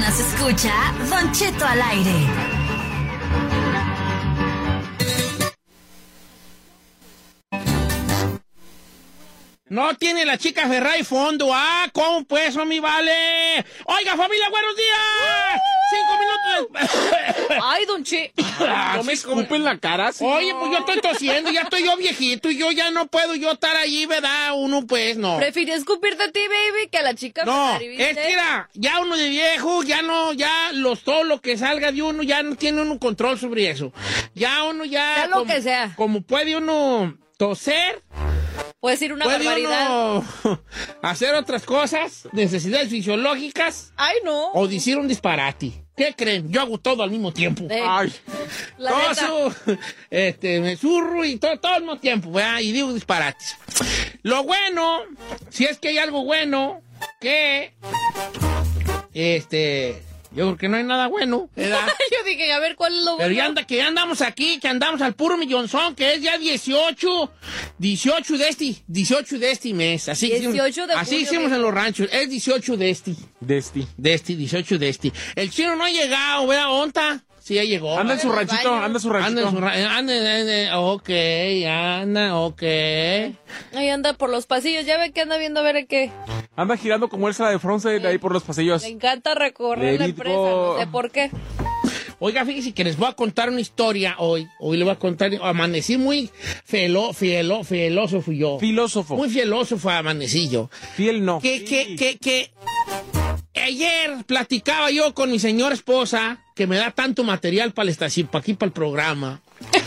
mañana se escucha Don Cheto al aire. No tiene la chica Ferrari fondo. Ah, ¿cómo pues, mi vale? Oiga, familia, buenos días. Cinco minutos. Ay, don Che. No me escupen la cara, sí. Oye, pues yo estoy tosiendo, ya estoy yo viejito y yo ya no puedo yo estar allí, ¿verdad? Uno pues no. Prefirió escupirte a ti, baby, que a la chica No, Ferrari, ¿viste? es que era, ya uno de viejo, ya no, ya los, todo lo que salga de uno, ya no tiene uno control sobre eso. Ya uno ya... Sea lo como, que sea. Como puede uno toser, Puede decir una puede barbaridad. uno hacer otras cosas, necesidades fisiológicas, Ay, no. o decir un disparate. ¿Qué creen? Yo hago todo al mismo tiempo. Eh, Ay. Toso, este, me zurro y todo, todo al mismo tiempo, ¿verdad? Y digo disparates. Lo bueno, si es que hay algo bueno, que, este, yo creo que no hay nada bueno, ¿verdad? Yo dije, a ver, ¿cuál es lo Pero bueno? ya anda, que ya andamos aquí, que andamos al puro millonzón, que es ya 18, 18 de este, 18 de este mes. Así, 18 hicimos- de así hicimos en los ranchos, es 18 de este, Desti. de este, 18 de este. El chino no ha llegado, ¿verdad? ¿Onta? Sí, ya llegó. Anda en su ranchito, anda en su Anda en ranchito. su ra- anda, anda, ok, anda, ok. Ahí anda por los pasillos. Ya ve que anda viendo a ver qué. Anda girando como Elsa de Frozen ahí por los pasillos. Le encanta recorrer la empresa. go. No sé por qué. Oiga, fíjese que les voy a contar una historia hoy. Hoy les voy a contar, amanecí muy fielo, fielo, fieloso fui yo. Filósofo. Muy fieloso fue amanecí yo. Fiel no. Que, que, que, que ayer platicaba yo con mi señora esposa, que me da tanto material para, para aquí, para el programa.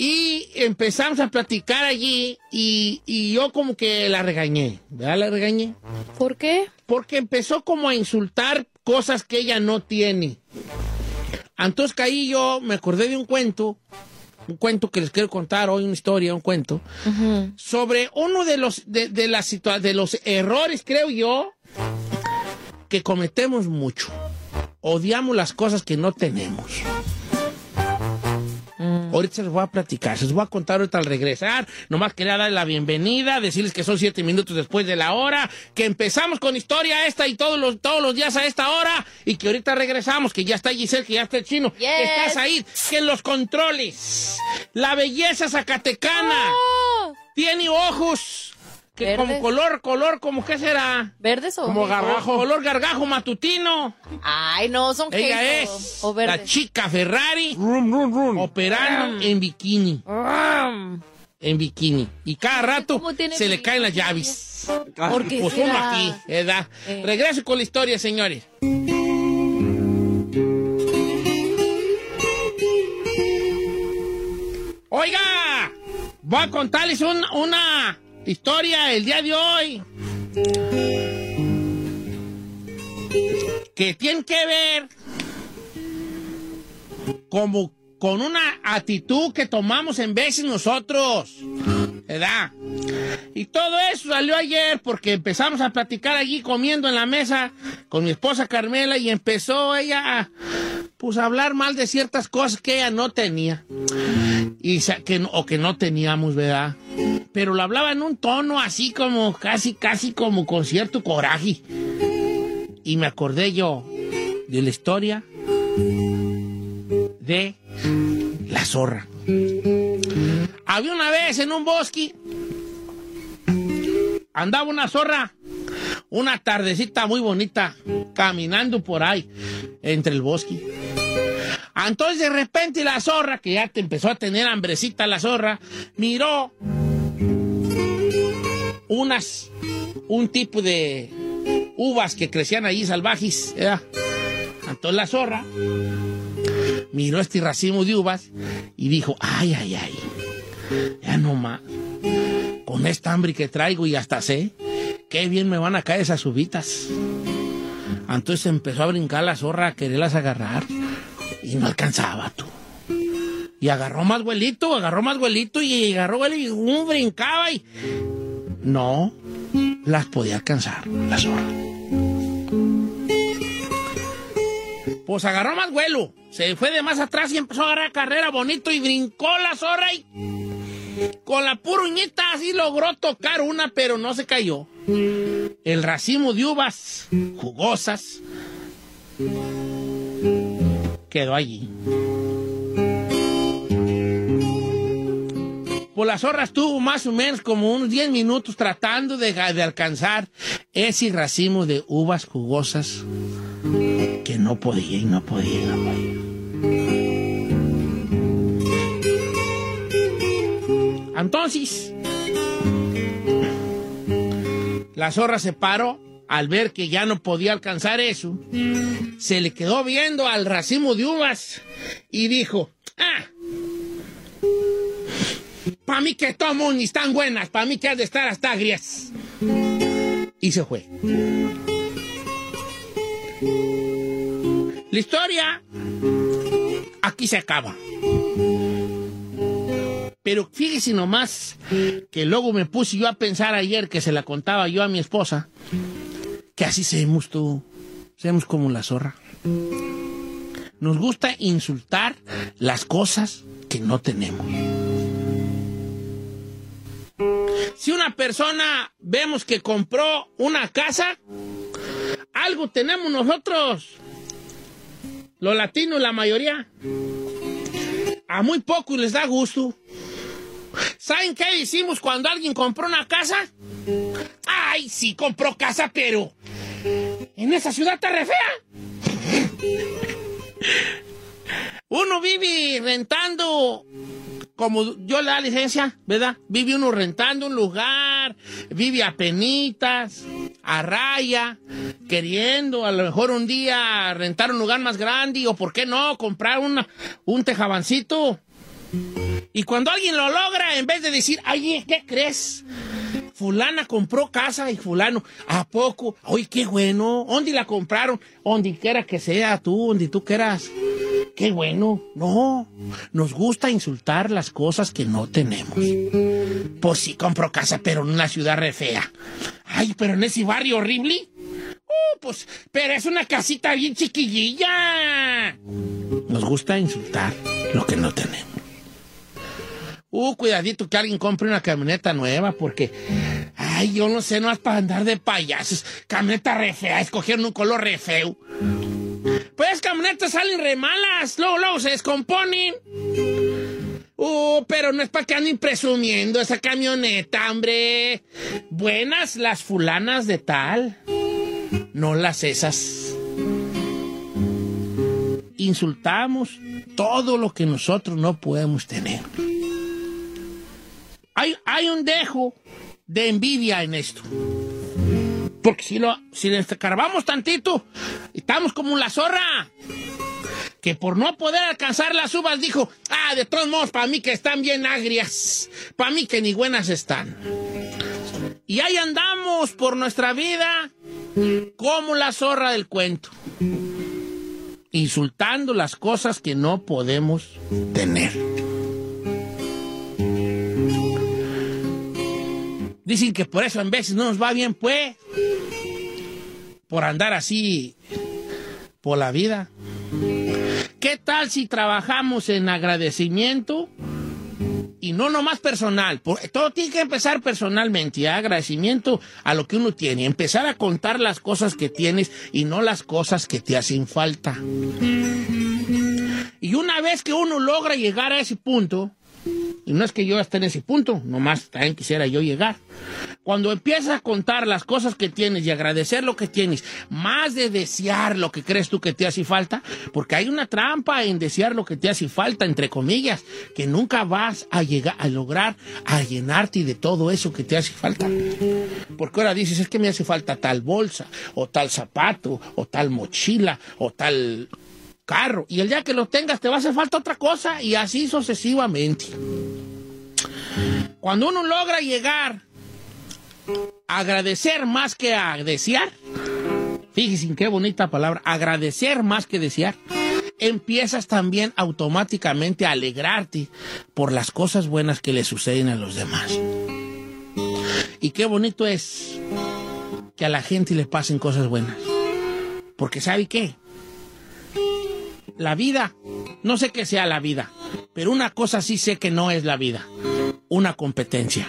Y empezamos a platicar allí y, y yo como que la regañé, ¿verdad? La regañé. ¿Por qué? Porque empezó como a insultar cosas que ella no tiene. Entonces caí yo, me acordé de un cuento, un cuento que les quiero contar hoy, una historia, un cuento, sobre uno de los, de, de las de los errores, creo yo, que cometemos mucho. Odiamos las cosas que no tenemos. Ahorita se los voy a platicar, se los voy a contar ahorita al regresar. Nomás quería darle la bienvenida, decirles que son siete minutos después de la hora, que empezamos con historia esta y todos los, todos los días a esta hora, y que ahorita regresamos, que ya está Giselle, que ya está el chino, que Yes. estás ahí, que los controles, la belleza zacatecana ¡Oh! tiene ojos, que Verdes. como color, color, como qué será, ¿Verdes o Como gargajo. color gargajo matutino. Ay, no, son Ella queso. es O la chica Ferrari Rum, rum, rum. operando en bikini. Mm. en bikini. Y cada rato ¿Cómo tiene se le caen las llaves. Ah, ¿Por qué Pues uno será? aquí, ¿verdad? Eh. Regreso con la historia, señores. Oiga, voy a contarles un- una historia el día de hoy. Que tiene que ver como con una actitud que tomamos en veces nosotros, ¿verdad? Y todo eso salió ayer porque empezamos a platicar allí comiendo en la mesa con mi esposa Carmela y empezó ella a, pues, a hablar mal de ciertas cosas que ella no tenía y que, o que no teníamos, ¿verdad? Pero lo hablaba en un tono así como casi, casi como con cierto coraje. Y me acordé yo de la historia de la zorra. Había una vez en un bosque, andaba una zorra, una tardecita muy bonita, caminando por ahí, entre el bosque. Entonces de repente la zorra, que ya te empezó a tener hambrecita la zorra, miró unas, un tipo de uvas que crecían ahí salvajes. Entonces la zorra miró este racimo de uvas y dijo, ay, ay, ay, ya no más, con esta hambre que traigo y hasta sé, qué bien me van a caer esas uvitas. Entonces empezó a brincar la zorra a quererlas agarrar y no alcanzaba tú. Y agarró más vuelito, agarró más vuelito y agarró vuelo y uh, brincaba y... No las podía alcanzar la zorra. Pues agarró más vuelo. Se fue de más atrás y empezó a agarrar carrera bonito y brincó la zorra y con la pura uñita así logró tocar una, pero no se cayó. El racimo de uvas jugosas Quedó allí. Pues la zorra estuvo más o menos como unos 10 minutos tratando de, de alcanzar ese racimo de uvas jugosas que no podía y no podía y no podía. Entonces, la zorra se paró al ver que ya no podía alcanzar eso. Se le quedó viendo al racimo de uvas y dijo, ah, para mí que tomo ni están buenas, para mí que has de estar hasta agrias. Y se fue. La historia aquí se acaba. Pero fíjese nomás que luego me puse yo a pensar ayer que se la contaba yo a mi esposa, que así seamos tú, seamos como la zorra. Nos gusta insultar las cosas que no tenemos. Si una persona vemos que compró una casa, algo tenemos nosotros, los latinos, la mayoría. A muy pocos les da gusto. ¿Saben qué decimos cuando alguien compró una casa? Ay, sí, compró casa, pero en esa ciudad está re fea. Uno vive rentando, como yo le da licencia, ¿verdad? Vive uno rentando un lugar, vive a penitas, a raya, queriendo a lo mejor un día rentar un lugar más grande o, ¿por qué no?, comprar una, un tejabancito. Y cuando alguien lo logra, en vez de decir, ay, ¿qué crees? Fulana compró casa y fulano, ¿a poco? Ay, qué bueno. ¿Dónde la compraron? Donde quiera que sea tú, donde tú quieras. Qué bueno. No, nos gusta insultar las cosas que no tenemos. Pues sí compró casa, pero en una ciudad re fea. Ay, pero en ese barrio horrible. Uh, pues, pero es una casita bien chiquillilla. Nos gusta insultar lo que no tenemos. Uh, cuidadito que alguien compre una camioneta nueva porque, ay, yo no sé, no es para andar de payasos. Camioneta re fea, escogieron un color re feo. Pues camionetas salen re malas, luego, luego se descomponen. Uh, pero no es para que anden presumiendo esa camioneta, hombre. Buenas las fulanas de tal, no las esas. Insultamos todo lo que nosotros no podemos tener. Hay, un dejo de envidia en esto. Porque si, lo, si tantito, estamos como la zorra. Que por no poder alcanzar las uvas dijo, ah, de todos modos, para mí que están bien agrias. Para mí que ni buenas están. Y ahí andamos por nuestra vida como la zorra del cuento. Insultando las cosas que no podemos tener. Dicen que por eso en veces no nos va bien, pues. Por andar así por la vida. ¿Qué tal si trabajamos en agradecimiento? Y no nomás personal, todo tiene que empezar personalmente, ¿ya? agradecimiento a lo que uno tiene, empezar a contar las cosas que tienes y no las cosas que te hacen falta. Y una vez que uno logra llegar a ese punto, y no es que yo esté en ese punto, nomás también quisiera yo llegar. Cuando empiezas a contar las cosas que tienes y agradecer lo que tienes, más de desear lo que crees tú que te hace falta, porque hay una trampa en desear lo que te hace falta, entre comillas, que nunca vas a llegar a lograr a llenarte de todo eso que te hace falta. Porque ahora dices, es que me hace falta tal bolsa, o tal zapato, o tal mochila, o tal carro. Y el día que lo tengas te va a hacer falta otra cosa y así sucesivamente. Cuando uno logra llegar a agradecer más que a desear, fíjense qué bonita palabra, agradecer más que desear, empiezas también automáticamente a alegrarte por las cosas buenas que le suceden a los demás. Y qué bonito es que a la gente le pasen cosas buenas. Porque ¿sabe qué? La vida, no sé qué sea la vida, pero una cosa sí sé que no es la vida, una competencia.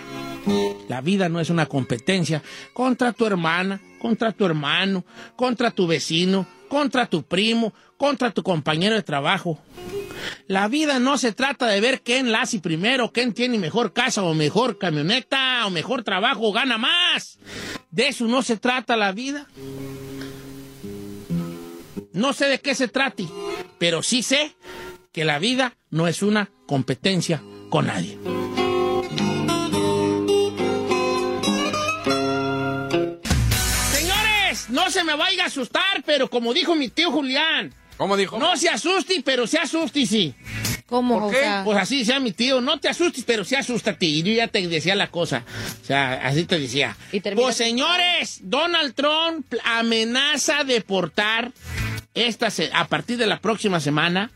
La vida no es una competencia contra tu hermana, contra tu hermano, contra tu vecino, contra tu primo, contra tu compañero de trabajo. La vida no se trata de ver quién la hace primero, quién tiene mejor casa o mejor camioneta o mejor trabajo gana más. De eso no se trata la vida. No sé de qué se trate, pero sí sé que la vida no es una competencia con nadie. Señores, no se me vaya a asustar, pero como dijo mi tío Julián, ¿Cómo dijo? no se asuste, pero se asuste, sí. ¿Cómo? ¿Por O qué? sea, Pues así decía mi tío, no te asustes, pero sí asústate. Y yo ya te decía la cosa. O sea, así te decía. Y Pues señores, Donald Trump amenaza deportar esta se- a partir de la próxima semana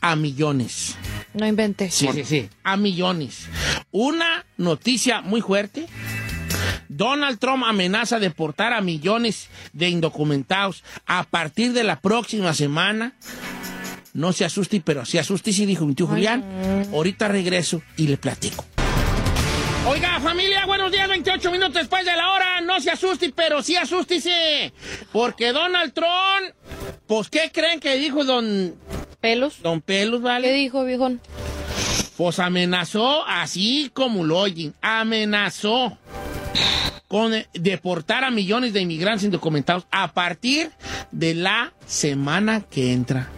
a millones. no inventes. Sí, sí, sí. A millones. Una noticia muy fuerte. Donald Trump amenaza deportar a millones de indocumentados a partir de la próxima semana. No se asuste, pero sí asuste, sí dijo mi tío Julián. Ahorita regreso y le platico. Oiga, familia, buenos días, 28 minutos después de la hora. No se asuste, pero sí asústese. Porque Donald Trump, pues, ¿qué creen que dijo don, ¿Pelos? don Pelos, vale? ¿Qué dijo, viejón? Pues amenazó, así como lo oyen, amenazó con deportar a millones de inmigrantes indocumentados a partir de la semana que entra.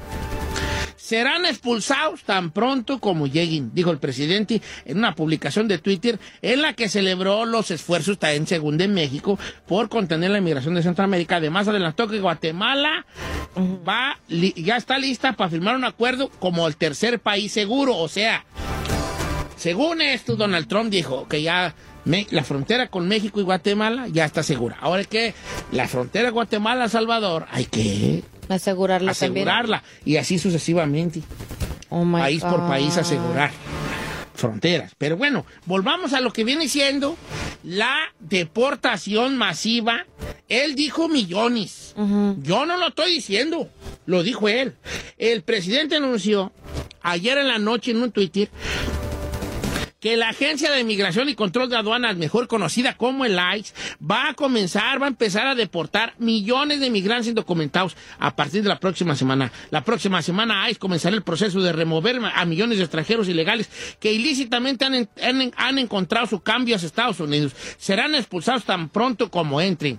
Serán expulsados tan pronto como lleguen, dijo el presidente en una publicación de Twitter en la que celebró los esfuerzos también según de México por contener la inmigración de Centroamérica. Además adelantó que Guatemala va ya está lista para firmar un acuerdo como el tercer país seguro, o sea, según esto, Donald Trump dijo que ya me- la frontera con México y Guatemala ya está segura. Ahora que la frontera Guatemala-Salvador hay que Asegurarla asegurarla y así sucesivamente. Oh my país por país asegurar fronteras. Pero bueno, volvamos a lo que viene siendo la deportación masiva. Él dijo millones. Yo no lo estoy diciendo, lo dijo él. El presidente anunció ayer en la noche en un Twitter que la Agencia de Migración y Control de Aduanas, mejor conocida como el ICE, va a comenzar, va a empezar a deportar millones de migrantes indocumentados a partir de la próxima semana. La próxima semana ICE comenzará el proceso de remover a millones de extranjeros ilegales que ilícitamente han, han encontrado su cambio hacia Estados Unidos. Serán expulsados tan pronto como entren.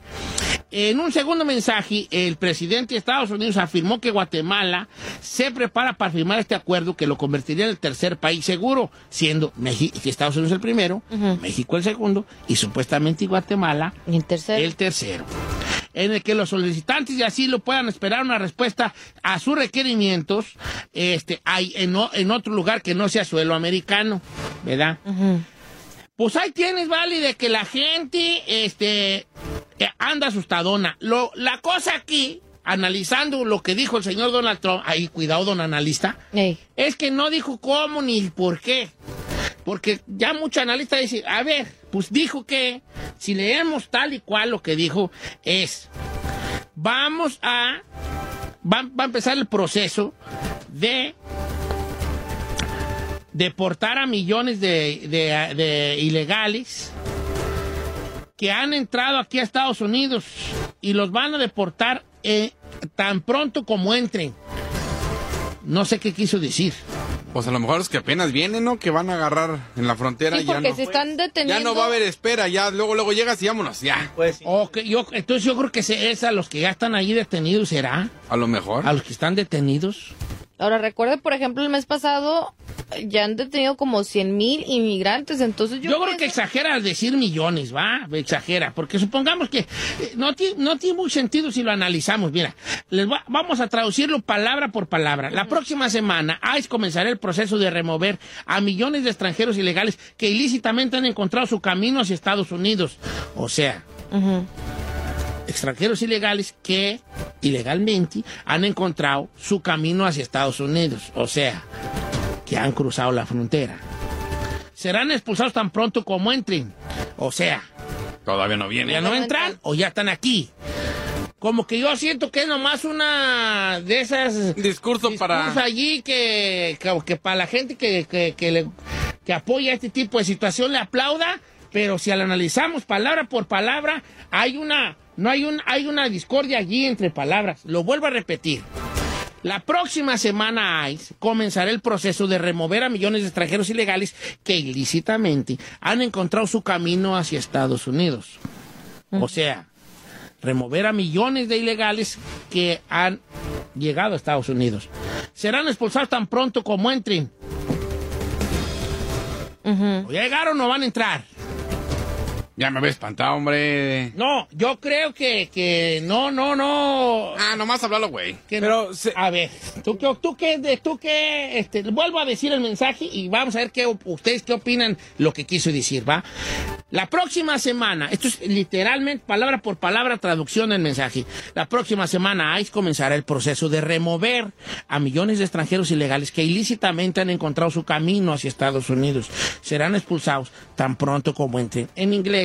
En un segundo mensaje, el presidente de Estados Unidos afirmó que Guatemala se prepara para firmar este acuerdo que lo convertiría en el tercer país seguro, siendo México, Estados Unidos el primero, México el segundo y supuestamente Guatemala el tercero. el tercero. En el que los solicitantes de asilo puedan esperar una respuesta a sus requerimientos este, hay en, otro lugar que no sea suelo americano, ¿verdad? Pues ahí tienes, vale, de que la gente este, eh, anda asustadona. Lo, la cosa aquí, analizando lo que dijo el señor Donald Trump, ahí cuidado, don analista, Ey. es que no dijo cómo ni por qué. Porque ya muchos analistas dicen, a ver, pues dijo que, si leemos tal y cual lo que dijo, es, vamos a, va, a empezar el proceso de deportar a millones de ilegales que han entrado aquí a Estados Unidos y los van a deportar eh, tan pronto como entren. No sé qué quiso decir. Pues a lo mejor es que apenas vienen, ¿no? Que van a agarrar en la frontera Sí, y ya porque no. se están deteniendo. Ya no va a haber espera, ya luego luego llegas y vámonos, ya. Ok, yo, entonces yo creo que se- es a los que ya están ahí detenidos, ¿será? A lo mejor. A los que están detenidos. Ahora, recuerde, por ejemplo, el mes pasado ya han detenido como 100 mil inmigrantes, entonces yo... Yo, creo que exagera al decir millones, ¿va? Exagera, porque supongamos que eh, no, ti- no tiene mucho sentido si lo analizamos. Mira, les va- vamos a traducirlo palabra por palabra. La próxima semana, ICE comenzará el proceso de remover a millones de extranjeros ilegales que ilícitamente han encontrado su camino hacia Estados Unidos. O sea, extranjeros ilegales que ilegalmente han encontrado su camino hacia Estados Unidos. O sea, que han cruzado la frontera. Serán expulsados tan pronto como entren. O sea, Todavía no viene. ya no entran o ya están aquí. Como que yo siento que es nomás una de esas Discurso para. discursos allí que, que, que para la gente que, que, que le- que apoya este tipo de situación le aplauda, pero si lo analizamos palabra por palabra, hay una No hay, un, hay una discordia allí entre palabras. Lo vuelvo a repetir. La próxima semana ICE comenzará el proceso de remover a millones de extranjeros ilegales que ilícitamente han encontrado su camino hacia Estados Unidos. O sea, remover a millones de ilegales que han llegado a Estados Unidos. Serán expulsados tan pronto como entren. O llegaron o van a entrar. Ya me había espantado, hombre. No, yo creo que, que no, no, no. Ah, nomás hablalo, güey. que Pero no. se- A ver, tú, qué- tú qué, de- tú qué, este, vuelvo a decir el mensaje y vamos a ver qué, ustedes qué opinan lo que quiso decir, ¿va? La próxima semana, esto es literalmente palabra por palabra traducción del mensaje. La próxima semana ICE comenzará el proceso de remover a millones de extranjeros ilegales que ilícitamente han encontrado su camino hacia Estados Unidos. Serán expulsados tan pronto como entren. En inglés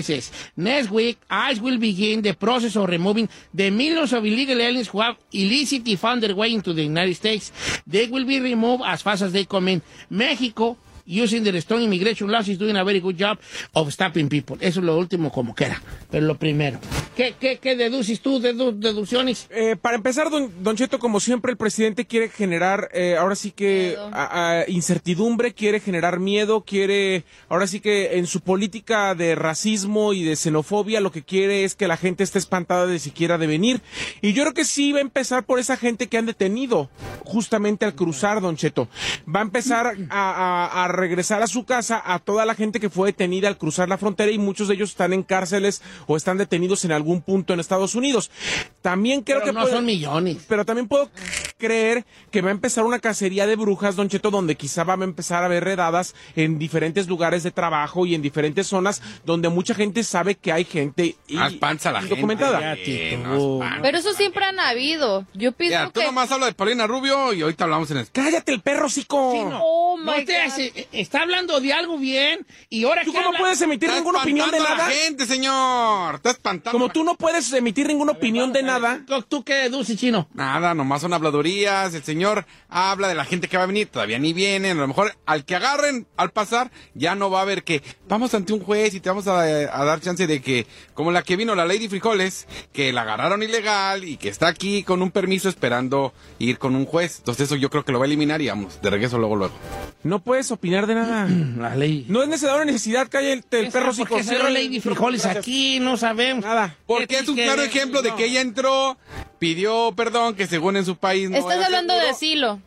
next week, ICE will begin the process of removing the millions of illegal aliens who have illicitly found their way into the United States. They will be removed as fast as they come in. México using the strong immigration laws is doing a very good job of stopping people. Eso es lo último como quiera. Pero lo primero. ¿Qué, qué, qué deduces tú? Dedu- deducciones. Eh, para empezar, don, don Cheto, como siempre, el presidente quiere generar, eh, ahora sí que, Miedo. a- a incertidumbre, quiere generar miedo, quiere, ahora sí que en su política de racismo y de xenofobia, lo que quiere es que la gente esté espantada de siquiera de venir. Y yo creo que sí va a empezar por esa gente que han detenido justamente al cruzar, don Cheto. Va a empezar a, a- a regresar a su casa a toda la gente que fue detenida al cruzar la frontera y muchos de ellos están en cárceles o están detenidos en algún punto en Estados Unidos. También creo Pero que no puede- son millones. pero también puedo creer que va a empezar una cacería de brujas, Don Cheto, donde quizá va a empezar a haber redadas en diferentes lugares de trabajo y en diferentes zonas donde mucha gente sabe que hay gente y- Haz panza a la indocumentada. gente. Ya, Tito. no haz panza. Pero eso siempre han habido. Yo pienso Mira, tú que... nomás habla de Paulina Rubio y ahorita hablamos en el... ¡Cállate el perro, cico! Sí, no. Oh, No my te God. hace- eh, está hablando de algo bien y ahora ¿Tú cómo habla- puedes emitir ninguna opinión de a nada? la gente, señor. Está espantando. Como tú no puedes emitir ninguna opinión de nada. ¿Tú- ¿Tú qué deduces, chino? Nada, nomás son El señor habla de la gente que va a venir, todavía ni vienen. A lo mejor al que agarren al pasar, ya no va a haber que vamos ante un juez y te vamos a, a dar chance de que, como la que vino la Lady Frijoles, que la agarraron ilegal y que está aquí con un permiso esperando ir con un juez. Entonces eso yo creo que lo va a eliminar y vamos, de regreso luego, luego. No puedes opinar de nada. La ley. No es necesaria necesidad, cállate el perro, ¿Por cico. qué salió Lady Frijoles Gracias. aquí? No sabemos. Nada. Porque es un ¿Qué- claro ejemplo de no. que ella entró, pidió perdón, que según en su país no Estás hablando de asilo.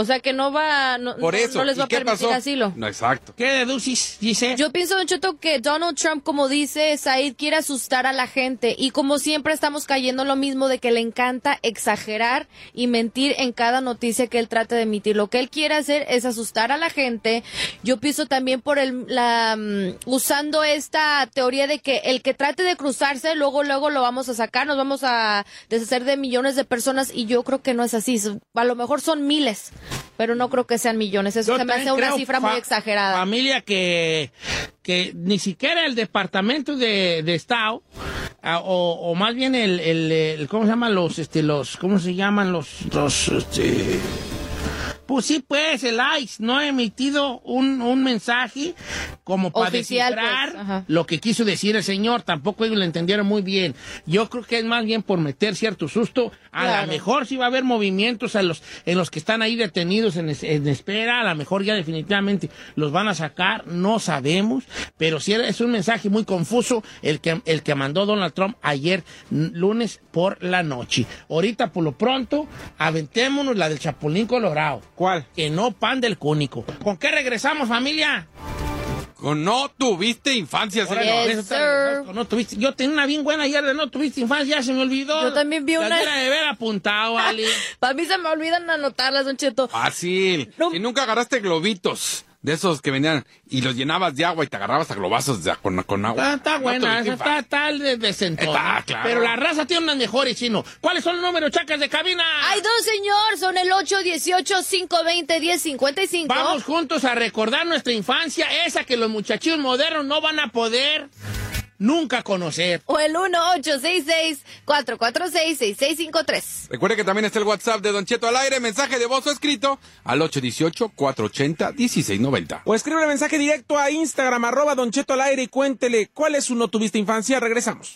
O sea que no va... No, Por no- eso. no les va ¿Y a qué permitir pasó? asilo. No, exacto. ¿Qué deduces, dice? Yo pienso, Don Cheto, que Donald Trump, como dice Said, quiere asustar a la gente. Y como siempre estamos cayendo en lo mismo de que le encanta exagerar y mentir en cada noticia que él trata de emitir. Lo que él quiere hacer es asustar a la gente. Yo pienso también por el, la, mm, usando esta teoría de que el que trate de cruzarse, luego, luego lo vamos a sacar, nos vamos a deshacer de millones de personas. Y yo creo que no es así. A lo mejor son miles, pero no creo que sean millones. Eso Yo se me hace una cifra muy exagerada. Familia que, que ni siquiera el Departamento de, de Estado, ah, o, o más bien el, el, el- ¿cómo se llaman los, este, los, cómo se llaman los, los, este, pues sí, pues, el ICE no ha emitido un, un mensaje como para Oficial, descifrar pues, ajá. lo que quiso decir el señor. Tampoco ellos lo entendieron muy bien. Yo creo que es más bien por meter cierto susto. A Claro. lo mejor sí va a haber movimientos a los, en los que están ahí detenidos en, es- en espera. A lo mejor ya definitivamente los van a sacar. No sabemos. Pero sí es un mensaje muy confuso el que, el que mandó Donald Trump ayer lunes por la noche. Ahorita por lo pronto, aventémonos la del Chapulín Colorado. ¿Cuál? Que no pan del cúnico. ¿Con qué regresamos, familia? Con no tuviste infancia, señor. no, Yes, sir. tuviste- yo tenía una bien buena ayer de no tuviste infancia, ya se me olvidó. Yo también vi La una- hubiera de haber apuntado, Ali. Para mí se me olvidan anotarlas, Don Cheto. Fácil. No. Y nunca agarraste globitos de esos que venían y los llenabas de agua y te agarrabas a globazos de- con, con agua. Está, está No buena, esa está tal de. Está, claro. Pero la raza tiene unas mejores, chino. ¿Cuáles son los números chacas de cabina? Ay, dos, señor. Son el 818-520-1055. Vamos juntos a recordar nuestra infancia, esa que los muchachos modernos no van a poder nunca conocer. O el 1866-446-6653. Recuerde que también está el WhatsApp de Don Cheto al aire, mensaje de voz o escrito al 818-480-1690. O escribe el mensaje directo a Instagram, arroba Don Cheto al aire y cuéntele cuál es su no tuviste infancia. Regresamos.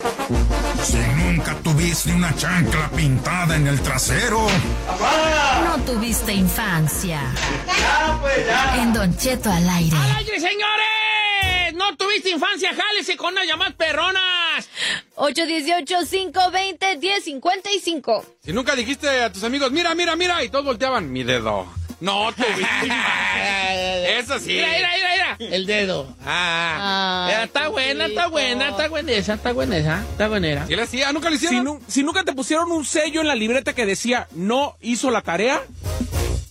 Si nunca tuviste una chancla pintada en el trasero, No tuviste infancia. En Don Cheto al aire. ¡Al aire, señores! ¿No tuviste infancia? ¡Jálese con unas llamadas perronas! 818-520-1055. Si nunca dijiste a tus amigos, mira, mira, mira, y todos volteaban, mi dedo. No tuviste infancia. Eso sí. Mira, mira, mira, mira. El dedo. Ah. Ay, está buena, está buena, está buena esa, está buena esa, está buena. ¿Qué le hacía? ¿Nunca lo Si, hicieron? nu- si nunca te pusieron un sello en la libreta que decía no hizo la tarea,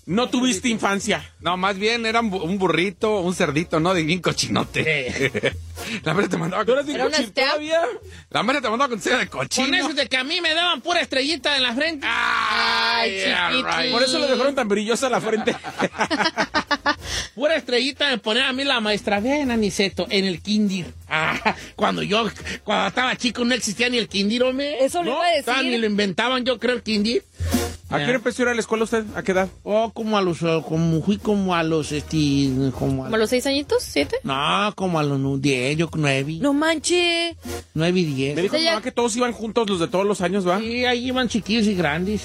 no tuviste infancia. No, más bien era un bu- un burrito, un cerdito, ¿no? De bien cochinote. La madre te mandaba ¿Tú con... Era todavía? La madre te mandaba con sello de cochino. Con eso de que a mí me daban pura estrellita en la frente. Ay, yeah, chiquitín. right. Por eso le dejaron tan brillosa la frente. Pura estrellita me ponía a mí la maestra. Vean, Aniceto, en el kinder. Ah, cuando yo, cuando estaba chico no existía ni el kinder, hombre. Eso ¿No? iba a decir. Ah, Ni lo inventaban, yo creo, el kinder. ¿A qué hora empezó a ir a la escuela usted? ¿A qué edad? Oh, como a los, oh, como fui como a los, este, como a, ¿Como a los seis añitos? ¿Siete? no, como a los diez, yo nueve, No manche. nueve y Me diez. dijo sea, ya- mamá que todos iban juntos los de todos los años, ¿va? Sí, ahí iban chiquillos y grandes.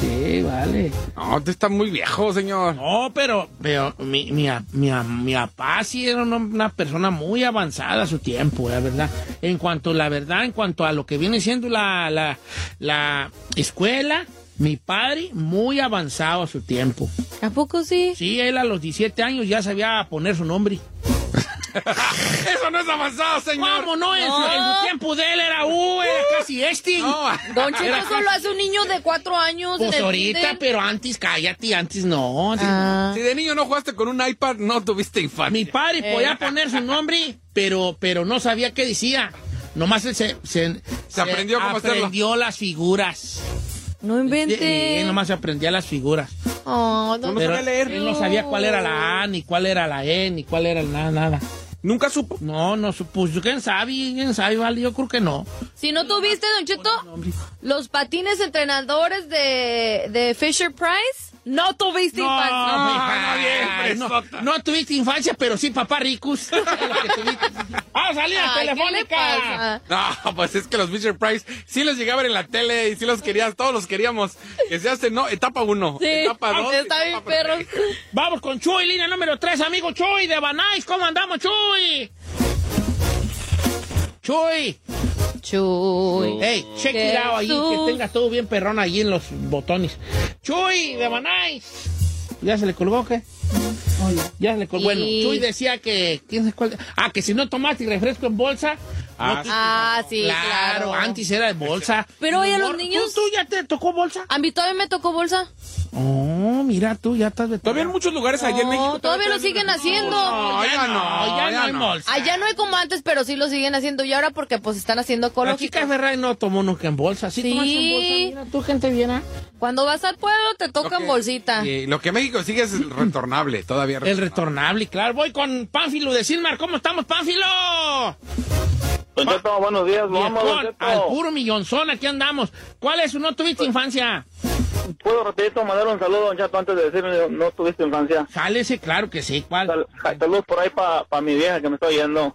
Sí, vale. No, usted está muy viejo, señor. No, pero, pero mi, mi, mi, mi papá sí era una, una persona muy avanzada a su tiempo, la verdad. En cuanto, la verdad, en cuanto a lo que viene siendo la, la, la escuela, mi padre muy avanzado a su tiempo. ¿A poco sí? Sí, él a los 17 años ya sabía poner su nombre. Eso no es avanzado, señor. ¿Cómo no? En, su, No. en su tiempo de él era, uh, era casi este. No, Don Era solo hace un niño de cuatro años. Pues ahorita, pero antes, cállate, antes no. antes no. Ah. si de niño no jugaste con un iPad, no tuviste infancia. Mi padre Eh. podía poner su nombre, pero, pero no sabía qué decía. Nomás él se, se, Se aprendió cómo hacerlo. aprendió las figuras. No invente. Él nomás se aprendía las figuras. Oh, don No Pero sabía leer. él no sabía cuál era la A, ni cuál era la E, ni cuál era el nada, nada. Nunca supo. No, no, pues quién sabe, quién sabe, vale, yo creo que no. Si no tuviste, Don Cheto, los patines entrenadores de, de Fisher Price, no tuviste No, infancia. mija, bien, no, fresota. no tuviste infancia, pero sí papá ricos. Es lo que tuviste. Vamos a salir a Ay, ¿qué le telefónica. No, pues es que los Fisher Price sí los llegaban en la tele y sí los querías, todos los queríamos. Que se hace, no, etapa uno, Sí, etapa dos. está bien, etapa perro. tres. Vamos con Chuy, línea número 3, amigo Chuy de Banais. ¿Cómo andamos, Chuy? Chuy. Chuy. Hey, check it out ahí, que tenga todo bien perrón ahí en los botones. Chuy de Banais. ¿Ya se le colgó qué? Ya le colgó. Bueno, Y- Chuy decía que... ¿quién sabe cuál? Ah, que si no tomaste refresco en bolsa... Ah, no- Ah, sí, claro, claro. antes era de bolsa. Pero oye, a los ¿Tú- niños- ¿Tú, ya te tocó bolsa? A mí todavía me tocó bolsa. Oh, mira, tú ya estás de... Todavía en muchos lugares allá en México. No, todavía lo siguen haciendo. No, ya no, ya no hay bolsa. Allá no hay como antes, pero sí lo siguen haciendo. Y ahora porque pues están haciendo La ecológico. chica Ferrari no tomó nunca en bolsa. Sí, Sí. tomaste en bolsa. Mira, tú, gente viera. Cuando vas al pueblo te tocan que- bolsita. y lo que México sigue es el retornable, todavía. El retornable, claro. Voy con Pánfilo de Silmar. ¿Cómo estamos, Pánfilo? Don Cheto, buenos días, vamos, Don Viejón, al Cheto. puro millonzón, aquí andamos. ¿Cuál es su no tuviste infancia? ¿Puedo rapidito mandar un saludo, Don Cheto, antes de decirme no tuviste infancia? Jálese, claro que sí. ¿Cuál? Sal- saludos por ahí para mi vieja que me está oyendo.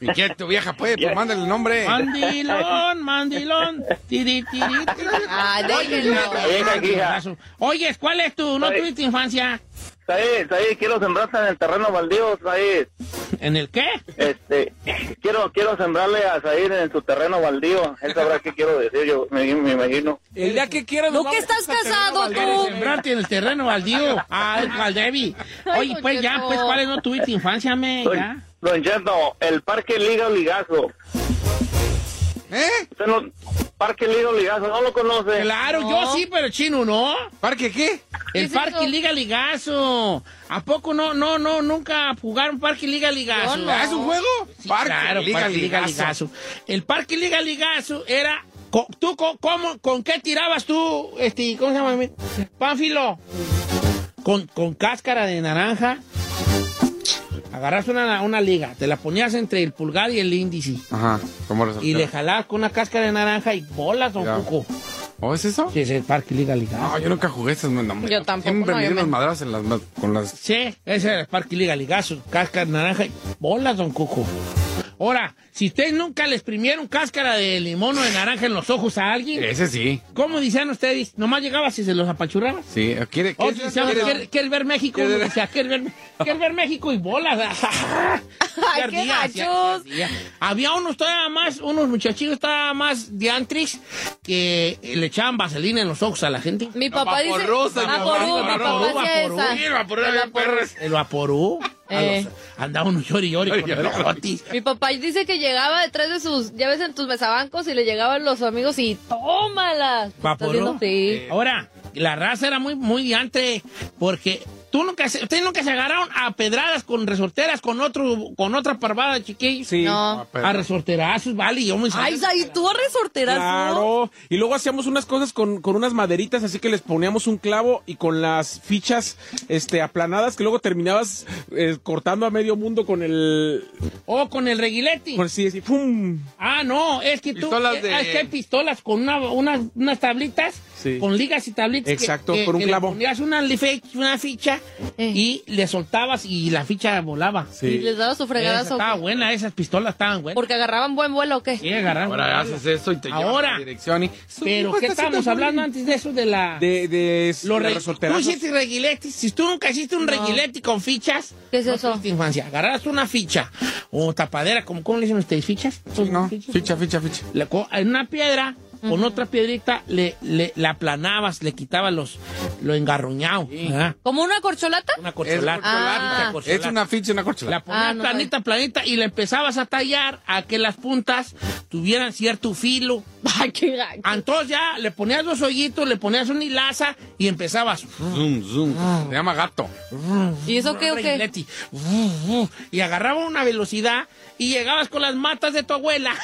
¿Y qué tu vieja puede? Pues mándale el nombre. Mandilón, mandilón. Tiri, tiri, tiri. Ah, Oye, déjenlo. Oye, ¿cuál es tu no tuviste infancia? Said, Said, quiero sembrarte en el terreno baldío, Said. ¿En el qué? Este, quiero, quiero sembrarle a Said en su terreno baldío. Él sabrá qué quiero decir, yo me, me imagino. El día que quieras. ¿No nos que estás casado tú? Sembrarte en el terreno baldío. Ah, el Valdevi. Ay, Oye, pues ya, pues, ¿cuál es no tuviste infancia, me? Don, Ya. Don el Parque Liga Ligazo. ¿Eh? Usted no, Parque Liga Ligazo, ¿no lo conoce? Claro, No. yo sí, pero el chino no. ¿Parque qué? El Parque? Liga Ligazo. ¿A poco no, no, no, nunca jugaron Parque Liga Ligazo? Yo no. ¿Ah, ¿Es un juego? Sí, claro, Parque Liga Ligazo. El Parque Liga Ligazo era... ¿Tú co- cómo, con qué tirabas tú, este, cómo se llama? Pánfilo. Con, con cáscara de naranja. Agarras una, una liga, te la ponías entre el pulgar y el índice. Ajá, ¿cómo lo Y le jalabas con una cáscara de naranja y bolas, don Ya. Cuco. ¿Oh, es eso? Sí, es el Parque Liga Ligazo. No, yo nunca jugué esas. No, hombre. Yo tampoco, Siempre no, me dieron madrazos en las, con las... Sí, ese era el Parque Liga Ligazo, cáscara de naranja y bolas, don Cuco. Ahora, si ustedes nunca le exprimieron cáscara de limón o de naranja en los ojos a alguien, Ese sí. ¿cómo decían ustedes? ¿Nomás llegabas y se los apachurrabas? Sí. ¿Quiere, O quiere- decíamos, quiere- ¿quieres, quieres ver México? ¿Quieres Uno ver- decía, ¿quieres ver, ¿quieres ver México? Y bolas. Ay, qué gachos. Había unos todavía más, unos muchachitos todavía más diantris que le echaban vaselina en los ojos a la gente. Mi papá dice. Vaporú, señor. Vaporú, mi Vaporú, papá hacía vaporú. esa. El vaporú. El vaporú. Eh. los- andaba uno llori llori con el ojotis. Mi papá dice que llegaba detrás de sus, ya ves, en tus mesabancos y le llegaban los amigos y tómala. ¿Vaporú? ¿Estás viendo? Sí. Ahora, la raza era muy, muy diante porque tú nunca se, ustedes nunca se agarraron a pedradas con resorteras con otro, con otra parvada chiquillos. Sí. No. A resorterazos, vale, y yo me Ay, Zay, tú a resorterazo. Claro. Y luego hacíamos unas cosas con, con unas maderitas, así que les poníamos un clavo y con las fichas este, aplanadas que luego terminabas eh, cortando a medio mundo con el... O con el reguilete. Con sí, así, ¡pum! Ah, no, es que tú. Pistolas eh, de- Es que hay pistolas con una, una- unas tablitas, Sí. con ligas y tablitas. Exacto, que- con un que le clavo. ponías una, ficha Eh. y le soltabas y la ficha volaba. Sí. Y les daba su Esa fregadazo. estaba buena, esas pistolas estaban buenas. Porque agarraban buen vuelo o qué. Sí, agarraron. Ahora haces eso y te llevas Ahora. la dirección y... Pero, ¿qué estábamos hablando antes de eso de la. De, de, Los de re- tú hiciste reguiletes. Si tú nunca hiciste un No. reguilete con fichas, ¿Qué es no eso? tuviste infancia. Agarras una ficha o tapadera, como, ¿cómo le dicen ustedes? ¿Fichas? Sí, no. ¿Fichas? Ficha, ficha, ficha. Le en una piedra, con otra piedrita, le, le, la aplanabas, le quitabas los, lo engarruñado. ¿Como una corcholata? Una corcholata. Ah. Corcholata. Es una ficha, una La corcholata. ponías Ah, no planita, planita y la empezabas a tallar a que las puntas tuvieran cierto filo. Ay, qué gacho. Entonces ya le ponías dos hoyitos, le ponías una hilaza y empezabas. Zoom, zoom. Se llama gato. ¿Y eso qué o qué? Y agarraba una velocidad y llegabas con las matas de tu abuela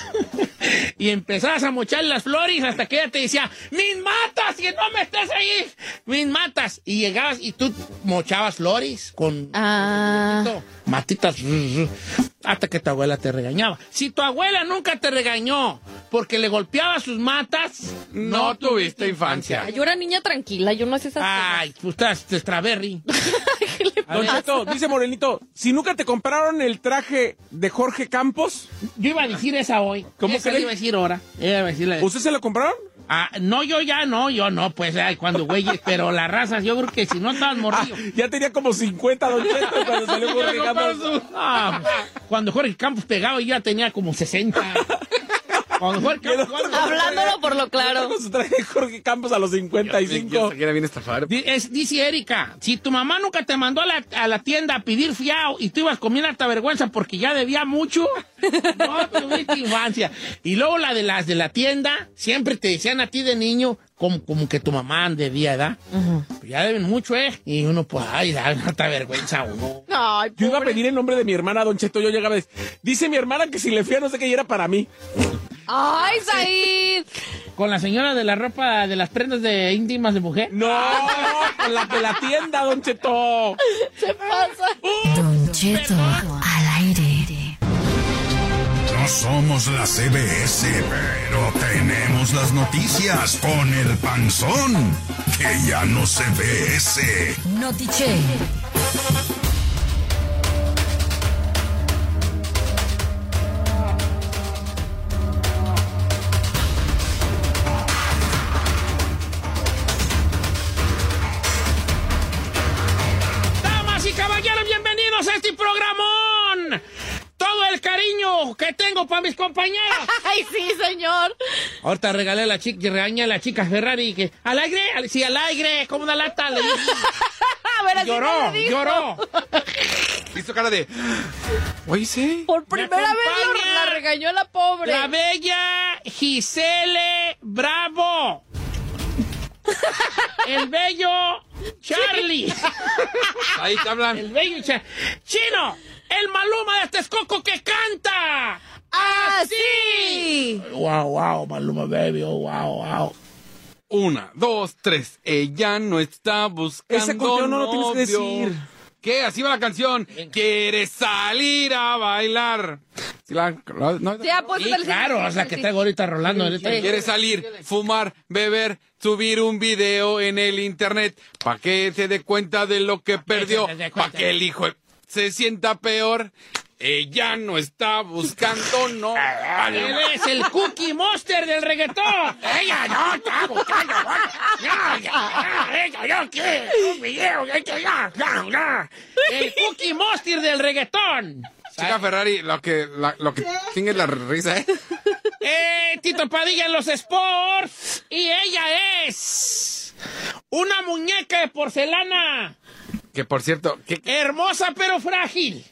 y empezabas a mocharle las flores hasta que ella te decía, mis matas, que no me estés ahí, mis matas. Y llegabas y tú mochabas flores con Ah. matitas hasta que tu abuela te regañaba. Si tu abuela nunca te regañó porque le golpeaba sus matas, No tuviste infancia. Yo era niña tranquila, yo no hacía esas cosas. Ay, estás de strawberry. A Don Cheto, dice Morenito, si nunca te compraron el traje de Jorge Campos, Yo iba a decir esa hoy. ¿Cómo esa cree? iba a decir ahora. Iba a decir la- ¿usted se lo compraron? Ah, no, yo ya no, yo no, pues, ay, cuando güeyes, pero las razas, yo creo que si no estabas Ah, morrido. ya tenía como 50 Don Cheto cuando salió Jorge Campos. Ah, cuando Jorge Campos pegaba, yo ya tenía como 60. Hablándolo por lo claro. Con su traje de Jorge Campos a los Yo 55. sé que era bien estafar. Di- es- dice Erika, si tu mamá nunca te mandó a la, a la tienda a pedir fiao y tú ibas comiendo harta vergüenza porque ya debía mucho, no tuviste infancia. Y luego la de las de la tienda, siempre te decían a ti de niño como, como que tu mamá debía, ¿verdad? Pues ya deben mucho, ¿eh? Y uno, pues, ay, da harta vergüenza a uno. Ay, Yo iba a pedir el nombre de mi hermana, Don Cheto. Yo llegaba y dice mi hermana que si le fía no sé qué y era para mí. Ay, Said. Con la señora de la ropa, de las prendas de íntimas de mujer. No, con la de la tienda, Don Cheto. Se pasa. Don Cheto al aire. No somos la CBS, pero tenemos las noticias con el panzón, que ya no se ve ese. Notiche. Este programón. Todo el cariño que tengo para mis compañeros. Ay, sí, señor. Ahorita regalé a la chica, regañé a la chica Ferrari que al aire, al- sí, al aire, como una lata. Le. A ver, así lloró, no le dijo. lloró. Hizo cara de... Oye, sí. Por primera vez la regañó la pobre. La bella Gisele Bravo. El bello Charlie. Ahí te hablan. El bello Charlie. Chino, el Maluma de Texcoco que canta. ¡Así! Wow, wow, Maluma baby, oh, wow, wow. Una, dos, tres. Ella no está buscando Ese no lo tienes que novio. decir. ¿Qué? Así va la canción. ¿Quieres salir a bailar? Sí, la- la- no, Ya, Sí, dale, claro, es la que traigo ahorita rolando. ¿Quieres salir, fumar, beber, subir un video en el internet para que se dé cuenta de lo que perdió? Para que el hijo se sienta peor. Ella no está buscando, no. Él es el Cookie Monster del reggaetón. Ella no está buscando. Ya, ya, ella un video. ya, ya, ya. El Cookie Monster del reggaetón. Chica Ferrari, lo que, la- lo que es la risa, ¿eh? Eh, Tito Padilla en los sports. Y ella es una muñeca de porcelana. Que por cierto, ¿qué, Hermosa pero frágil.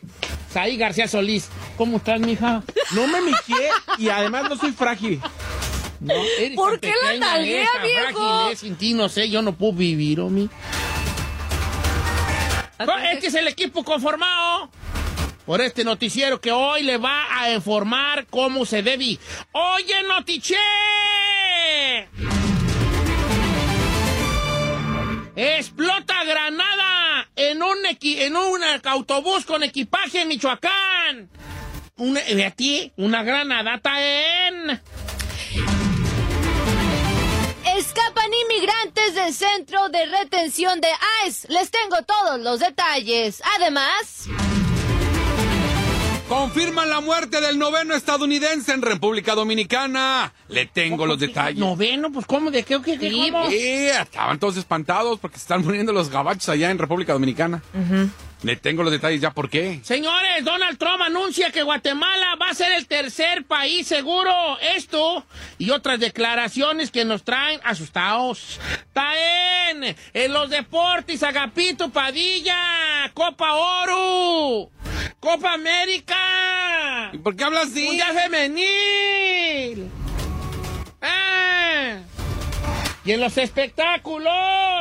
Saí García Solís. ¿Cómo estás, mija? No me miqué y además no soy frágil. No, eres ¿Por qué la nalguea, viejo? frágil, eh, sin ti, no sé, yo no puedo vivir, Omi. Este es el equipo conformado por este noticiero que hoy le va a informar cómo se debe. ¡Oye, Notiche! Explota granada en un, en un autobús con equipaje en Michoacán. Una, ve aquí, una granadata en... Escapan inmigrantes del centro de retención de ICE. Les tengo todos los detalles. Además, Confirman la muerte del noveno estadounidense en República Dominicana. Le tengo los detalles. Noveno, pues ¿cómo? ¿De qué? qué, qué Sí, cómo? Sí, estaban todos espantados porque se están muriendo los gabachos allá en República Dominicana. Le tengo los detalles ya por qué. Señores, Donald Trump anuncia que Guatemala va a ser el tercer país seguro. Esto y otras declaraciones que nos traen asustados. Taen, en los deportes, Agapito Padilla, Copa Oro, Copa América, ¿Y por qué hablas así? Mundial Femenil. Ah. Y en los espectáculos.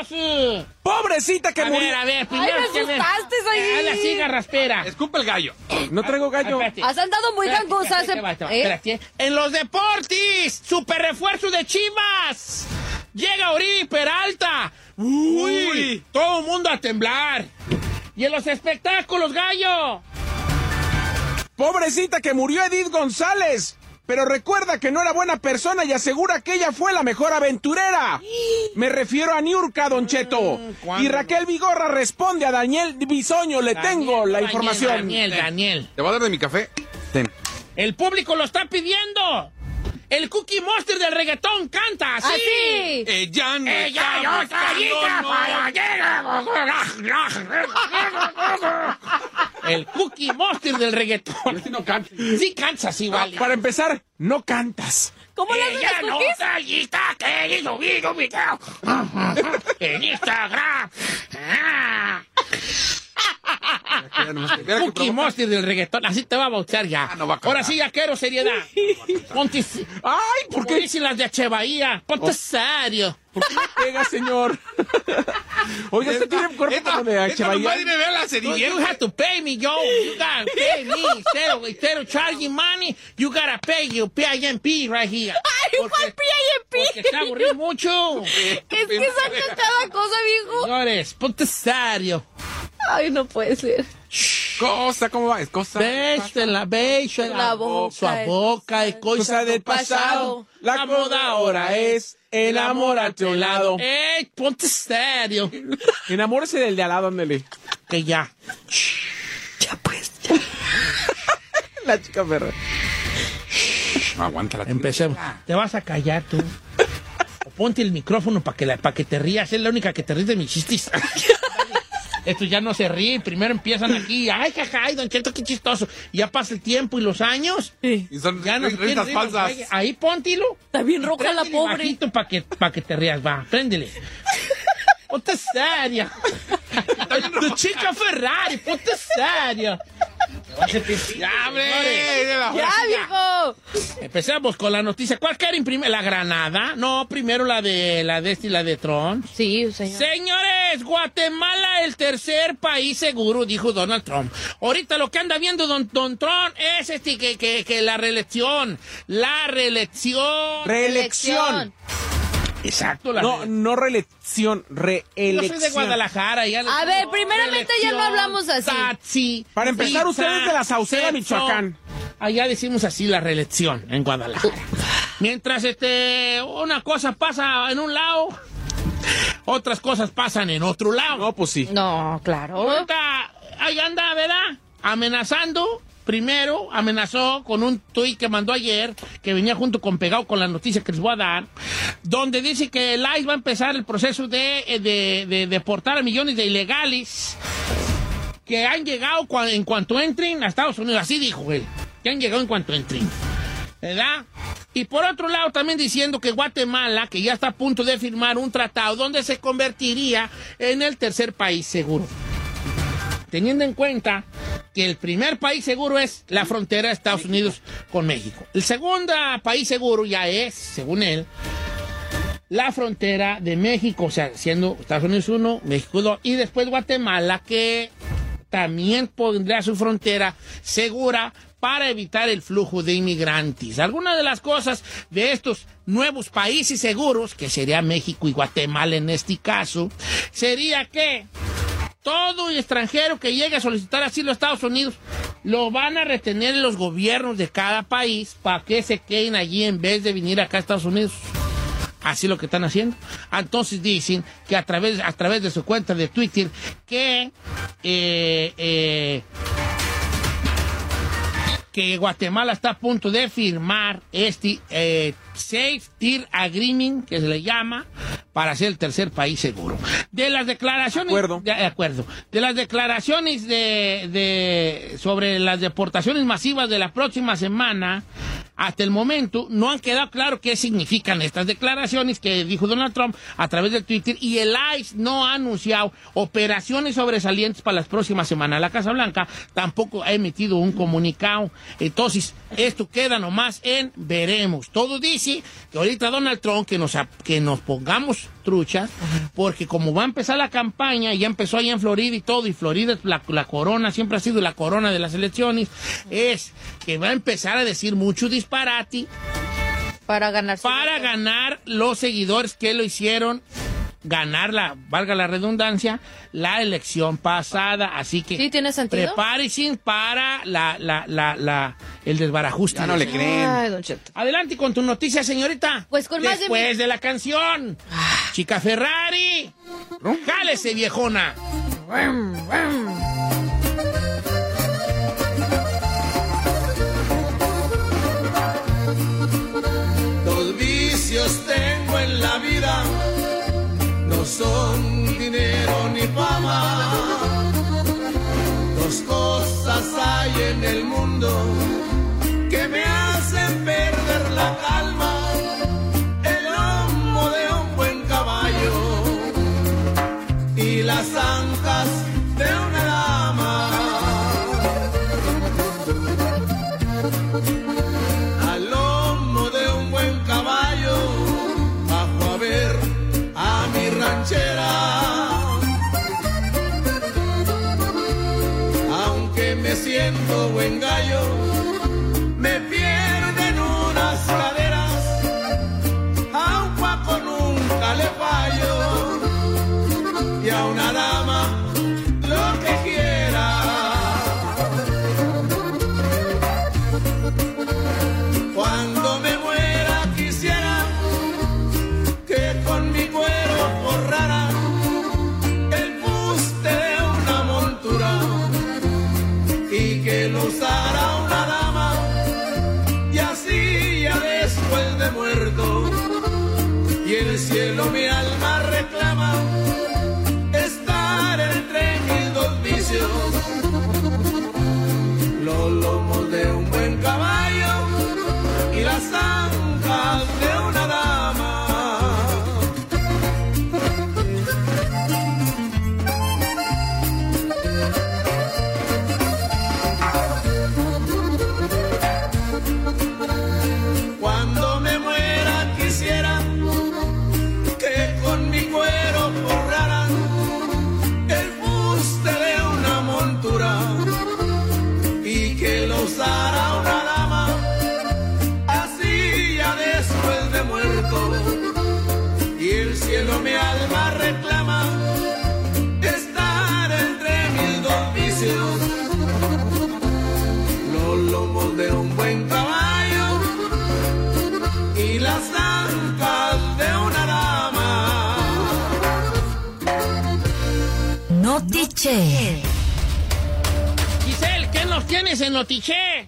eh, Pobrecita que a murió. ver, a ver, primero. me asustaste. Eh, Haz la siga raspera. Escupa el gallo. No traigo gallo. Espérate. has andado muy Espérate, gangosa. espérate, hace- que va, te va, ¿Eh? En los deportes, super refuerzo de Chivas. Llega Uri Peralta. Uy, Uy. todo el mundo a temblar. Y en los espectáculos, gallo. Pobrecita que murió Edith González. Pero recuerda que no era buena persona y asegura que ella fue la mejor aventurera. Me refiero a Niurka, Don Cheto. ¿cuándo? Y Raquel Vigorra responde a Daniel Bisoño. Le tengo la Daniel, información. Daniel, Daniel. ¿Te voy a dar de mi café? Ten. El público lo está pidiendo. El Cookie Monster del reggaetón canta así. Así. Ella no Ella está no está buscando, para El Cookie Monster del reggaetón. no canto. Sí cansa así, vale. Para empezar, no cantas. ¿Cómo le Ella las no está lista que hizo video, video en Instagram. Cookie Monster del reggaetón. Así te va a bautizar ya. Ah, no va a. Ahora sí, ya quiero seriedad. Ponte, Ay, ¿por ¿por qué? dicen las de H. Bahía? Ponte serio. ¿Por qué me pega, señor? Oiga, usted tiene cuerpo Esta- como de esta H. nomás Bahía. viene a ver la You, cerilla. you have to pay me, yo. You gotta pay me. Instead of, instead of charging money, you gotta pay your PIMP right here. Ay, ¿cuál Porque te aburrí mucho. Es que saca cada cosa, viejo. Señores, ponte serio. Ay, no puede ser. Cosa, ¿cómo va? Es cosa. Beso en la beso en la, boca. Su boca y cosa Cosa del pasado. La moda ahora es enamórate a un lado. ¡Ey, ponte serio! Enamórese del de al lado, ándele. Que ya. Ya pues, ya. La chica perra. No, aguanta la Empecemos. Te vas a callar tú. O ponte el micrófono para que, la- pa' que te rías. Es la única que te ríes de mis chistes. Esto ya no se ríe. Primero empiezan aquí. ¡Ay, jaja! ay, don Cheto, qué chistoso! Ya pasa el tiempo y los años. Y son Ya no se risas falsas. Ahí póntilo. Está bien roja la pobre. para que, pa' que te rías. Va, préndele. Ponte seria. Tu chica Ferrari, ponte seria. ¡Ya, ¡Ya, viejo! Empezamos con la noticia. ¿Cuál quieren primero? ¿La Granada? No, primero la de la de este y la de Trump. Sí, señor. Señores, Guatemala el tercer país seguro, dijo Donald Trump. Ahorita lo que anda viendo don, don Trump es este que, que, que la reelección. La reelección. Reelección. Exacto, la No, reelección. no reelección, Yo reelección. soy de Guadalajara. Ya A ver, primeramente ya no hablamos así. Taxi, Para empezar, pizza, ustedes de la Sauceda. Michoacán. Allá decimos así la reelección en Guadalajara. Mientras este una cosa pasa en un lado, otras cosas pasan en otro lado. No, pues sí. No, claro. Ahorita ahí anda, ¿verdad? Amenazando primero amenazó con un tuit que mandó ayer, que venía junto con pegado con la noticia que les voy a dar, donde dice que el ICE va a empezar el proceso de, eh, de, de deportar a millones de ilegales que han llegado en cuanto entren a Estados Unidos. Así dijo él, que han llegado en cuanto entren. ¿Verdad? Y por otro lado también diciendo que Guatemala, que ya está a punto de firmar un tratado donde se convertiría en el tercer país seguro. Teniendo en cuenta que el primer país seguro es la frontera de Estados Unidos con México. El segundo país seguro ya es, según él, la frontera de México, o sea, siendo Estados Unidos uno, México dos, y después Guatemala, que también pondrá su frontera segura para evitar el flujo de inmigrantes. Algunas de las cosas de estos nuevos países seguros, que sería México y Guatemala en este caso, sería que todo extranjero que llegue a solicitar asilo a Estados Unidos lo van a retener los gobiernos de cada país para que se queden allí en vez de venir acá a Estados Unidos. Así lo que están haciendo. Entonces dicen que a través, a través de su cuenta de Twitter que eh, eh, que Guatemala está a punto de firmar este eh, Safety Agreement, que se le llama, para ser el tercer país seguro. De las declaraciones... Acuerdo. De, de acuerdo. De las declaraciones de, de- sobre las deportaciones masivas de la próxima semana, hasta el momento no han quedado claro qué significan estas declaraciones que dijo Donald Trump a través de Twitter y el ICE no ha anunciado operaciones sobresalientes para las próximas semanas. La Casa Blanca tampoco ha emitido un comunicado. Entonces, esto queda nomás en veremos. Todo dice que ahorita Donald Trump que nos, que nos pongamos truchas, porque como va a empezar la campaña, ya empezó allá en Florida y todo, y Florida la, la corona, siempre ha sido la corona de las elecciones, es que va a empezar a decir mucho disparate Para ganar para ganar los seguidores que lo hicieron ganar la, valga la redundancia, la elección pasada. Así que Sí, tiene sentido. prepárense para la, la, la, la, el desbarajuste. Ya no le creen. Ay, don Cheto. Adelante con tu noticia, señorita. Pues con más de Después de, mil- la canción. Chica Ferrari. Jálese, viejona. Son dinero ni fama. Dos cosas hay en el mundo que me hacen perder la calma. Notiche. Giselle, ¿qué nos tienes en Notiche?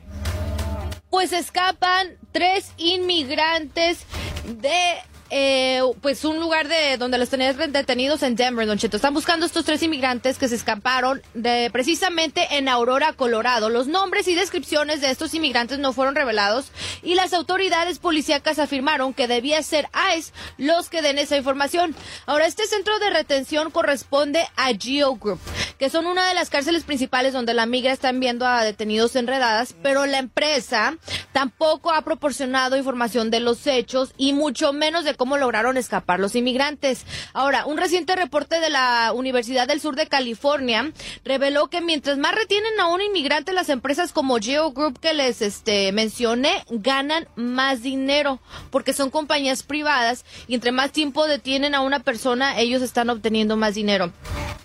Pues escapan tres inmigrantes de eh, pues un lugar de donde los tenían detenidos en Denver, Don Cheto. Están buscando estos tres inmigrantes que se escaparon de precisamente en Aurora, Colorado. Los nombres y descripciones de estos inmigrantes no fueron revelados y las autoridades policíacas afirmaron que debía ser ICE los que den esa información. Ahora, este centro de retención corresponde a Geo Group, que son una de las cárceles principales donde la migra está enviando a detenidos enredadas, pero la empresa tampoco ha proporcionado información de los hechos y mucho menos de cómo lograron escapar los inmigrantes. Ahora, un reciente reporte de la Universidad del Sur de California reveló que mientras más retienen a un inmigrante, las empresas como Geo Group que les este, mencioné ganan más dinero porque son compañías privadas y entre más tiempo detienen a una persona, ellos están obteniendo más dinero.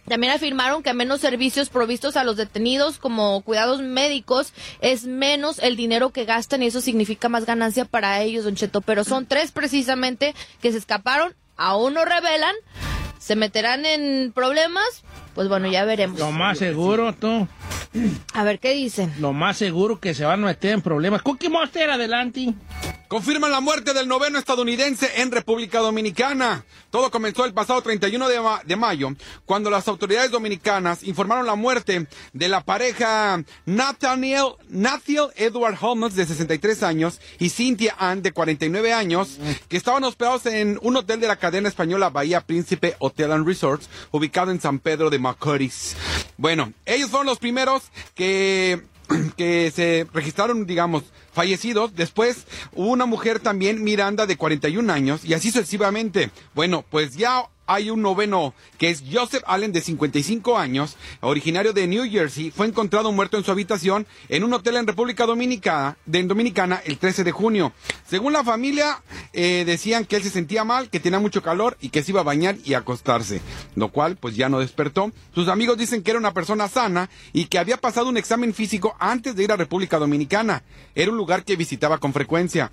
También afirmaron que menos servicios provistos a los detenidos como cuidados médicos es menos el dinero que gastan y eso significa más ganancia para ellos, Don Cheto. Pero son tres precisamente que se escaparon, aún no revelan, se meterán en problemas, pues bueno, ya veremos. Lo más seguro, tú. A ver qué dicen. Lo más seguro que se van a meter en problemas. Cookie Monster, adelante. Confirman la muerte del noveno estadounidense en República Dominicana. Todo comenzó el pasado 31 de, ma- de mayo, cuando las autoridades dominicanas informaron la muerte de la pareja Nathaniel, Nathaniel Edward Holmes, de 63 años, y Cynthia Ann, de 49 años, que estaban hospedados en un hotel de la cadena española Bahía Príncipe Hotel and Resorts, ubicado en San Pedro de Macorís. Bueno, ellos fueron los primeros que que se registraron, digamos, fallecidos. Después hubo una mujer también, Miranda, de 41 años, y así sucesivamente. Bueno, pues ya hay un noveno que es Joseph Allen de 55 años, originario de New Jersey, fue encontrado muerto en su habitación en un hotel en República Dominicana, de Dominicana el 13 de junio. Según la familia, eh, decían que él se sentía mal, que tenía mucho calor y que se iba a bañar y acostarse, lo cual pues ya no despertó. Sus amigos dicen que era una persona sana y que había pasado un examen físico antes de ir a República Dominicana. Era un lugar que visitaba con frecuencia.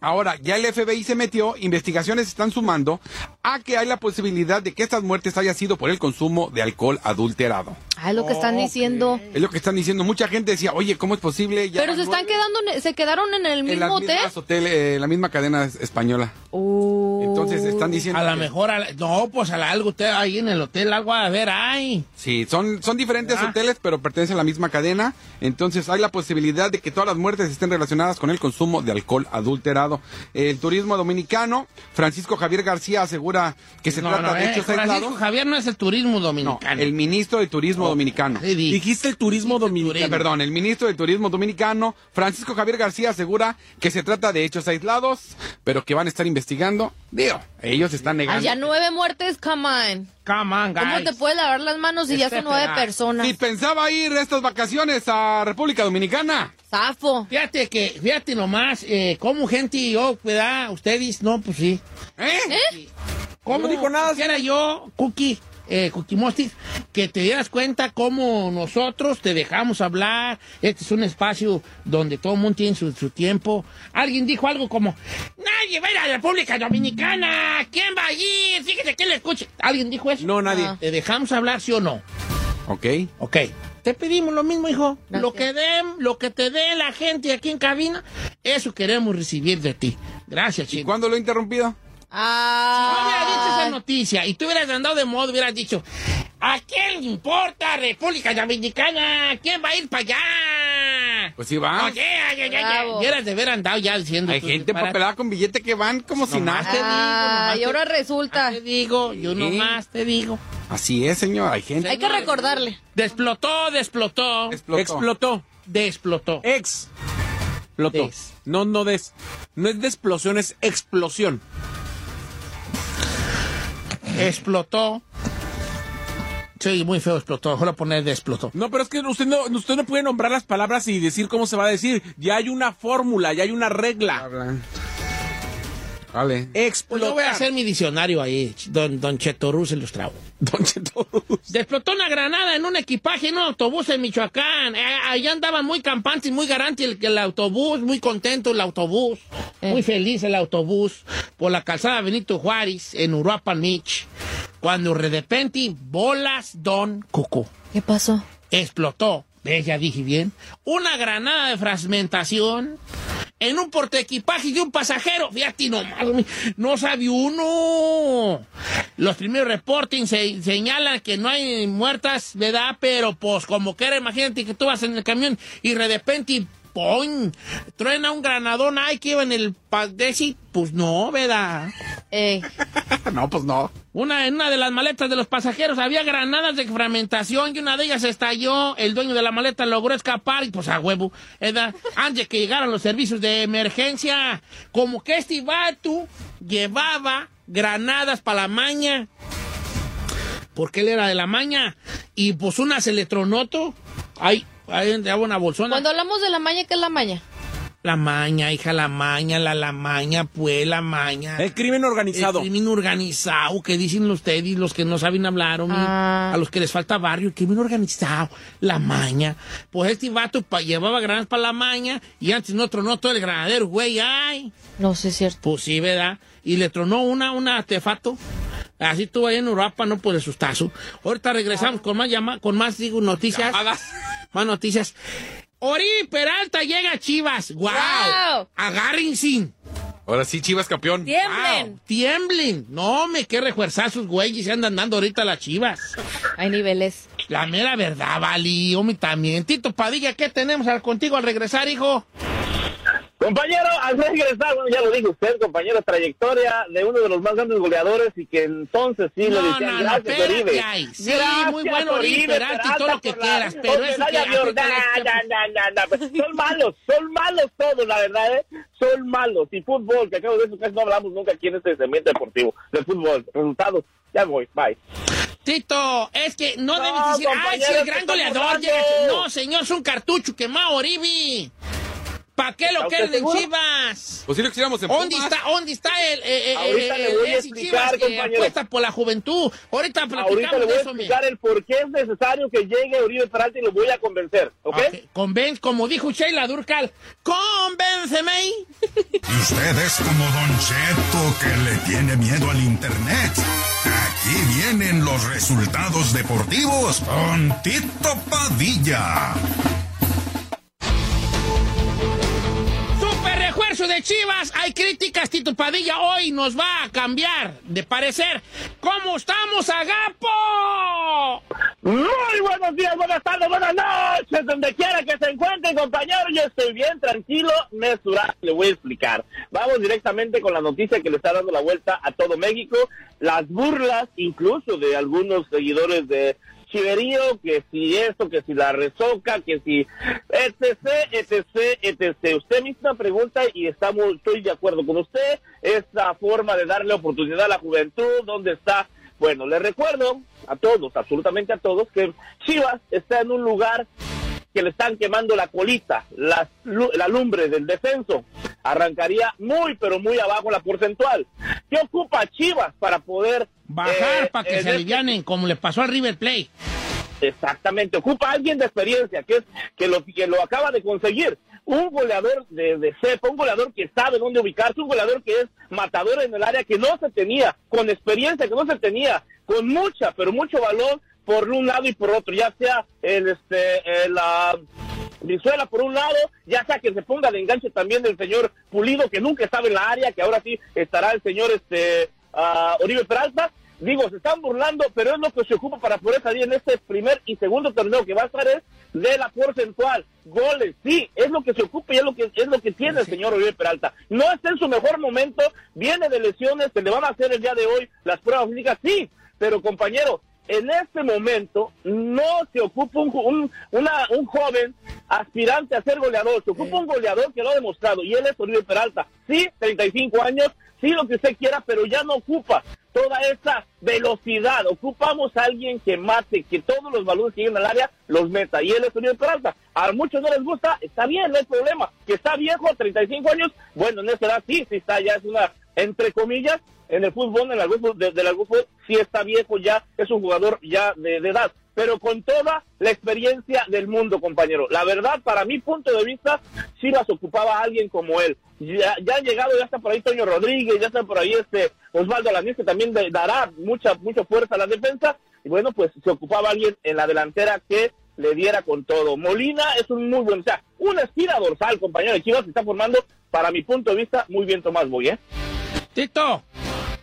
Ahora, ya el FBI se metió, investigaciones están sumando a que hay la posibilidad de que estas muertes haya sido por el consumo de alcohol adulterado. Ah, es lo que están diciendo. Es lo que están diciendo. Mucha gente decía, oye, ¿cómo es posible? Ya Pero se están quedando, en- se quedaron en el en mismo las hotel. hotel, eh, la misma cadena es- española. Oh. Entonces están diciendo A lo mejor, a la- no, pues a la- algo usted ahí en el hotel, algo a ver, ay. Sí, son, son diferentes Ah. hoteles, pero pertenecen a la misma cadena. Entonces hay la posibilidad de que todas las muertes estén relacionadas con el consumo de alcohol adulterado. El turismo dominicano, Francisco Javier García asegura que se No, trata no, de eh, hechos Francisco aislados. Javier no es el turismo No, dominicano. el ministro de Turismo dominicano. Sí, di. Dijiste el turismo dominicano. Perdón, el ministro de Turismo dominicano, Francisco Javier García, asegura que se trata de hechos aislados, pero que van a estar investigando. Digo, ellos están negando. Allá nueve muertes, come on. Come on, guys. ¿Cómo te puedes lavar las manos si ya son nueve personas? Si pensaba ir estas vacaciones a República Dominicana. Zafo. Fíjate que, fíjate nomás, eh, como gente yo, ¿verdad? Ustedes, no, pues sí. ¿Eh? ¿Cómo No dijo nada, Quisiera yo, Cookie, eh, Cookie Mostis, que te dieras cuenta cómo nosotros te dejamos hablar. Este es un espacio donde todo el mundo tiene su, su tiempo. Alguien dijo algo como, nadie va a ir a la República Dominicana. ¿Quién va a ir? Fíjate que le escuche. ¿Alguien dijo eso? No, nadie. Ah. ¿Te dejamos hablar, sí o no? Ok. Ok. Te pedimos lo mismo, hijo. Gracias. Lo que den, lo que te dé la gente aquí en cabina, eso queremos recibir de ti. Gracias, ¿Y chico. cuándo lo he interrumpido? No hubieras dicho esa Ah. noticia y tú hubieras andado de modo, hubieras dicho, ¿a quién le importa República Dominicana? ¿Quién va a ir para allá? Pues sí va. Oye, ay, ay, ay, ay. Bravo. Hubieras de haber andado ya diciendo. Hay tus gente papelada con billete que van como si nada. te digo, Ah, y ahora te- resulta. Te digo, yo Sí. nomás te digo. Así es, señor. Hay gente. Hay que recordarle. Desplotó, desplotó, Explotó. Explotó. desplotó. Ex. Explotó. Des. No, no des. No es de explosión, es explosión. Explotó. Sí, muy feo explotó. Mejor poner desplotó. No, pero es que usted no, usted no puede nombrar las palabras y decir cómo se va a decir. Ya hay una fórmula, ya hay una regla. Hablan. Vale. Pues Explotar. yo voy a hacer mi diccionario ahí, don, don Chetoruz ilustrado. Don Cheto. Explotó una granada en un equipaje en un autobús en Michoacán. Eh, allá andaban muy campantes, muy garantes el, el autobús, muy contento el autobús, Eh. muy feliz el autobús por la calzada Benito Juárez en Uruapan, Mich. Cuando de repente, bolas Don Cucú. ¿Qué pasó? Explotó. Ya dije bien. Una granada de fragmentación en un portaequipaje de un pasajero. Fíjate, no, no sabe uno. Los primeros reportes se, señalan que no hay muertas, ¿verdad? Pero pues como que era, imagínate que tú vas en el camión y de repente ¡pum! truena un granadón ahí que iba en el padeci. Pues no, ¿verdad? Ey, no, pues no. Una, en una de las maletas de los pasajeros había granadas de fragmentación y una de ellas estalló. El dueño de la maleta logró escapar y pues a huevo, ¿verdad? Antes que llegaran los servicios de emergencia. Como que este vato llevaba granadas para la maña. Porque él era de la maña. Y pues unas electronoto. Ay, ahí llevaba una bolsona. cuando hablamos de la maña, ¿qué es la maña? La maña, hija, la maña, la la maña, pues la maña. El crimen organizado. El crimen organizado, que dicen ustedes, los que no saben hablar, hombre, Ah. a los que les falta barrio, el crimen organizado, la maña. Pues este vato pa- llevaba granadas para la maña y antes no tronó todo el granadero, güey, ay. No sé, es cierto. Pues sí, ¿verdad? Y le tronó una, una artefacto. Así estuvo ahí en Europa, no por el sustazo. Ahorita regresamos con más llama, con más, digo, noticias. Más noticias. Ori Peralta llega a Chivas. ¡Wow! ¡Guau! Agárrense. Ahora sí, Chivas campeón. Tiemblen. Wow, tiemblen. No, me qué refuerzar sus güeyes se andan dando ahorita las chivas. Hay niveles. La mera verdad, Vali, hombre, también. Tito Padilla, ¿qué tenemos al- contigo al regresar, hijo? Compañero, al regresar, bueno, ya lo dijo usted, compañero, trayectoria de uno de los más grandes goleadores y que entonces sí le No, decían no, gracias, Oribe. Sí, Gracias, muy bueno, Oribe, Peralta y todo lo que la- quieras, pero eso que- na, na, na. Son malos, son malos todos, la verdad, ¿eh? Son malos. Y fútbol, que acabo de eso casi no hablamos nunca aquí en este segmento deportivo del fútbol. Resultados, ya voy, bye. Tito, es que no, No, debes decir, ay, sí, el gran goleador. No, señor, es un cartucho quemado, Oribe. ¿Para qué lo ¿Está quieren en? Chivas? Pues sí lo quisiéramos en ¿Dónde Pumas. está, ¿Dónde está el, eh, eh, Ahorita eh, le voy a explicar, Chivas que compañero. apuesta por la juventud? Ahorita Ahorita platicamos le voy de a eso, explicar el por qué es necesario que llegue Oribe Peralta y lo voy a convencer, ¿ok? Ok, Conven, como dijo Sheila Durcal, convénceme. Y usted es como Don Cheto que le tiene miedo al Internet. Aquí vienen los resultados deportivos con Tito Padilla. Chivas. Hay críticas, Tito Padilla. Hoy nos va a cambiar de parecer. ¿Cómo estamos, Agapo? Muy buenos días, buenas tardes, buenas noches, donde quiera que se encuentren, compañeros. Yo estoy bien, tranquilo, mesurado. Le voy a explicar. Vamos directamente con la noticia que le está dando la vuelta a todo México. Las burlas, incluso de algunos seguidores de Chiverío, que si esto, que si la resoca, que si etc, etc, etc. Usted me hizo una pregunta y estamos, estoy de acuerdo con usted. Esta forma de darle oportunidad a la juventud, ¿dónde está? Bueno, le recuerdo a todos, absolutamente a todos, que Chivas está en un lugar que le están quemando la colita, la, la lumbre del descenso. Arrancaría muy, pero muy abajo la porcentual. ¿Qué ocupa Chivas para poder Bajar eh, para que se este- alivianen, como le pasó al River Plate. Exactamente, ocupa a alguien de experiencia, que es que lo, que lo acaba de conseguir. Un goleador de, de cepa, un goleador que sabe dónde ubicarse, un goleador que es matador en el área que no se tenía, con experiencia que no se tenía, con mucha, pero mucho valor por un lado y por otro, ya sea el, este, el, ah, Brizuela por un lado, ya sea que se ponga de enganche también del señor Pulido, que nunca estaba en la área, que ahora sí estará el señor este ah, Oribe Peralta. Digo, se están burlando, pero es lo que se ocupa para poder salir en este primer y segundo torneo que va a estar es de la porcentual. Goles, sí, es lo que se ocupa y es lo que es lo que tiene el señor Oribe Peralta. No está en su mejor momento, viene de lesiones, se le van a hacer el día de hoy las pruebas físicas, sí, pero compañero, en este momento no se ocupa un, un, una- un joven aspirante a ser goleador, se ocupa un goleador que lo ha demostrado y él es Oribe Peralta. Sí, 35 años, sí lo que usted quiera, pero ya no ocupa toda esa velocidad. Ocupamos a alguien que mate, que todos los balones que lleguen al área los meta y él es Oribe Peralta. A muchos no les gusta, está bien, no hay problema. Que está viejo, 35 años, bueno, en esa edad sí, sí está, ya es una, entre comillas, en el fútbol, en el fútbol, de- del fútbol, sí está viejo ya, es un jugador ya de, edad, pero con toda la experiencia del mundo, compañero. La verdad, para mi punto de vista, Chivas ocupaba alguien como él. Ya, ya han llegado, ya está por ahí Toño Rodríguez, ya está por ahí este Osvaldo Alanís, que también de- dará mucha, mucha fuerza a la defensa. Y bueno, pues se ocupaba alguien en la delantera que le diera con todo. Molina es un muy buen, o sea, una espina dorsal, compañero de Chivas, se está formando, para mi punto de vista, muy bien Tomás Boy, ¿eh? Tito,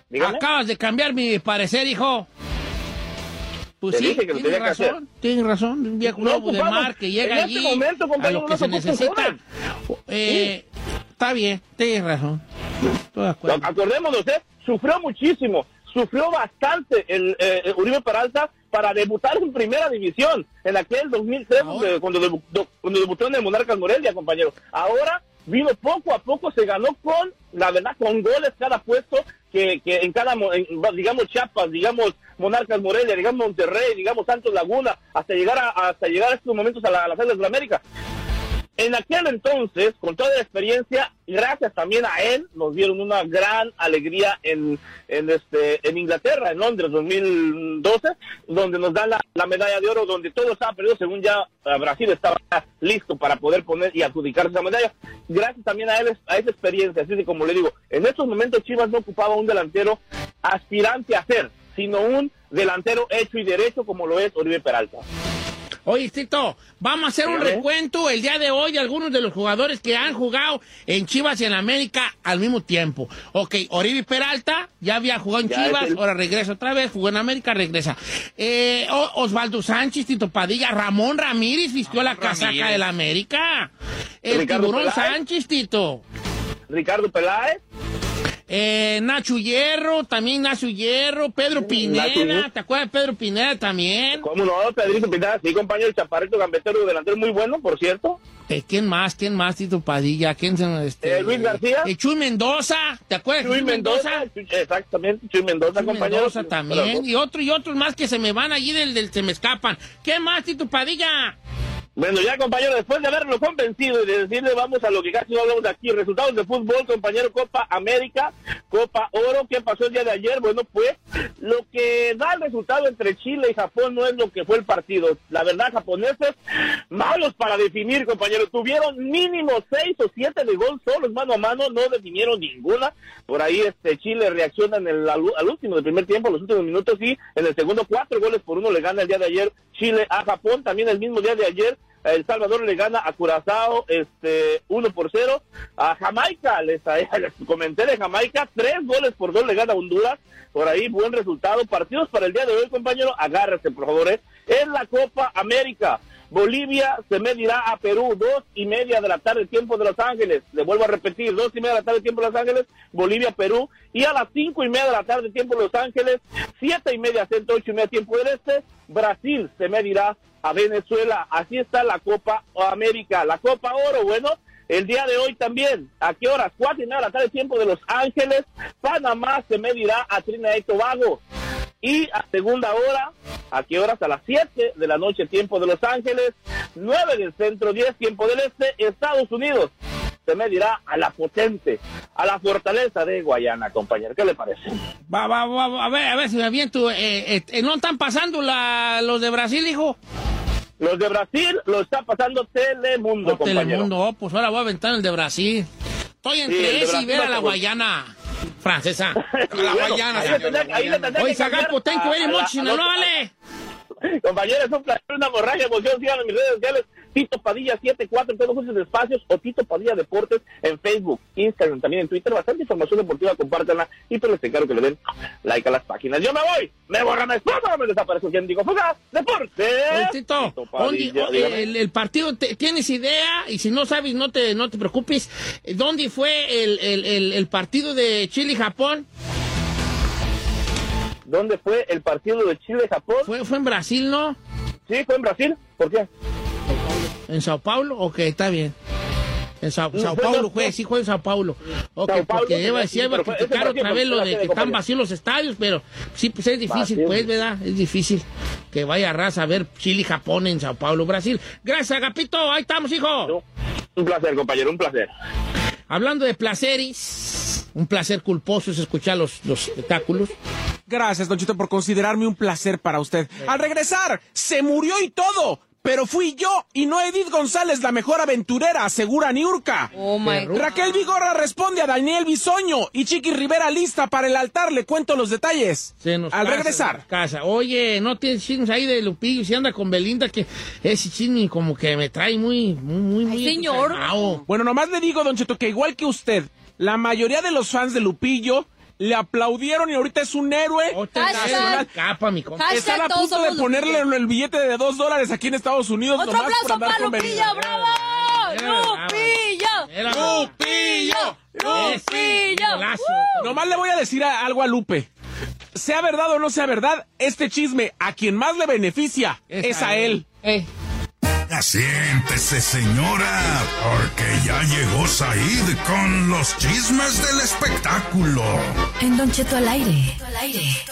Dígame. acabas de cambiar mi parecer, hijo. Pues Te sí, dije que lo tienes tenía que hacer. razón, tienes razón, un viejo No lobo de ocupamos- mar que llega en allí este momento, a compañero, lo que no se necesita. Eh, Está bien, tienes razón. Estoy de acuerdo. ¿eh? Sufrió muchísimo, sufrió bastante el eh, Uribe Peralta para debutar en primera división en aquel 2003 Ahora. donde- cuando, debu- cuando debutó en el Monarcas Morelia, compañero. Ahora vino poco a poco, se ganó con, la verdad, con goles cada puesto que, que en cada, en, digamos, Chiapas, digamos, Monarcas Morelia, digamos, Monterrey, digamos, Santos Laguna, hasta llegar a, hasta llegar a estos momentos a, la- a las Islas de la América. En aquel entonces, con toda la experiencia, gracias también a él, nos dieron una gran alegría en, en, este, en Inglaterra, en Londres 2012, donde nos dan la, la medalla de oro, donde todo estaba perdido, según ya eh, Brasil estaba listo para poder poner y adjudicarse esa medalla. Gracias también a él, a esa experiencia, así que como le digo, en estos momentos Chivas no ocupaba un delantero aspirante a ser, sino un delantero hecho y derecho como lo es Oribe Peralta. Oye, Tito, vamos a hacer un recuento el día de hoy de algunos de los jugadores que han jugado en Chivas y en América al mismo tiempo. Ok, Oribe Peralta ya había jugado en Ya Chivas, el- ahora regresa otra vez, jugó en América, regresa. Eh, Osvaldo Sánchez, Tito Padilla, Ramón Ramírez vistió la casaca Ramírez. del América. El Ricardo Tiburón Peláez. Sánchez, Tito. Ricardo Peláez, Eh, Nacho Hierro, también Nacho Hierro, Pedro Pineda. ¿te acuerdas de Pedro Pineda también? ¿Cómo no? Pedrito Pineda, sí, compañero, el chaparrito gambetero delantero muy bueno, por cierto. Eh, ¿Quién más? ¿Quién más, Tito Padilla? ¿Quién se, este, Eh, Luis García. eh, Chuy Mendoza, ¿te acuerdas de Chuy Chuy Mendoza? Exactamente, Chuy Mendoza, Chuy compañero. Mendoza también. Y otro y otros más que se me van allí del, del se me escapan. ¿Qué más, Tito Padilla? Bueno, ya, compañero, después de haberlo convencido y de decirle vamos a lo que casi no hablamos de aquí, resultados de fútbol, compañero, Copa América, Copa Oro, ¿qué pasó el día de ayer? Bueno, pues lo que da el resultado entre Chile y Japón no es lo que fue el partido. La verdad, japoneses, malos para definir, compañero, tuvieron mínimo seis o siete de gol solos, mano a mano, no definieron ninguna. Por ahí este Chile reacciona en el, al, último del primer tiempo, los últimos minutos, y en el segundo cuatro goles por uno le gana el día de ayer Chile a Japón, también el mismo día de ayer el Salvador le gana a Curazao este 1 por 0. A Jamaica, les, comenté de Jamaica, tres goles por dos le gana a Honduras. Por ahí, buen resultado. Partidos para el día de hoy, compañero. Agárrese, por favor. ¿eh? En la Copa América. Bolivia se medirá a Perú, dos y media de la tarde, tiempo de Los Ángeles. Le vuelvo a repetir, dos y media de la tarde, tiempo de Los Ángeles, Bolivia, Perú. Y a las cinco y media de la tarde, tiempo de Los Ángeles, siete y media, centro, ocho y media, tiempo del este, Brasil se medirá a Venezuela. Así está la Copa América. La Copa Oro, bueno, el día de hoy también. ¿A qué horas? Cuatro y media de la tarde, tiempo de Los Ángeles. Panamá se medirá a Trinidad y Tobago. Y a segunda hora, ¿a qué horas? A las 7 de la noche, tiempo de Los Ángeles, 9 del centro, 10 tiempo del este, Estados Unidos. Se medirá a la potente, a la fortaleza de Guayana, compañero. ¿Qué le parece? Va, va, va, a ver, a ver si me aviento. Eh, eh, ¿No están pasando la, los de Brasil, hijo? Los de Brasil lo está pasando Telemundo, compañero. Telemundo, oh, pues ahora voy a aventar el de Brasil. Estoy Sí, entre ese y ver a la. Guayana francesa. La Guayana, Oye, Zagapo, thank you a- very a la- much, a la- no, vale. Compañero, es un placer, una hemorragia de emoción. Síganme en mis redes sociales. Tito Padilla 74 en todos juntos espacios o Tito Padilla Deportes en Facebook, Instagram, también en Twitter. Bastante información deportiva, compártanla y pues les encargo que le den like a las páginas. Yo me voy, me borra, me explota, me desaparezco. ¿Quién digo? Fuga, Deportes. Oye, Tito, Tito ¿dónde- Padilla, dígame. el, el partido, te- ¿tienes idea? Y si no sabes, no te, no te preocupes. ¿Dónde fue el, el, el, partido de Chile y Japón? ¿Dónde fue el partido de Chile-Japón? Fue, fue en Brasil, ¿no? Sí, fue en Brasil. ¿Por qué? ¿En Sao Paulo? Ok, está bien. En Sao, No, Sao Paulo no. sí fue en Sao Paulo. Ok, Sao Paulo, porque sí, iba a sí, a criticar otra vez lo de que están vacíos los estadios, pero sí, pues es difícil, Vacío. pues, ¿verdad? Es difícil que vaya a raza a ver Chile y Japón en Sao Paulo, Brasil. Gracias, Agapito, ahí estamos, hijo. No. Un placer, compañero, un placer. Hablando de placeres, un placer culposo es escuchar los, los espectáculos. Gracias, Don Chito, por considerarme un placer para usted. Al regresar, se murió y todo. Pero fui yo y no Edith González, la mejor aventurera, asegura Niurka. Oh my God. Raquel Vigorra responde a Daniel Bisoño y Chiqui Rivera lista para el altar. Le cuento los detalles. Se nos Al casa, regresar. se nos casa. Oye, no tienes chismes ahí de Lupillo si anda con Belinda, que ese chisme como que me trae muy, muy, muy, muy señor. Bueno, nomás le digo, Don Cheto, que igual que usted, la mayoría de los fans de Lupillo le aplaudieron y ahorita es un héroe. Otra vez Hashtag. capa, mi compa. Están a punto de ponerle Lupillo. el billete de dos dólares aquí en Estados Unidos. Otro nomás aplauso para Lupillo, bravo. Mira, Lupillo. Mira, ¡Lupillo! Ese Lupillo. golazo. Nomás le voy a decir a- algo a Lupe. Sea verdad o no sea verdad, este chisme a quien más le beneficia Es a él. él. Eh. Siéntese, señora, porque ya llegó Said con los chismes del espectáculo. En Don Cheto al aire. Al aire.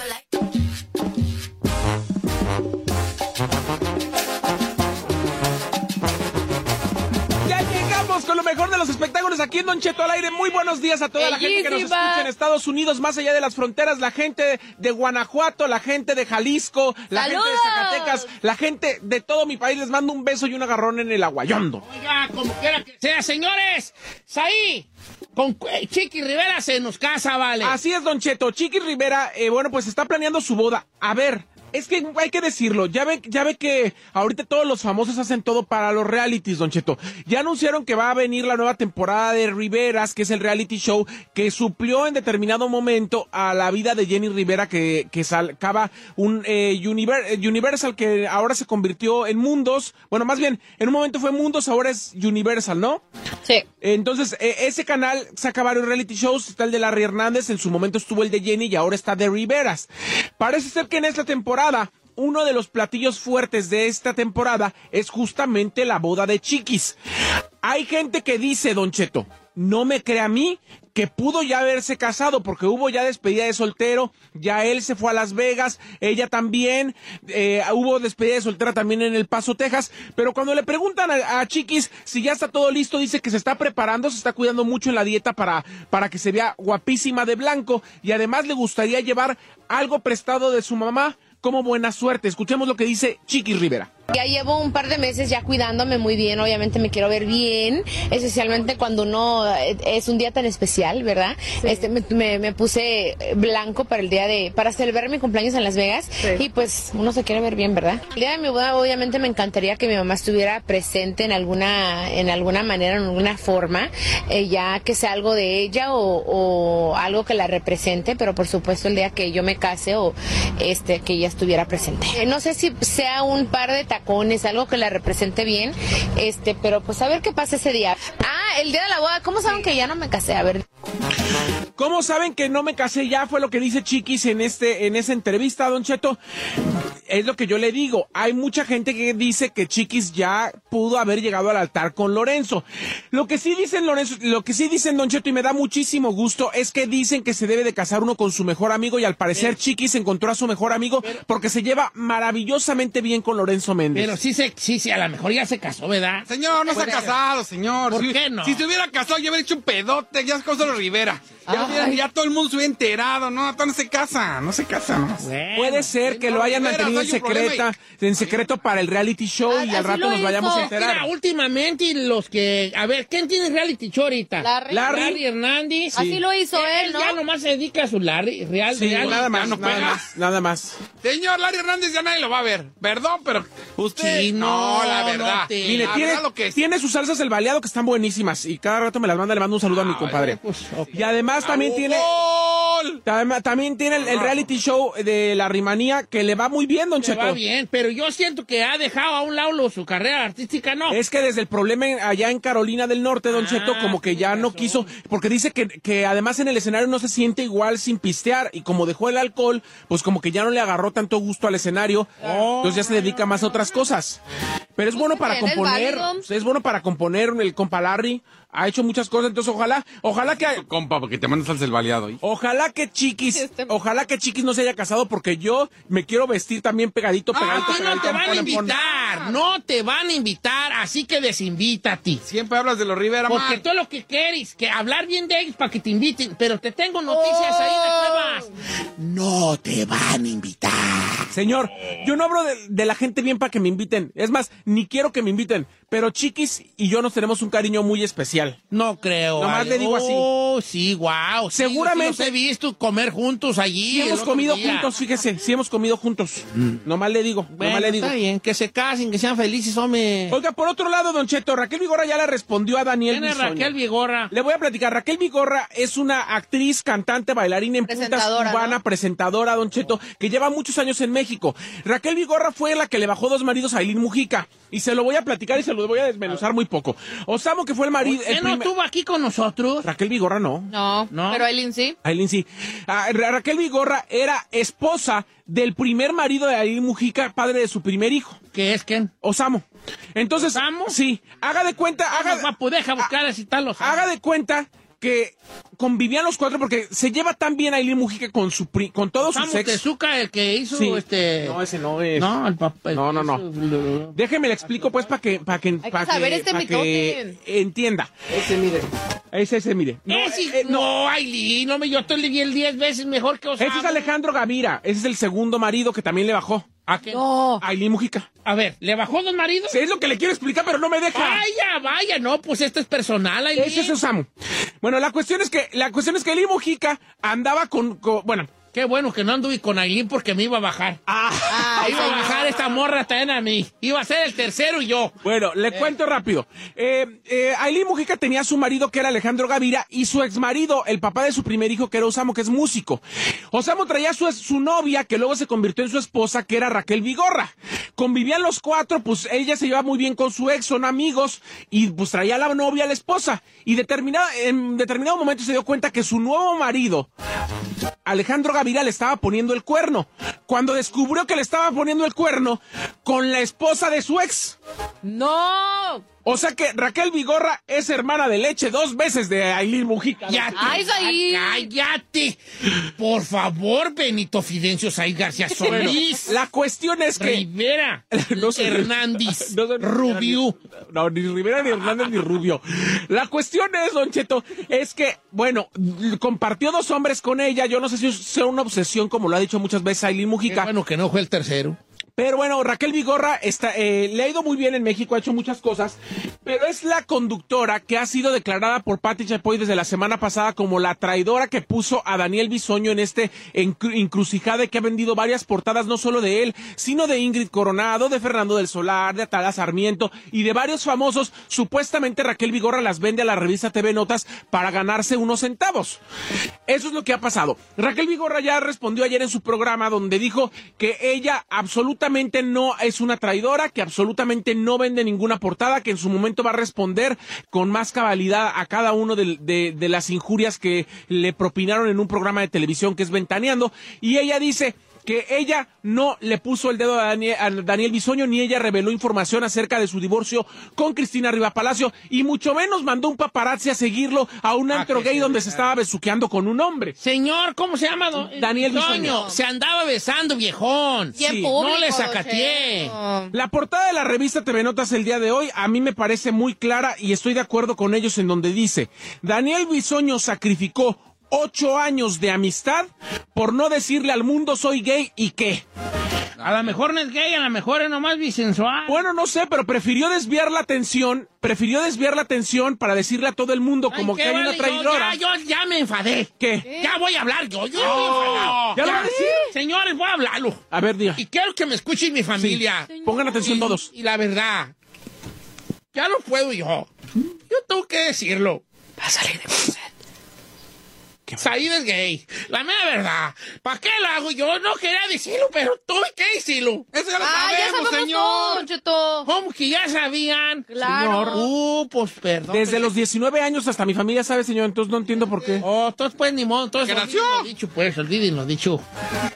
Mejor de los espectáculos aquí en Don Cheto al aire. Muy buenos días a toda la gente que nos escucha en Estados Unidos, más allá de las fronteras, la gente de Guanajuato, la gente de Jalisco, la gente de. Zacatecas, la gente de todo mi país. Les mando un beso y un agarrón en el aguayondo. Oiga, como quiera que sea, señores, Saí, con eh, Chiqui Rivera se nos casa, vale. Así es, Don Cheto. Chiqui Rivera, eh, bueno, pues está planeando su boda. A ver. Es que hay que decirlo, ya ve, ya ve que ahorita todos los famosos hacen todo para los realities, Don Cheto. Ya anunciaron que va a venir la nueva temporada de Riveras, que es el reality show que suplió en determinado momento a la vida de Jenny Rivera, que, que sacaba un eh, eh, Universal que ahora se convirtió en Mundos. Bueno, más bien, en un momento fue Mundos, ahora es Universal, ¿no? Sí. Entonces, eh, ese canal saca varios reality shows. Está el de Larry Hernández, en su momento estuvo el de Jenny y ahora está de Riveras. Parece ser que en esta temporada, uno de los platillos fuertes de esta temporada es justamente la boda de Chiquis. Hay gente que dice, Don Cheto, no me cree a mí que pudo ya haberse casado porque hubo ya despedida de soltero, ya él se fue a Las Vegas, ella también, eh, hubo despedida de soltera también en El Paso, Texas, pero cuando le preguntan a, a Chiquis si ya está todo listo, dice que se está preparando, se está cuidando mucho en la dieta para, para que se vea guapísima de blanco y además le gustaría llevar algo prestado de su mamá como buena suerte. Escuchemos lo que dice Chiquis Rivera. Ya llevo un par de meses ya cuidándome muy bien, obviamente me quiero ver bien, especialmente cuando uno eh, es un día tan especial, ¿verdad? Este me, me- me puse blanco para el día de para celebrar mi cumpleaños en Las Vegas y pues uno se quiere ver bien, ¿verdad? El día de mi boda obviamente me encantaría que mi mamá estuviera presente en alguna en alguna manera, en alguna forma, eh, ya que sea algo de ella o, o algo que la represente, pero por supuesto el día que yo me case o este que ella estuviera presente. Eh, no sé si sea un par de tacones, algo que la represente bien, este, pero pues a ver qué pasa ese día. Ah, el día de la boda, ¿cómo saben que ya no me casé? A ver. ¿Cómo saben que no me casé ya? Fue lo que dice Chiquis en este, en esa entrevista, Don Cheto. Es lo que yo le digo. Hay mucha gente que dice que Chiquis ya pudo haber llegado al altar con Lorenzo. Lo que sí dicen Lorenzo, lo que sí dicen Don Cheto y me da muchísimo gusto es que dicen que se debe de casar uno con su mejor amigo y al parecer Chiquis encontró a su mejor amigo porque se lleva maravillosamente bien con Lorenzo Méndez. Pero sí, se, sí, sí, a lo mejor ya se casó, ¿verdad? Señor, no se ha casado, señor. ¿Por si, qué no? Si se hubiera casado, ya hubiera hecho un pedote, ya es cosa de Rivera. Ya, todo el mundo se hubiera enterado, no, no se casa, no se casa, no. Bueno, Puede ser que lo hayan mantenido en secreta, en secreto para el reality show Ah, y al rato nos vayamos a enterar. Mira, últimamente los que... A ver, ¿quién tiene reality show ahorita? Larry. Larry. Hernández. Así lo hizo él, ¿no? ya nomás se dedica a su Larry, real, Sí, real. nada más, no nada pega. más, nada más. Señor Larry Hernández ya nadie lo va a ver. Perdón, pero usted. Sí, no, la verdad. no te- Mire, La tiene, verdad lo que es. tiene sus salsas el baleado que están buenísimas y cada rato me las manda, le mando un saludo a mi compadre. pues, ok. Y además también tiene ¡Gol! tam- también tiene el, el reality show de la rimanía que le va muy bien, Don Le Cheto. va bien, pero yo siento que ha dejado a un lado lo- su carrera artística, ¿no? Es que desde el problema en- allá en Carolina del Norte, Don Ah, Cheto, como que ya no quiso, porque dice que, que además en el escenario no se siente igual sin pistear, y como dejó el alcohol, pues como que ya no le agarró tanto gusto al escenario, entonces ya se dedica más a otras cosas. Pero es bueno para componer, es bueno para componer el compa Larry, ha hecho muchas cosas, entonces ojalá, ojalá que... Compa, porque te mandas salsa el baleado. ¿eh? Ojalá que Chiquis, Este- ojalá que Chiquis no se haya casado porque yo me quiero vestir también pegadito, pegadito, Ah, no pegadito. te van a pon. invitar, no te van a invitar, así que desinvita a ti. Siempre hablas de los Rivera Porque mal. tú lo que quieres, que hablar bien de ellos para que te inviten, pero te tengo noticias ahí de cuevas. No te van a invitar. Señor, yo no hablo de, de la gente bien para que me inviten. Es más, ni quiero que me inviten. Pero Chiquis y yo nos tenemos un cariño muy especial. No creo. Nomás Ale. le digo así. Oh, sí, wow. Seguramente- los he visto comer juntos allí. Sí hemos comido día. juntos, fíjese. Sí hemos comido juntos. Nomás le digo, Bueno, nomás le digo. está bien, que se casen, que sean felices, hombre. Oiga, por otro lado, Don Cheto, Raquel Vigorra ya le respondió a Daniel ¿Quién es Bisoño. Raquel Vigorra? Le voy a platicar. Raquel Vigorra es una actriz, cantante, bailarina en puntas Presentadora, cubana, ¿no? presentadora, Don Cheto, que lleva muchos años en México. Raquel Vigorra fue la que le bajó dos maridos a Aileen Mujica. Y se lo voy a platicar y se lo voy a desmenuzar muy poco. Osamo, que fue el marido. ¿Quién el no estuvo aquí con nosotros? Raquel Vigorra no. No, No. pero Aileen sí. Aileen sí. Ah, Ra- Raquel Vigorra era esposa del primer marido de Aileen Mujica, padre de su primer hijo, ¿Qué es quién? Osamo. Entonces, ¿Osamo? sí, haga de cuenta, Haga, haga, guapo, deja buscar así tal los. haga de cuenta que convivían los cuatro porque se lleva tan bien Aileen Mujica con su pri- con todos sus Osamo ex. Tezuka, el que hizo Sí. este. No, ese no es. No, el papá. No, no, no. Déjeme le explico pues para que para que para que, este pa' que entienda. Ese mire. Ese ese mire. No, Ese- eh, no, Aileen, no me, yo estoy el 10 veces mejor que Osamo. ese es Alejandro Gavira, ese es el segundo marido que también le bajó. ¿A qué? No. A Aileen Mujica. A ver, ¿le bajó dos maridos? Sí, es lo que le quiero explicar, pero no me deja. Vaya, vaya, no, pues esto es personal, Aileen. Ese es Osamu. Bueno, la cuestión es que la cuestión es que Aileen Mujica andaba con, con- bueno, Qué bueno que no anduve con Aileen porque me iba a bajar. ah, iba a bajar esta morra también a mí. Iba a ser el tercero y yo. Bueno, le cuento rápido. Eh, eh, Aileen Mujica tenía a su marido que era Alejandro Gavira y su ex marido, el papá de su primer hijo que era Osamo, que es músico. Osamo traía a su, su novia que luego se convirtió en su esposa que era Raquel Vigorra. Convivían los cuatro, pues ella se lleva muy bien con su ex, son amigos y pues traía a la novia a la esposa. Y determinada, en determinado momento se dio cuenta que su nuevo marido, Alejandro Gavira le estaba poniendo el cuerno. Cuando descubrió que le estaba poniendo el cuerno con la esposa de su ex. No. O sea que Raquel Vigorra es hermana de leche dos veces de Aileen Mujica. Ya Ay, cállate. Por favor, Benito Fidencio Said García Bueno, Solís. la cuestión es que... Rivera. No sé- Hernández. No sé- Rubio. No, ni Rivera, ni Hernández, ni Rubio. La cuestión es, Don Cheto, es que, bueno, compartió dos hombres con ella. Yo no sé si sea una obsesión, como lo ha dicho muchas veces Aileen Qué Mujica. bueno que no fue el tercero. Pero bueno, Raquel Vigorra está, eh, le ha ido muy bien en México, ha hecho muchas cosas, pero es la conductora que ha sido declarada por Patti Chapoy desde la semana pasada como la traidora que puso a Daniel Bisoño en este encru- encrucijada que ha vendido varias portadas no solo de él, sino de Ingrid Coronado, de Fernando del Solar, de Atala Sarmiento y de varios famosos. Supuestamente Raquel Vigorra las vende a la revista TV Notas para ganarse unos centavos. Eso es lo que ha pasado. Raquel Vigorra ya respondió ayer en su programa donde dijo que ella absolutamente no es una traidora, que absolutamente no vende ninguna portada, que en su momento va a responder con más cabalidad a cada uno de, de- de las injurias que le propinaron en un programa de televisión que es Ventaneando. Y ella dice que ella no le puso el dedo a Daniel, a Daniel Bisoño ni ella reveló información acerca de su divorcio con Cristina Riva Palacio y mucho menos mandó un paparazzi a seguirlo a un antro que gay donde se estaba besuqueando con un hombre. Señor, ¿cómo se llama? don- Daniel Bisoño. Bisoño. Se andaba besando, viejón. En Sí, público, no le Don sacateé. Cheto. La portada de la revista TV Notas el día de hoy a mí me parece muy clara y estoy de acuerdo con ellos en donde dice, Daniel Bisoño sacrificó ocho años de amistad por no decirle al mundo soy gay y qué. A lo mejor no es gay, a lo mejor es nomás bisensual. Bueno, no sé, pero prefirió desviar la atención, prefirió desviar la atención para decirle a todo el mundo como que hay vale, una yo traidora. ya, yo ya me enfadé. ¿Qué? Ya voy a hablar yo. Yo estoy enfadado. ¿Ya lo va a decir? Señores, voy a hablarlo. A ver, diga. Y quiero que me escuchen mi familia. Pongan atención Y- todos. Y la verdad, ya no puedo yo. Yo tengo que decirlo. Va a salir de. Said es gay. La mera verdad. ¿Para qué lo hago? Yo no quería decirlo, pero tuve que decirlo. Eso ya lo Ah, ya sabemos, todo, señor. Cheto. ¿Cómo que ya sabían? Claro. Uh, pues perdón. Desde los 19 años hasta mi familia sabe, señor, entonces no entiendo por qué. Oh, entonces pues ni modo. Entonces lo dicho, pues, olviden lo dicho.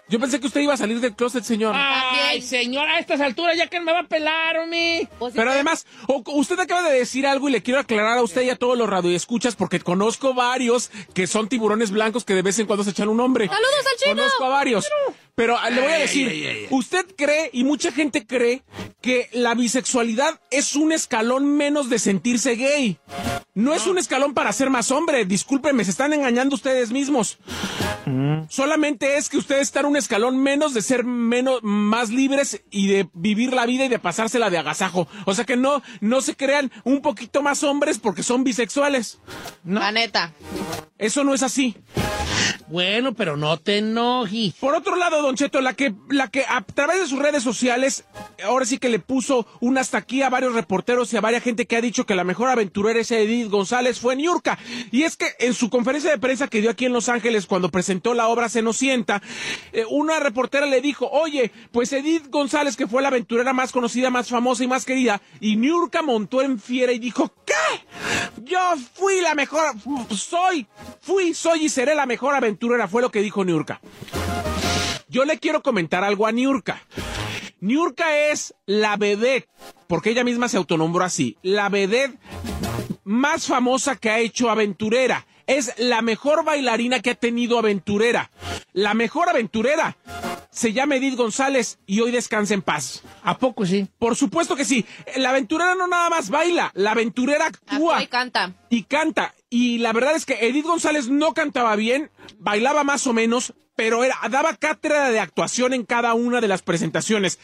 Yo pensé que usted iba a salir del closet, señor. Ay, señor, a estas alturas ya que me va a pelar, hombre. Pues Pero además, usted acaba de decir algo y le quiero aclarar a usted y a todos los radioescuchas porque conozco varios que son tiburones blancos que de vez en cuando se echan un hombre. ¡Saludos al chino! Conozco a varios. Pero ah, le voy a decir, ay, ay, ay. usted cree y mucha gente cree que la bisexualidad es un escalón menos de sentirse gay. No es un escalón para ser más hombre. Discúlpenme, se están engañando ustedes mismos. Solamente es que ustedes están un escalón menos de ser menos, más libres y de vivir la vida y de pasársela de agasajo. O sea que no, no se crean un poquito más hombres porque son bisexuales. La neta. Eso no es así. Bueno, pero no te enojes. Por otro lado, Don Cheto, la que, la que a través de sus redes sociales, ahora sí que le puso un hasta aquí a varios reporteros y a varias gente que ha dicho que la mejor aventurera es Edith González fue Niurka. Y es que en su conferencia de prensa que dio aquí en Los Ángeles cuando presentó la obra Cenocienta, eh, una reportera le dijo, oye, pues Edith González, que fue la aventurera más conocida, más famosa y más querida, y Niurka montó en fiera y dijo, ¿qué? Yo fui la mejor, soy, fui, soy y seré la mejor aventurera, fue lo que dijo Niurka. Yo le quiero comentar algo a Niurka. Niurka es la vedette, porque ella misma se autonombró así, la vedette más famosa que ha hecho aventurera. Es la mejor bailarina que ha tenido aventurera. La mejor aventurera. Se llama Edith González y hoy descansa en paz. ¿A poco sí? Por supuesto que sí. La aventurera no nada más baila, la aventurera actúa Actúa y canta. y canta. Y la verdad es que Edith González no cantaba bien, bailaba más o menos, pero era, daba cátedra de actuación en cada una de las presentaciones.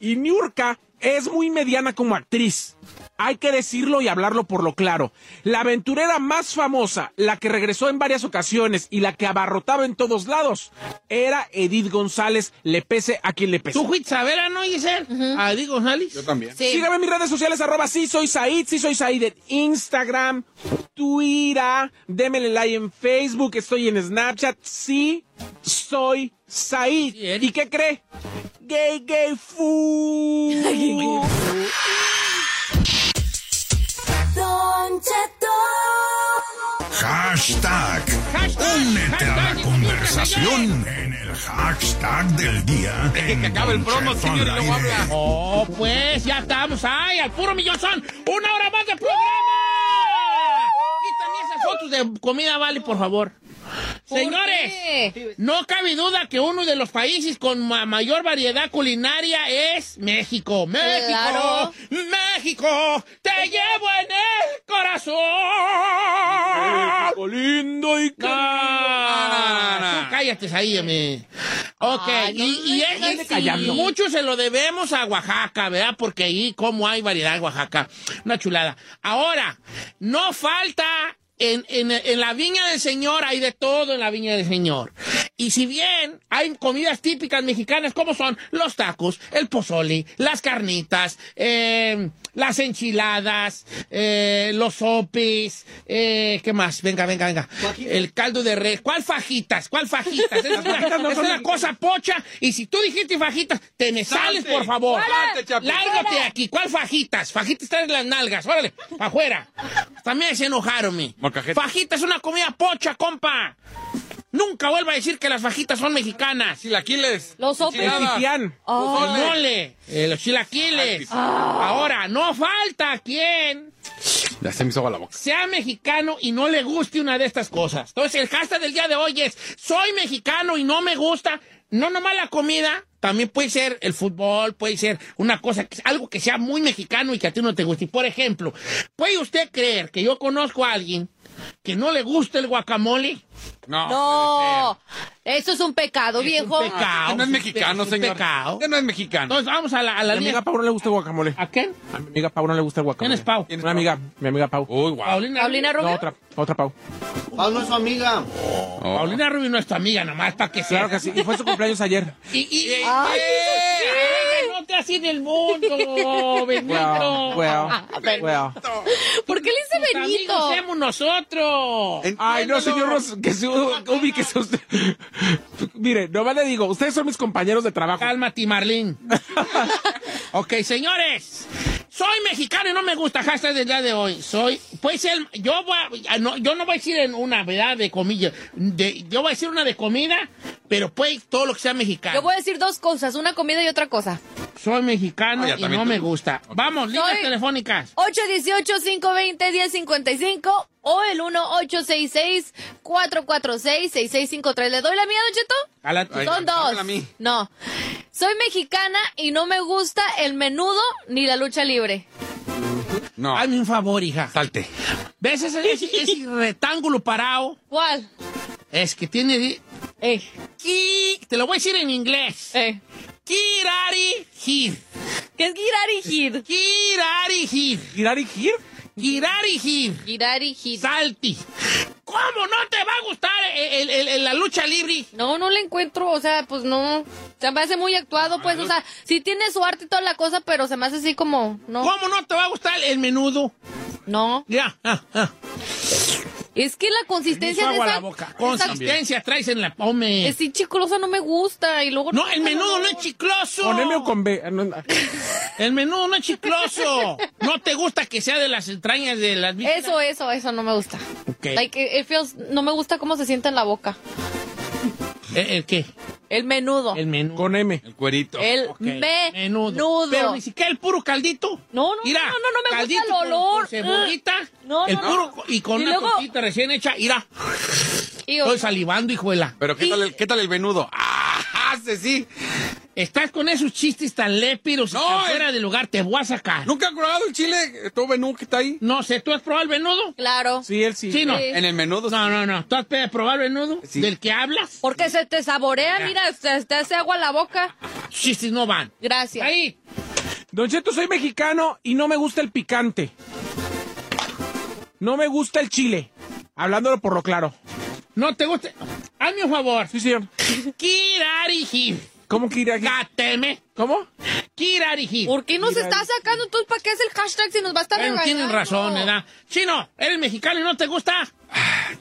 Y Niurka es muy mediana como actriz. Hay que decirlo y hablarlo por lo claro. La aventurera más famosa, la que regresó en varias ocasiones y la que abarrotaba en todos lados, era Edith González, le pese a quien le pese. ¿Tú fuiste a ver a no, Giselle? ¿A Edith González? Yo también. Sí. Síganme en mis redes sociales, arroba sí soy Said, sí soy Said en Instagram, Twitter, démele like en Facebook, estoy en Snapchat, sí soy Said. ¿Y qué cree? Gay, gay, fu. Don Cheto. Hashtag. Hashtag, Únete a la hashtag, conversación en el hashtag del día. en que acabe el promo, señor, y luego habla. Oh, pues ya estamos. ¡Ay, al puro millón son! ¡Una hora más de programa! Quítame esas fotos de comida, vale, por favor. ¿Por Señores, qué? no cabe duda que uno de los países con ma- mayor variedad culinaria es México. ¡México! Claro. ¡México! ¡Te llevo en el corazón! lindo y No, no, cállate ahí, me. Ok, Ay, y, y, es- y- mucho se lo debemos a Oaxaca, ¿verdad? Porque ahí, como hay variedad en Oaxaca. Una chulada. Ahora, no falta. En, en, en la viña del Señor hay de todo en la viña del Señor. Y si bien hay comidas típicas mexicanas como son los tacos, el pozole, las carnitas, eh, las enchiladas, eh, los sopes, eh, ¿qué más? Venga, venga, venga. El caldo de res. ¿Cuál fajitas? ¿Cuál fajitas? Es una, fajitas no es una cosa pocha. Y si tú dijiste fajitas, te me sales, por favor. Lárgate aquí. ¿Cuál fajitas? Fajitas están en las nalgas. Órale, para afuera. También se enojaron, mi. Fajitas es una comida pocha, compa. Nunca vuelva a decir que las fajitas son mexicanas. Chilaquiles. Los sopes. El mole, eh, los chilaquiles. Ahora, no falta quien Ya se me hizo la boca. sea mexicano y no le guste una de estas cosas. Entonces, el hashtag del día de hoy es, soy mexicano y no me gusta, no nomás la comida, también puede ser el fútbol, puede ser una cosa, que- algo que sea muy mexicano y que a ti no te guste. Y, por ejemplo, ¿puede usted creer que yo conozco a alguien que no le gusta el guacamole? No. No, eso es un pecado, Es viejo. un pecado. Usted no es mexicano, Es un señor. pecado. Usted no es mexicano. Entonces, vamos a la, a la A mi amiga Pau no le gusta el guacamole. ¿A quién? A mi amiga Pau no le gusta el guacamole. ¿Quién es Pau? ¿Quién es Una Pau? amiga, mi amiga Pau. Uy, guau. Paulina. Paulina No, Rubio. otra, otra Pau. Pablo es su amiga. Oh. Paulina Rubio no es tu amiga, nomás para que sea. Claro que sí. Y fue su cumpleaños ayer. Y, y, y- Ay. No te así del mundo, Benito. Well, well, well. ¿Por qué le dice Benito? somos nosotros. Ay, no, señor, Ros- que se ubíquese usted. Mire, nomás le digo, ustedes son mis compañeros de trabajo. Cálmate, Marlene. ok, señores. Soy mexicano y no me gusta hashtag del día de hoy. Soy, puede ser, yo voy a- no, yo no voy a decir en una, ¿verdad? De comillas. De, yo voy a decir una de comida, pero puede todo lo que sea mexicano. Yo voy a decir dos cosas, una comida y otra cosa. Soy mexicano Ah, y no tú. me gusta. Vamos, líneas Soy- telefónicas. 818-520-1055 o el 1-866-446-6653. ¿Le doy la mía, Don Cheto? A la- Ay, Son dos. a mí. No. Soy mexicana y no me gusta el menudo ni la lucha libre. No. Hazme un favor, hija. Salte. ¿Ves ese, ese- ese rectángulo parado? ¿Cuál? Es que tiene... Eh, te lo voy a decir en inglés. eh. Kirari Hir. ¿Qué es Girari Hir? Kirari Hir. ¿Girari Gir? Kirari Hir. Girari Hir. Salti. ¿Cómo no te va a gustar el- el- el- la lucha libre? No, no le encuentro, o sea, pues no. Se me hace muy actuado, pues, o sea, sí tiene su arte y toda la cosa, pero se me hace así como, no. ¿Cómo no te va a gustar el menudo? No. Ya. ah, ah. Es que la consistencia de esa... la boca. Consistencia traes en la pome. es sí, chiclosa no me gusta y luego... No, el menudo no es chicloso. ¿Con M o con B? Ah, no, no. El menudo no es chicloso. No te gusta que sea de las entrañas de las vísceras? Eso, eso, eso no me gusta. Ok. Like, it feels- no me gusta cómo se siente en la boca. ¿El, el qué? El menudo. El menú. Con M. El cuerito. El Ok, menudo. Pero ni siquiera el puro caldito. No, no, Mira, no, no, no me gusta el con- olor. Con, cebollita. No, el no, no. puro y con Y una luego- tortita recién hecha. Mira, Y, o estoy salivando, hijuela. Pero ¿qué tal, el, ¿qué tal el venudo? ¡Ah! ¡Hace sí! Estás con esos chistes tan lépidos y No, tan fuera de lugar. Te voy a sacar. ¿Nunca han probado el chile? ¿Todo menú que está ahí? No sé, ¿tú has probado el menudo? Claro. Sí, él sí. Sí, no. Sí. En el menudo. No, no, no. ¿Tú has probado el menudo? Sí. ¿Del que hablas? Porque se te saborea, mira, se te hace agua a la boca. Chistes no van. Gracias. Ahí. Don Cheto, soy mexicano y no me gusta el picante. No me gusta el chile. Hablándolo por lo claro. No te gusta. Hazme un favor. Sí, señor. Kirariji. ¿Cómo aquí? Gáteme. ¿Cómo? Kirariji. ¿Por qué no se está sacando? Entonces, ¿para qué es el hashtag si nos va a estar Bueno, regañando? tienen razón, ¿verdad? Chino, eres mexicano y no te gusta.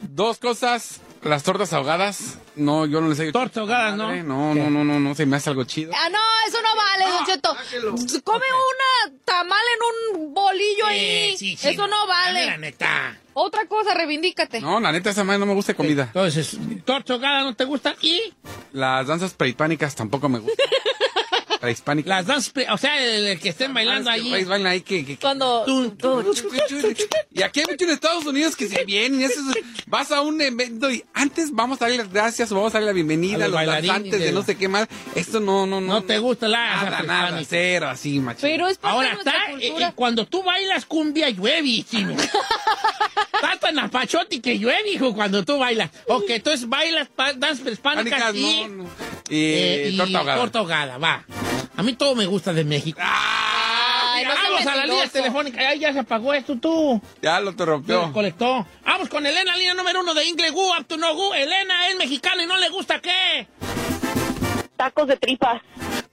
Dos cosas. Las tortas ahogadas. No, yo no les he Tortas ahogadas, ¿no? No, no, no, no, no. Se me hace algo chido. Ah, no, eso no vale, Don Cheto. Come una tamal en un bolillo ahí. Eh, sí, sí, eso no Dame La vale. neta. Otra cosa, reivindícate. No, la neta, esa madre no me gusta de comida. Entonces, torta ahogada no te gusta y Las danzas prehispánicas tampoco me gustan. Prehispánicas. las danzas, pre- o sea, el, el que estén bailando Ah, es que, allí. güey, bailan ahí que... que- que- Cuando... Tú- tú- Y aquí hay mucho en Estados Unidos que se vienen. y eso es- vas a un evento y antes vamos a darle las gracias o vamos a darle la bienvenida A a los los, danzantes de de no sé qué más. Esto no, no, no. No te gusta la Nada, nada, cero, así, machín. Pero es Ahora está, eh, eh, cuando tú bailas cumbia llueve, chino. está tan apachote que llueve, hijo, cuando tú bailas. Ok, entonces bailas danzas prehispánicas Pánicas, y, no, no. Y, eh, y torta ahogada. torta ahogada, va. A mí todo me gusta de México. Ay, no Vamos a la línea telefónica. Ay, ya se apagó esto tú. Ya lo te Se rompió. desconectó. Vamos con Elena, línea número uno de Ingle Gu, up to no Gu. Elena es mexicana y no le gusta qué? Tacos de tripas.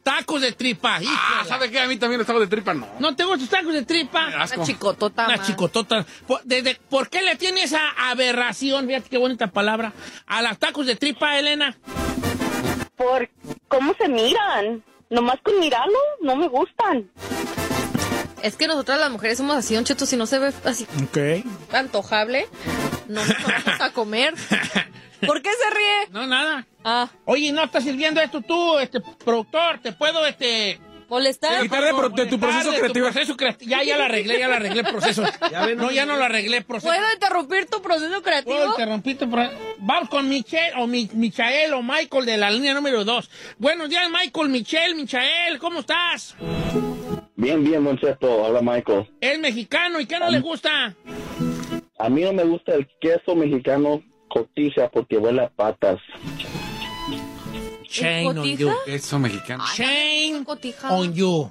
Tacos de tripa. Ah, híjole. ¿sabe qué? A mí también los tacos de tripa no. ¿No te gustan los tacos de tripa? Una chicotota. Una chicotota. ¿Por, desde- ¿Por qué le tiene esa aberración? Fíjate qué bonita palabra. A los tacos de tripa, Elena. Por cómo se miran. Nomás con mirarlo, no me gustan. Es que nosotras las mujeres somos así, Don Cheto, si no se ve así Ok. antojable, no nos vamos a comer. ¿Por qué se ríe? No, nada. Ah, Oye, ¿no estás sirviendo esto tú, este productor? ¿Te puedo, este... molestar. Quitar de, pro- de tu proceso tu creativo. proceso creativo. Ya, ya lo arreglé, ya lo arreglé el proceso. no, ya no lo arreglé el proceso. ¿Puedo interrumpir tu proceso ¿Puedo creativo? interrumpir tu pro- Vamos con Michelle o Mi- Michael o Michael de la línea número 2. Buenos días, Michael, Michelle, Michael, ¿cómo estás? Bien, bien, Don Cheto. Habla Michael. Es mexicano y qué no le gusta. A mí no me gusta el queso mexicano cotija porque huele a patas. Shame on you. Queso mexicano. Shame Cotija. on you.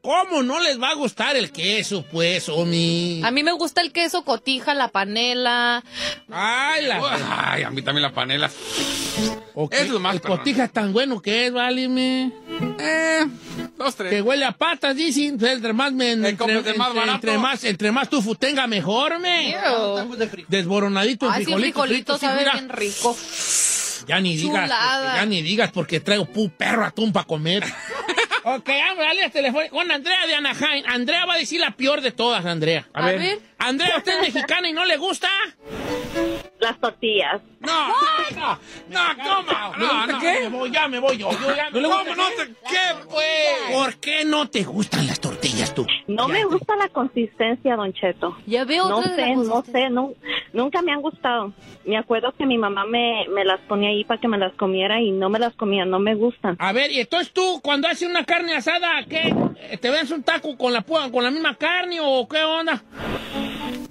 ¿Cómo no les va a gustar el queso, pues, Omi? A mí me gusta el queso cotija, la panela. Ay, la... Ay, a mí también la panela. Ok, Es lo más El cotija es tan bueno que es, válime. Eh, dos, Que tres. huele a patas, dicen. Entre más, me, entre, más entre- barato. entre más, entre más tufu tenga, mejor, me. Desboronadito en sí, frijolitos frijolito fritos, sí, sabe mira. bien rico. Ya ni digas, ya ni digas porque traigo pu perro atún para comer. ok, vamos a darle al teléfono con Andrea de Anaheim. Andrea va a decir la peor de todas, Andrea. A ver. Andrea, ¿usted es mexicana y no le gusta? Las tortillas. No, no, no, ¿cómo? No, no, qué? Me voy, ya me voy yo. yo ya me ¿Cómo voy. no te qué, pues? ¿Por qué no te gustan las tortillas tú? No me gusta la consistencia, Don Cheto. Ya veo No otra de la sé, no sé, no, nunca me han gustado. Me acuerdo que mi mamá me, me las ponía ahí para que me las comiera y no me las comía, no me gustan. A ver, y entonces tú, cuando haces una carne asada, ¿qué? ¿Te ves un taco con la, con la misma carne o qué onda?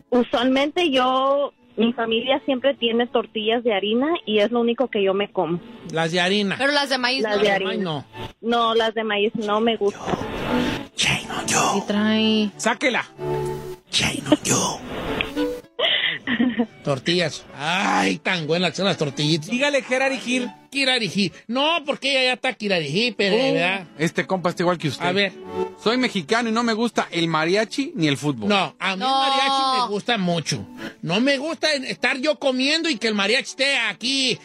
Usualmente yo, mi familia siempre tiene tortillas de harina y es lo único que yo me como. Las de harina. Pero las de maíz Las no. de harina. no. No, las de maíz no me gustan. Chino, yo. Y trae... Sáquela. Chino, yo. Tortillas. Ay, tan buenas que son las tortillitas. Dígale Gerarigir. Kirariji. No, porque ella ya está Kirariji, pero, ¿verdad? Este compa está igual que usted. A ver. Soy mexicano y no me gusta el mariachi ni el fútbol. No, a mí No. el mariachi me gusta mucho. No me gusta estar yo comiendo y que el mariachi esté aquí,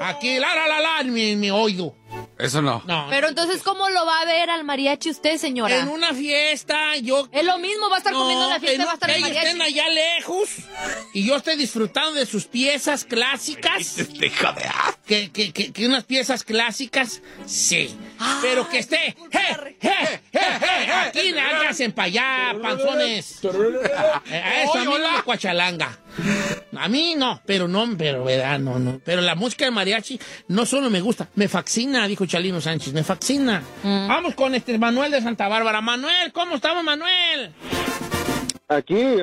aquí, la, la, la, la, en mi, en mi oído. Eso no. No. Pero entonces, ¿cómo lo va a ver al mariachi usted, señora? en una fiesta, yo... Es lo mismo, va a estar comiendo en la fiesta, en va a estar que el mariachi. estén allá lejos y yo esté disfrutando de sus piezas clásicas. Que, que, que, que unas piezas clásicas, sí. Pero que esté, ¡je, je, je, je! Aquí háganse para allá, panzones. A eso a mí no me cuachalanga. A mí no, pero no, pero verdad, no, no. Pero la música de mariachi no solo me gusta, me fascina, dijo Chalino Sánchez, me fascina. Vamos con este Manuel de Santa Bárbara. Manuel, ¿cómo estamos, Manuel? Aquí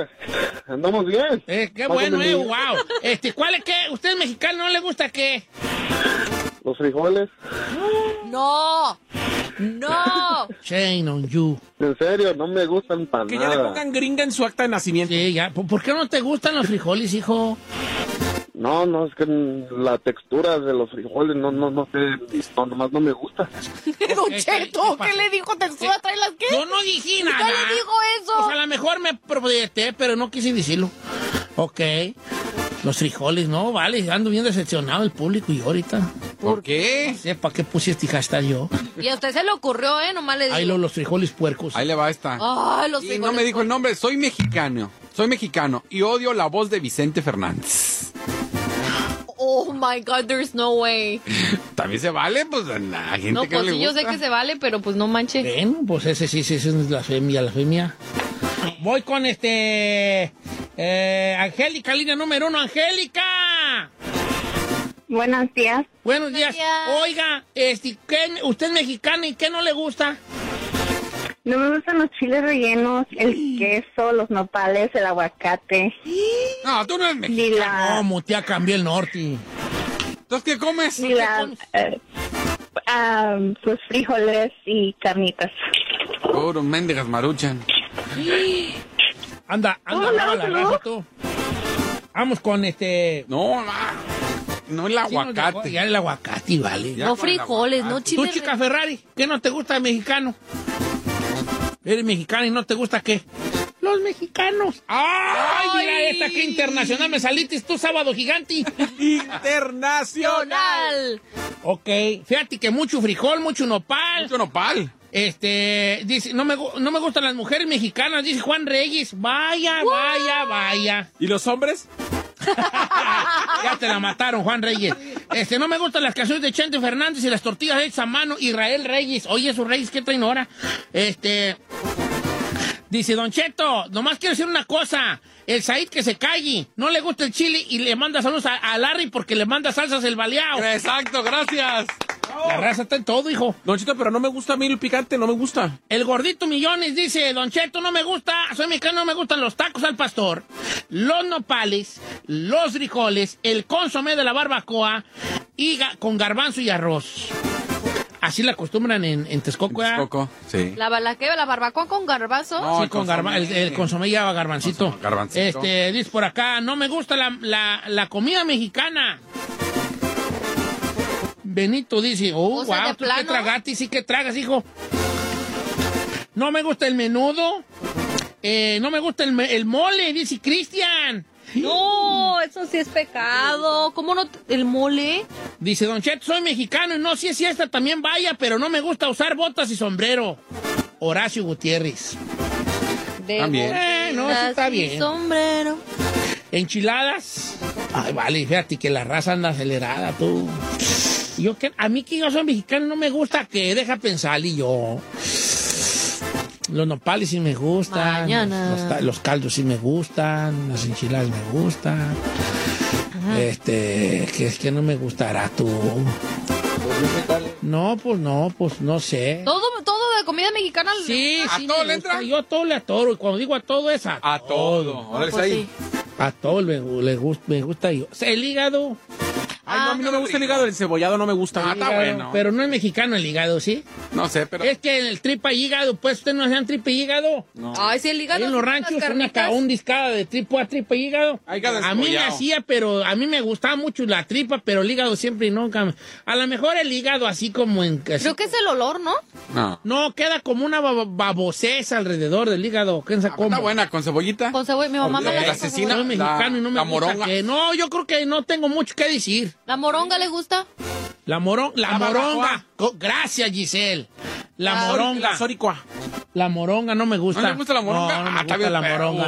andamos bien. Eh, qué Más bueno, eh, wow. Este, ¿cuál es qué? ¿Usted es mexicano? ¿No le gusta qué? Los frijoles. No, no. Shame on you. En serio, no me gustan para Que ya le pongan gringa en su acta de nacimiento. Sí, ya. ¿Por por qué no te gustan los frijoles, hijo? No, no, es que la textura de los frijoles, no, no, no sé, no, nomás no me gusta. Don ¿Qué- Cheto, qué- ¿qué le dijo textura? ¿Trae las qué? Yo no dije ¿Qué nada. le dijo eso? Pues a lo mejor me proyecté, pero no quise decirlo. Ok. Los frijoles, no, vale, ando bien decepcionado el público y yo ahorita. ¿Por qué? No sé para qué puse este hashtag yo. Y a usted se le ocurrió, ¿eh? Nomás le digo. Ahí lo- los frijoles puercos. Ahí le va esta. Ay, los y frijoles. no me dijo el nombre, soy mexicano. Soy mexicano y odio la voz de Vicente Fernández. Oh my God, there's no way. También se vale, pues a la gente No, que no pues le sí, yo sé que se vale, pero pues no manche. Bueno, pues ese sí, sí, ese es la femia, la femia. Voy con este. eh, Angélica, línea número uno, Angélica. Buenos días. Buenos días. días. Oiga, este, ¿qué- usted es mexicana y qué no le gusta? No me gustan los chiles rellenos, el queso, los nopales, el aguacate, No, tú no eres mexicano. ni la, ¿Cómo te ha cambiado el norte? Entonces, ¿qué comes? ni la, eh, ah, pues frijoles y carnitas. Puro mendigas maruchan. Anda, anda, brava la tú. Vamos con este. No, ma, no el Sí, aguacate. Ya el aguacate, vale. Ya No frijoles, no aguacate. Tú, chiles. chica Ferrari, ¿qué no te gusta de mexicano? ¿Eres mexicana y no te gusta qué? Los mexicanos. ¡Ay, mira Ay. esta que internacional me saliste tú, sábado gigante! Internacional. Nacional. ok, fíjate que mucho frijol, mucho nopal. Mucho nopal. Este, dice, no me, no me gustan las mujeres mexicanas, dice Juan Reyes. Vaya, vaya, vaya. ¿Y los hombres? Ya te la mataron, Juan Reyes. Este, no me gustan las canciones de Chente Fernández y las tortillas hechas a mano. Israel Reyes. Oye, esos Reyes, ¿qué traen ahora? Este. Dice Don Cheto, nomás quiero decir una cosa. El Said que se calle, no le gusta el chile y le manda saludos a, a Larry porque le manda salsas el baleado. Exacto, gracias. La raza está en todo, hijo. Don Chito, pero no me gusta a mí el picante, no me gusta. El gordito millones dice, Don Cheto, no me gusta, soy mexicano, no me gustan los tacos al pastor, los nopales, los frijoles, el consomé de la barbacoa y ga- con garbanzo y arroz. Así la acostumbran en, en Texcoco, ¿verdad? Coco, sí. La, la, ¿qué? ¿La barbacoa con garbanzo? No, Sí, el con garba- el, consomé. el consomé lleva garbancito. Consomé, garbancito. Este, dice por acá, no me gusta la, la- la comida mexicana. Benito dice, oh, O sea, wow, ¿de ¿tú qué plano? tragaste? Sí, ¿qué tragas, hijo? No me gusta el menudo. Eh, no me gusta el, el mole, dice Cristian. No, eso sí es pecado. ¿Cómo no? ¿El mole? Dice Don Cheto, soy mexicano y no sé si esta también vaya, pero no me gusta usar botas y sombrero. Horacio Gutiérrez. De También. Eh, no, eso está bien. sombrero. Enchiladas. Ay, vale, fíjate que la raza anda acelerada, tú. Yo que, a mí que yo soy mexicano no me gusta que deja pensar y yo. Los nopales sí me gustan. Mañana. Los, los caldos sí me gustan. Las enchiladas me gustan. Este, que es que no me gustará tú. No, pues no, pues no sé. Todo, todo de comida mexicana. Sí, ¿A sí todo le entra? Yo a todo le atoro. Y cuando digo a todo es a, A todo. Órale, Pues ahí. sí. A todo le, le gusta, me gusta yo. El hígado. Ay, no, a mí no me gusta el hígado, el cebollado no me gusta. Ah, está bueno. Pero no es mexicano el hígado, ¿sí? No sé, pero. Es que en el tripa y hígado, pues ustedes no hacían tripa y hígado. Ay, sí, el hígado. en los ranchos, una, un discada de tripa a tripa y hígado. Ah, hígado a mí me hacía, pero a mí me gustaba mucho la tripa, pero el hígado siempre y nunca. A lo mejor el hígado así como en... así- Creo que es el olor, ¿no? No. No, queda como una bab- baboseza alrededor del hígado. ¿Quién sabe Ah, cómo? Está buena, con cebollita. Con cebolla. Mi mamá me La la asesina. Soy mexicano y no me la gusta moronga. que- No, yo creo que no tengo mucho que decir. ¿La moronga le gusta? La, moron, la, La moronga. barbacoa. Gracias, Giselle. La Ah, moronga. La soricua. La moronga no me gusta. ¿No le gusta la moronga? No, no me Ah, está gusta bien la moronga.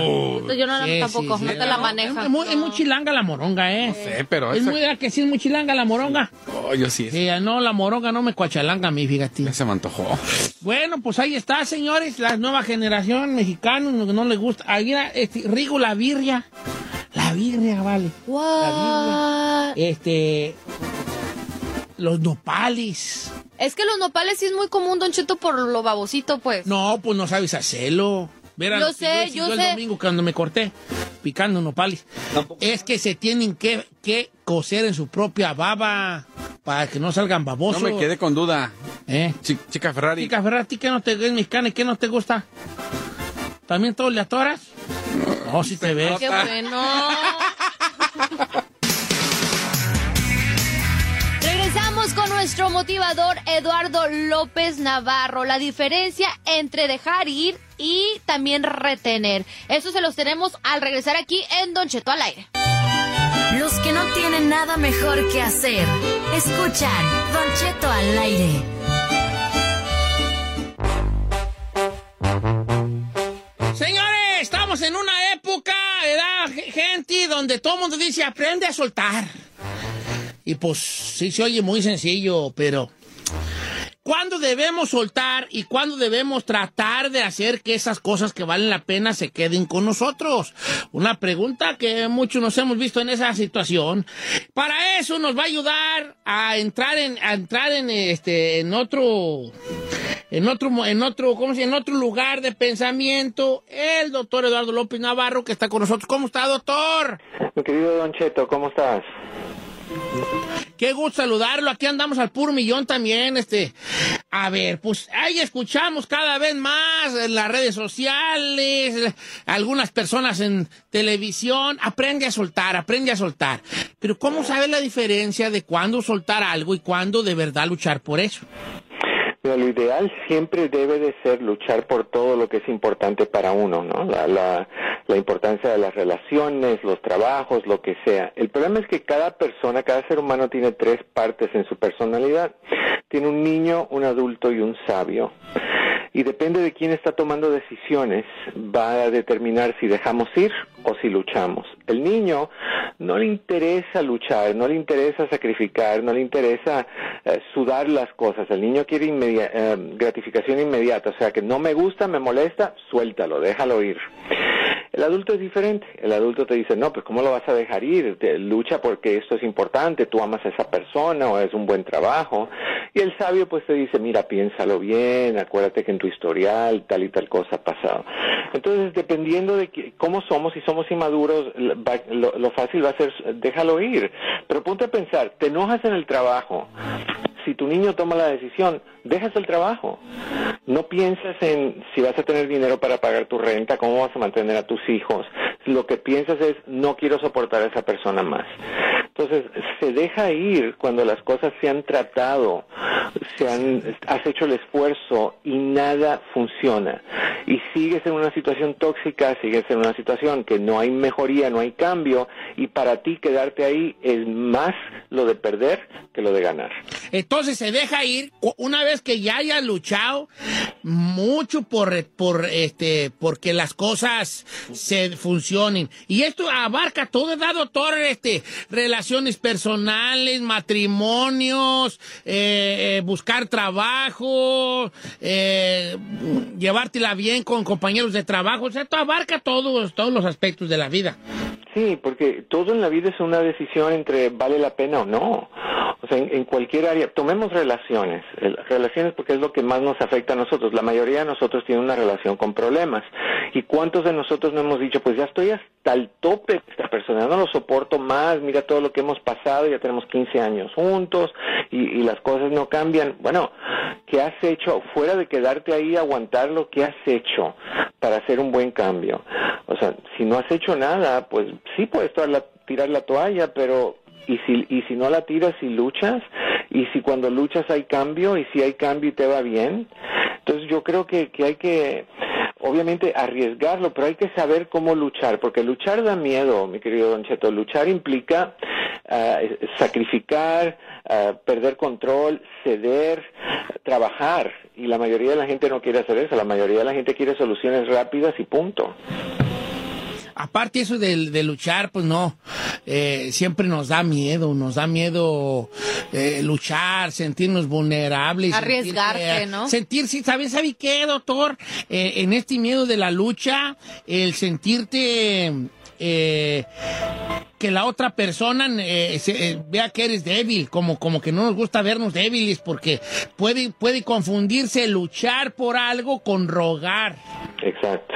Yo no Sí, tampoco, sí, no sí. te la maneja. Es muy, es muy chilanga la moronga, ¿eh? No sé, pero Es esa- muy, ¿verdad que sí es muy chilanga la moronga? Oh, yo sí. Sí, no, la moronga no me cuachalanga a mí, fíjate. Ya se me antojó. Bueno, pues ahí está, señores, la nueva generación mexicana, no, no le gusta. Ahí era, este, Rigo, la birria. La birria, vale. What? Este, los nopales. Es que los nopales sí es muy común, Don Cheto, por lo babosito, pues. No, pues no sabes hacerlo. Verán, Yo sé, hice yo el sé. domingo cuando me corté, picando nopales. Es que se tienen que, que cocer en su propia baba para que no salgan No babosos. me quedé con duda. ¿Eh? Chi- Chica Ferrari. Chica Ferrati, ¿qué no te es mexicana y qué no te gusta? ¿También todo le atoras? No, si te ves. Qué bueno. Regresamos con nuestro motivador Eduardo López Navarro. La diferencia entre dejar ir y también retener. Eso se los tenemos al regresar aquí en Don Cheto al aire. Los que no tienen nada mejor que hacer. Escuchan Don Cheto al aire. En una época, edad, gente, donde todo el mundo dice aprende a soltar. Y pues sí se oye muy sencillo, pero ¿cuándo debemos soltar y cuándo debemos tratar de hacer que esas cosas que valen la pena se queden con nosotros? Una pregunta que muchos nos hemos visto en esa situación. Para eso nos va a ayudar a entrar en, entrar en este, en otro, en otro, en otro, ¿cómo se? En otro lugar de pensamiento, el doctor Eduardo López Navarro, que está con nosotros. ¿Cómo está, doctor? Mi querido Don Cheto, ¿cómo estás? Qué gusto saludarlo. Aquí andamos al puro millón también. Este, a ver, pues ahí escuchamos cada vez más en las redes sociales, algunas personas en televisión. Aprende a soltar, aprende a soltar. Pero ¿cómo sabe la diferencia de cuándo soltar algo y cuándo de verdad luchar por eso? Mira, lo ideal siempre debe de ser luchar por todo lo que es importante para uno, ¿no? La, la, la importancia de las relaciones, los trabajos, lo que sea. El problema es que cada persona, cada ser humano tiene tres partes en su personalidad. Tiene un niño, un adulto y un sabio. Y depende de quién está tomando decisiones, va a determinar si dejamos ir o si luchamos. El niño no le interesa luchar, no le interesa sacrificar, no le interesa eh, sudar las cosas. El niño quiere eh, gratificación inmediata, o sea que no me gusta, me molesta, suéltalo, déjalo ir. El adulto es diferente. El adulto te dice, no, pues ¿cómo lo vas a dejar ir? Lucha porque esto es importante, tú amas a esa persona o es un buen trabajo. Y el sabio pues te dice, mira, piénsalo bien, acuérdate que en tu historial tal y tal cosa ha pasado. Entonces, dependiendo de que- cómo somos, si somos inmaduros, lo, lo fácil va a ser, déjalo ir. Pero ponte a pensar, te enojas en el trabajo. Si tu niño toma la decisión, dejas el trabajo. No piensas en si vas a tener dinero para pagar tu renta, cómo vas a mantener a tus hijos. Lo que piensas es, no quiero soportar a esa persona más. Entonces, se deja ir cuando las cosas se han tratado, se han, has hecho el esfuerzo y nada funciona. Y sigues en una situación tóxica, sigues en una situación que no hay mejoría, no hay cambio, y para ti quedarte ahí es más lo de perder que lo de ganar. Entonces se deja ir una vez que ya haya luchado, mucho por, por este, porque las cosas se funcionen. Y esto abarca todo, ¿verdad, doctor? Este, relaciones personales, matrimonios, eh, eh, buscar trabajo, eh, llevártela bien con compañeros de trabajo. O sea, esto abarca todos, todos los aspectos de la vida. Sí, porque todo en la vida es una decisión entre vale la pena o no. O sea, en, cualquier área, tomemos relaciones, el- relaciones porque es lo que más nos afecta a nosotros. La mayoría de nosotros tiene una relación con problemas. ¿Y cuántos de nosotros no hemos dicho, pues ya estoy hasta el tope de esta persona, no lo soporto más, mira todo lo que hemos pasado, ya tenemos 15 años juntos y, las cosas no cambian? Bueno, ¿qué has hecho? Fuera de quedarte ahí a aguantarlo, ¿qué has hecho para hacer un buen cambio? O sea, si no has hecho nada, pues sí puedes tirar la toalla, pero y si, y si no la tiras y luchas, y si cuando luchas hay cambio, y si hay cambio y te va bien, entonces yo creo que, que hay que, obviamente, arriesgarlo, pero hay que saber cómo luchar, porque luchar da miedo, mi querido Don Cheto, luchar implica ah, sacrificar, ah, perder control, ceder, trabajar, y la mayoría de la gente no quiere hacer eso, la mayoría de la gente quiere soluciones rápidas y punto. Aparte eso de, de luchar, pues no, eh, siempre nos da miedo, nos da miedo eh, luchar, sentirnos vulnerables. Arriesgarte, sentir, ¿no? Sentir, sí, ¿sabes, sabe qué, doctor? Eh, en este miedo de la lucha, el sentirte... eh, que la otra persona eh, se- eh, vea que eres débil, como, como que no nos gusta vernos débiles, porque puede, puede confundirse luchar por algo con rogar. Exacto.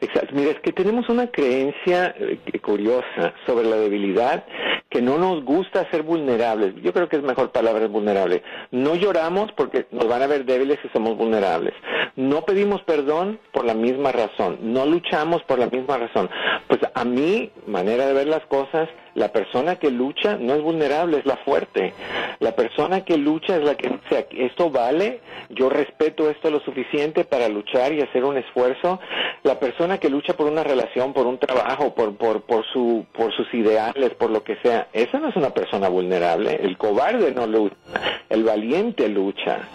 Exacto. Mira, es que tenemos una creencia eh, curiosa sobre la debilidad que no nos gusta ser vulnerables. Yo creo que es mejor palabra vulnerable. No lloramos porque nos van a ver débiles si somos vulnerables. No pedimos perdón por la misma razón. No luchamos por la misma razón. Pues a mi manera de ver las cosas, la persona que lucha no es vulnerable, es la fuerte. La persona que lucha es la que dice, esto vale, yo respeto esto lo suficiente para luchar y hacer un esfuerzo. La persona que lucha por una relación, por un trabajo, por, por, por, su, por sus ideales, por lo que sea, esa no es una persona vulnerable. El cobarde no lucha, el valiente lucha.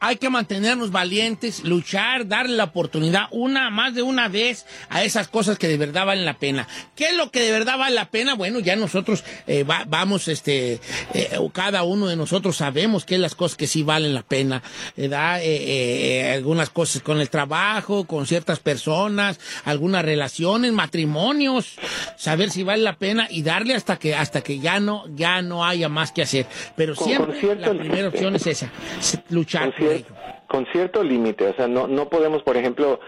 Hay que mantenernos valientes, luchar, darle la oportunidad una, más de una vez a esas cosas que de verdad valen la pena. ¿Qué es lo que de verdad vale la pena? Bueno, ya nosotros eh, va- vamos, este, eh, cada uno de nosotros sabemos qué es las cosas que sí valen la pena. ¿verdad? Eh, eh, algunas cosas con el trabajo, con ciertas personas, algunas relaciones, matrimonios, saber si vale la pena y darle hasta que, hasta que ya no, ya no haya más que hacer. Pero siempre la primera opción es esa, luchar con cierto límite, o sea, no, no podemos, por ejemplo,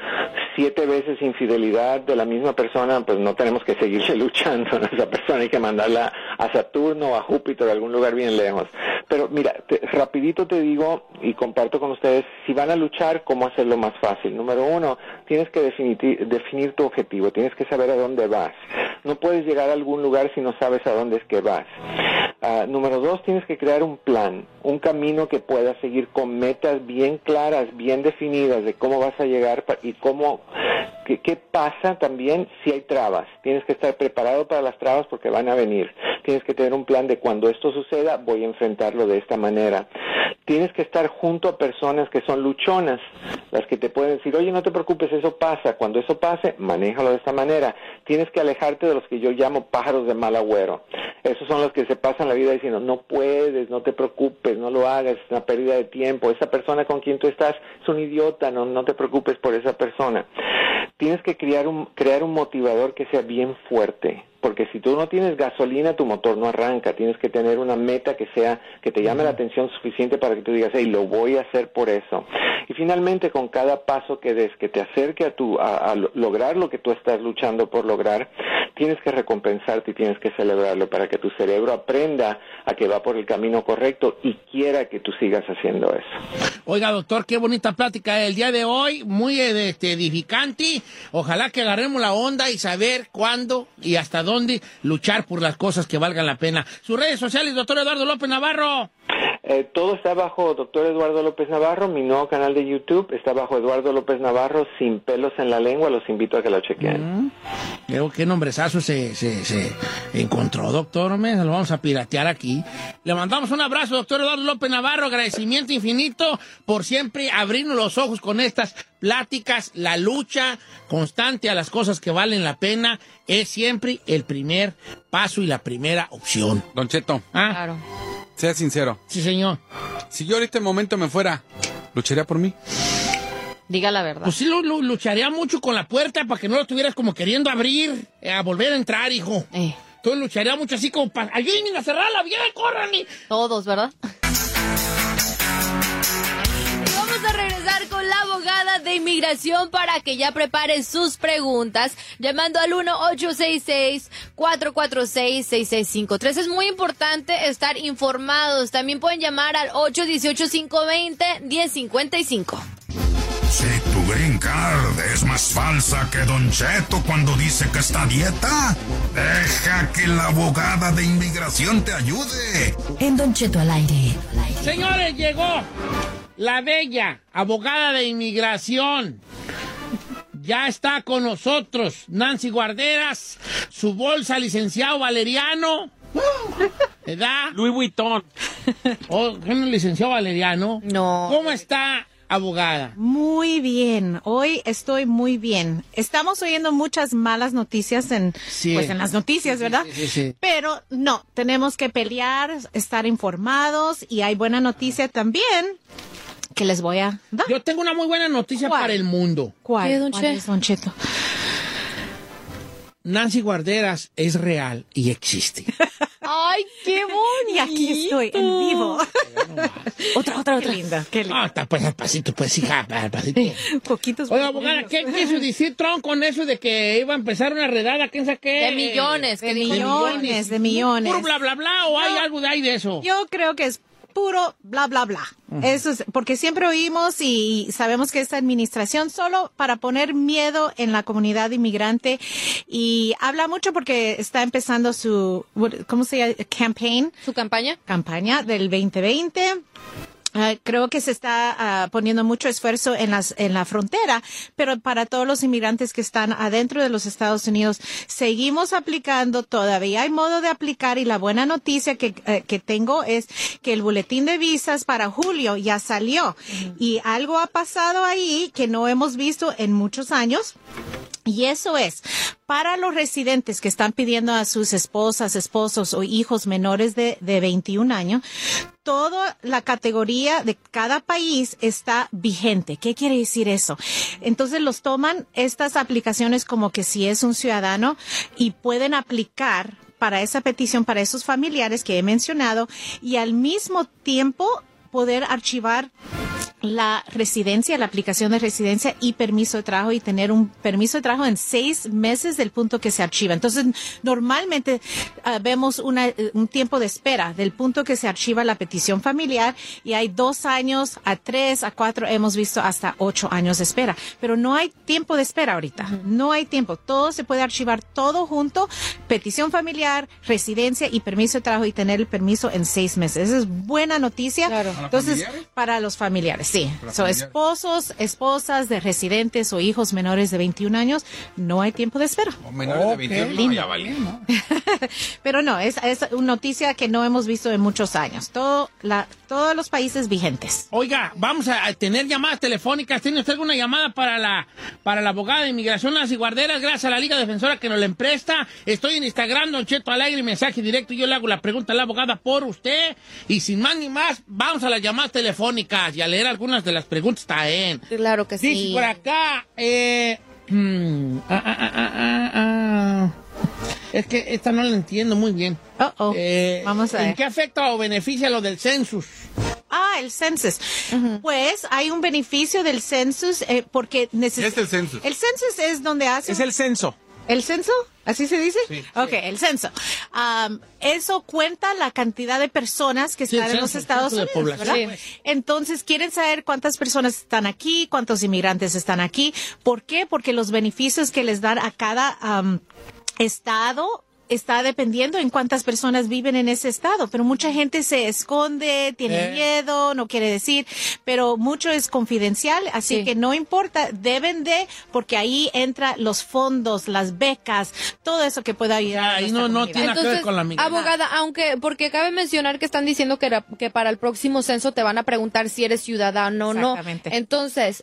siete veces infidelidad de la misma persona, pues no tenemos que seguirle luchando a esa persona, hay que mandarla a Saturno o a Júpiter, a algún lugar bien lejos. Pero mira, te- rapidito te digo y comparto con ustedes, si van a luchar, cómo hacerlo más fácil. Número uno, tienes que definir, definir tu objetivo, tienes que saber a dónde vas. No puedes llegar a algún lugar si no sabes a dónde es que vas. Ah, número dos, tienes que crear un plan, un camino que puedas seguir con metas bien claras, bien definidas de cómo vas a llegar y cómo, qué, qué pasa también si hay trabas. Tienes que estar preparado para las trabas porque van a venir. Tienes que tener un plan de cuando esto suceda, voy a enfrentarlo de esta manera. Tienes que estar junto a personas que son luchonas, las que te pueden decir, oye, no te preocupes, eso pasa. Cuando eso pase, manéjalo de esta manera. Tienes que alejarte de los que yo llamo pájaros de mal agüero. Esos son los que se pasan la vida diciendo, no puedes, no te preocupes, no lo hagas, es una pérdida de tiempo. Esa persona con quien tú estás es un idiota, no, no te preocupes por esa persona. Tienes que crear un, crear un motivador que sea bien fuerte. Porque si tú no tienes gasolina, tu motor no arranca. Tienes que tener una meta que sea, que te llame la atención suficiente para que tú digas, hey, lo voy a hacer por eso. Y finalmente, con cada paso que des, que te acerque a tu, a, a lo- lograr lo que tú estás luchando por lograr, tienes que recompensarte y tienes que celebrarlo para que tu cerebro aprenda a que va por el camino correcto y quiera que tú sigas haciendo eso. Oiga, doctor, qué bonita plática el día de hoy, muy este, edificante. Ojalá que agarremos la onda y saber cuándo y hasta dónde luchar por las cosas que valgan la pena. Sus redes sociales, doctor Eduardo López Navarro. Eh, todo está bajo Doctor Eduardo López Navarro, mi nuevo canal de YouTube está bajo Eduardo López Navarro, sin pelos en la lengua, los invito a que lo chequen. Creo que nombrezazo se, se, se encontró, doctor. Me lo vamos a piratear aquí. Le mandamos un abrazo, doctor Eduardo López Navarro. Agradecimiento infinito por siempre abrirnos los ojos con estas pláticas. La lucha constante a las cosas que valen la pena es siempre el primer paso y la primera opción. Don Cheto, Ah, Claro. Sea sincero. sí, señor. Si yo ahorita en momento me fuera, ¿lucharía por mí? Diga la verdad. Pues sí, lu- lucharía mucho con la puerta para que no lo estuvieras como queriendo abrir, eh, a volver a entrar, hijo. Eh, Entonces lucharía mucho así como para... ¡Ayúdenme a cerrarla! ¡Bien, corran! y-". todos, ¿verdad? Abogada de inmigración para que ya prepare sus preguntas, llamando al 1-866-446-6653. Es muy importante estar informados. También pueden llamar al 818-520-1055. Si tu green card es más falsa que Don Cheto cuando dice que está a dieta, deja que la abogada de inmigración te ayude. En Don Cheto al aire. Señores, llegó la bella abogada de inmigración. Ya está con nosotros Nancy Guarderas, su bolsa, licenciado Valeriano. ¿Verdad? Louis Vuitton. Oh, ¿qué no licenciado Valeriano? No. ¿Cómo está, abogada? Muy bien, hoy estoy muy bien. Estamos oyendo muchas malas noticias en, Sí. pues en las noticias, ¿verdad? sí, sí, sí. Pero no, tenemos que pelear, estar informados y hay buena noticia también que les voy a dar. Yo tengo una muy buena noticia ¿Cuál? para el mundo. ¿Cuál? ¿Qué, don ¿Cuál Che? es, don Cheto? Nancy Guarderas es real y existe. ¡Ay, qué bonito! Y aquí estoy, en vivo. otra, otra, otra. Qué linda, qué linda. Ah, está pues al pasito, pues hija, al pasito. Poquitos. Oiga, abogada, ¿qué quiso decir Trump con eso de que iba a empezar una redada? ¿Quién sabe qué? De millones, De que millones, de millones. ¿Puro bla, bla, bla o hay algo de ahí de eso? Yo creo que es puro bla, bla, bla. Eso es, porque siempre oímos y sabemos que esta administración solo para poner miedo en la comunidad inmigrante y habla mucho porque está empezando su, ¿cómo se llama? Campaign. ¿Su campaña? Campaña del 2020. Ah, creo que se está ah, poniendo mucho esfuerzo en las en la frontera, pero para todos los inmigrantes que están adentro de los Estados Unidos seguimos aplicando. Todavía hay modo de aplicar y la buena noticia que, eh, que tengo es que el boletín de visas para julio ya salió y algo ha pasado ahí que no hemos visto en muchos años. Y eso es para los residentes que están pidiendo a sus esposas, esposos o hijos menores de, de 21 años, toda la categoría de cada país está vigente. ¿Qué quiere decir eso? Entonces los toman estas aplicaciones como que si es un ciudadano y pueden aplicar para esa petición, para esos familiares que he mencionado y al mismo tiempo poder archivar la residencia, la aplicación de residencia y permiso de trabajo y tener un permiso de trabajo en seis meses del punto que se archiva. Entonces, normalmente ah, vemos una, eh, un tiempo de espera del punto que se archiva la petición familiar y hay dos años a tres, a cuatro, hemos visto hasta ocho años de espera. Pero no hay tiempo de espera ahorita. No hay tiempo. Todo se puede archivar todo junto, petición familiar, residencia y permiso de trabajo y tener el permiso en seis meses. Esa es buena noticia. Entonces, familiares? para los familiares, sí. Para So, familiares. esposos, esposas de residentes o hijos menores de 21 años, no hay tiempo de espera. O menores de 21, no, ya vale. Pero no, es, es una noticia que no hemos visto en muchos años. Todo la, todos los países vigentes. Oiga, vamos a a tener llamadas telefónicas. ¿Tiene usted alguna llamada para la, para la abogada de inmigración Nancy Guarderas? Gracias a la Liga Defensora que nos la empresta. Estoy en Instagram, Don Cheto Alegre, mensaje directo. Yo le hago la pregunta a la abogada por usted. Y sin más ni más, vamos a las llamadas telefónicas y a leer algunas de las preguntas también. Claro que Dice sí. por acá, eh, mm, ah, ah, ah, ah, ah. Es que esta no la entiendo muy bien. Uh-oh. Eh, Vamos a ¿En ver. qué afecta o beneficia lo del census? Ah, el census. Pues hay un beneficio del census eh, porque ¿Qué es necesita... el census? El census es donde hace... Es el censo. ¿El censo? ¿Así se dice? Sí. Ok, el censo. Am, eso cuenta la cantidad de personas que Sí, están en los Estados Unidos, población, ¿verdad? Entonces, quieren saber cuántas personas están aquí, cuántos inmigrantes están aquí. ¿Por qué? Porque los beneficios que les dan a cada am, estado está dependiendo en cuántas personas viven en ese estado, pero mucha gente se esconde, tiene Eh. miedo, no quiere decir, pero mucho es confidencial, así Sí. que no importa, deben de, porque ahí entra los fondos, las becas, todo eso que pueda ayudar. a ahí no- no tiene que ver con la migración. abogada, aunque, porque cabe mencionar que están diciendo que, era- que para el próximo censo te van a preguntar si eres ciudadano o no. Exactamente. Entonces,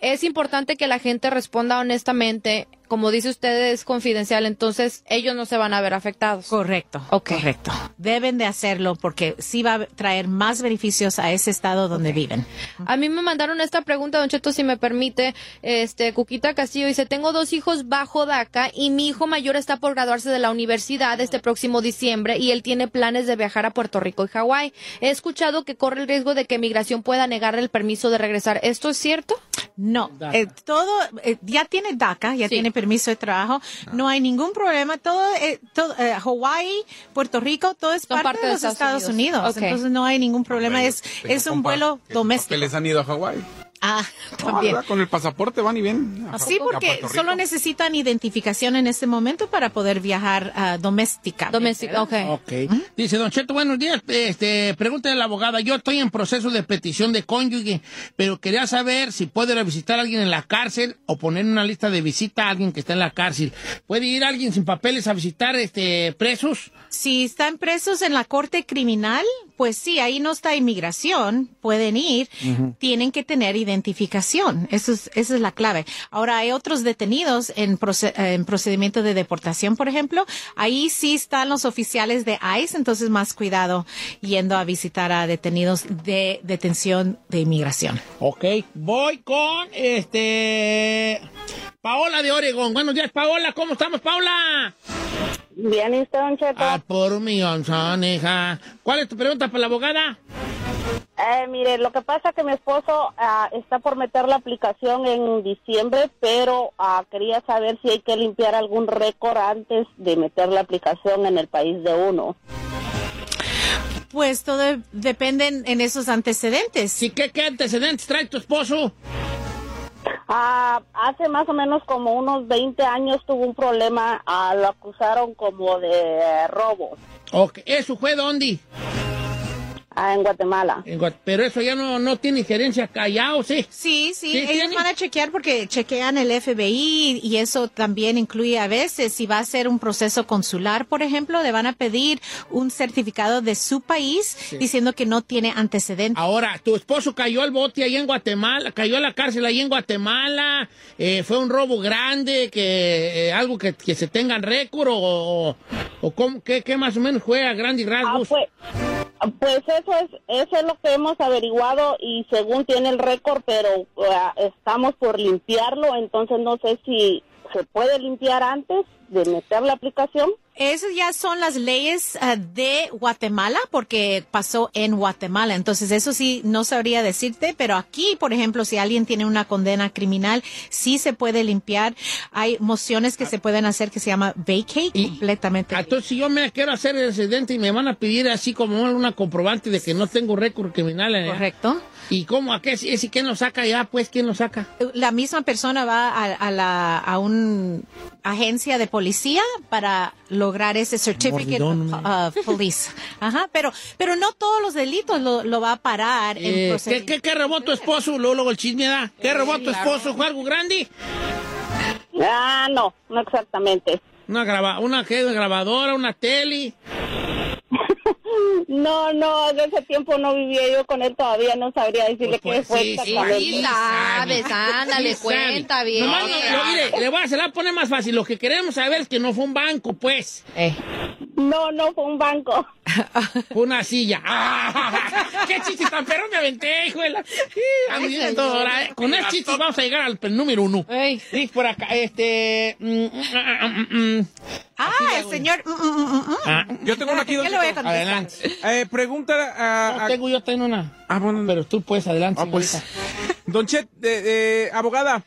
es importante que la gente responda honestamente. Como dice usted, es confidencial, entonces ellos no se van a ver afectados. Correcto. Ok. Correcto. Deben de hacerlo porque sí va a traer más beneficios a ese estado donde viven. A mí me mandaron esta pregunta, Don Cheto, si me permite. Este, Cuquita Castillo dice, tengo dos hijos bajo DACA y mi hijo mayor está por graduarse de la universidad este próximo diciembre y él tiene planes de viajar a Puerto Rico y Hawái. He escuchado que corre el riesgo de que migración pueda negarle el permiso de regresar. ¿Esto es cierto? No, eh, todo, eh, ya tiene DACA, ya tiene permiso de trabajo, no hay ningún problema, todo, eh, todo eh, Hawái, Puerto Rico, todo es parte, de los Estados, Unidos, entonces no hay ningún problema, es, es un vuelo que doméstico. les han ido a Hawái. Ah, Ah, también. ¿verdad? Con el pasaporte van y ven. a- Sí, porque solo necesitan identificación en este momento para poder viajar ah, doméstica. Doméstica, ok. Ok. Dice Don Cheto, buenos días. Este, pregúntale a la abogada. Yo estoy en proceso de petición de cónyuge, pero quería saber si puedo ir a visitar a alguien en la cárcel o poner una lista de visita a alguien que está en la cárcel. ¿Puede ir alguien sin papeles a visitar este presos? Si están presos en la corte criminal, pues sí, ahí no está inmigración, pueden ir, tienen que tener identificación, Eso es, esa es la clave. Ahora hay otros detenidos en, proce- eh, en procedimiento de deportación, por ejemplo, ahí sí están los oficiales de ICE, entonces más cuidado yendo a visitar a detenidos de detención de inmigración. Ok. Voy con este Paola de Oregón. Buenos días, Paola. ¿Cómo estamos, Paola? Bien, ¿y usted, Don Cheto? Ah, por mi onzón, hija. ¿Cuál es tu pregunta para la abogada? Eh, mire, lo que pasa es que mi esposo ah, está por meter la aplicación en diciembre, pero ah, quería saber si hay que limpiar algún récord antes de meter la aplicación en el país de uno. Pues todo depende en, en esos antecedentes. Sí, ¿qué, qué antecedentes trae tu esposo? Ah, hace más o menos como unos 20 años tuvo un problema, ah, lo acusaron como de eh, robo. ¿Eso fue dónde? Ah, en Guatemala. En Guat- Pero eso ya no, no tiene injerencia callado, ¿sí? Sí, sí, Sí, ellos tiene. van a chequear porque chequean el FBI y eso también incluye a veces si va a ser un proceso consular, por ejemplo, le van a pedir un certificado de su país diciendo que no tiene antecedentes. Ahora, tu esposo cayó al bote ahí en Guatemala, cayó a la cárcel ahí en Guatemala, eh, fue un robo grande, que eh, algo que, que se tengan récord o, o cómo, qué, qué más o menos fue a grandes rasgos. pues, Pues eso es, eso es lo que hemos averiguado y según tiene el récord, pero estamos por limpiarlo, entonces no sé si se puede limpiar antes de meter la aplicación. Esas ya son las leyes ah, de Guatemala porque pasó en Guatemala. Entonces, eso sí, no sabría decirte, pero aquí, por ejemplo, si alguien tiene una condena criminal, sí se puede limpiar. Hay mociones que se pueden hacer que se llama vacate completamente. Entonces, si yo me quiero hacer residente y me van a pedir así como una comprobante de que no tengo récord criminal. allá. Correcto. ¿Y cómo? ¿A qué? ¿Y si quién lo saca ya? Pues, ¿quién lo saca? La misma persona va a, a la, a un agencia de policía para lograr ese certificate Mordidón. of uh, police. Ajá, pero, pero no todos los delitos lo, lo va a parar en Eh, ¿qué, procedimiento. qué, qué robó tu esposo? Luego, luego el chisme da. ¿Qué robó tu esposo? ¿Fue algo grande? Ah, no, no exactamente. Una, graba, una, ¿qué? una grabadora, una tele. No, no, de ese tiempo no vivía yo con él todavía, no sabría decirle qué fue sí, sí, exactamente. sí sabes, ándale, Sí, cuenta bien. Nomás no, lo- mire, le voy a, se la voy a poner más fácil. Lo que queremos saber es que no fue un banco, pues. No, no fue un banco. Una silla. ¡Ah! ¡Qué chiste tan perro me aventé, hijo de la... Ando bien todo ahora, ¿eh? Con el chiste vamos a llegar al número uno. Sí, por acá, este... mm, mm, mm. Ah, el señor. Ah. Yo tengo una aquí, ¿Qué le voy a contestar? Adelante. Eh, pregunta a, No, a- tengo yo tengo una. Ah, bueno. Pero tú puedes, adelante, Ah, pues. Don Chet, eh, eh, abogada,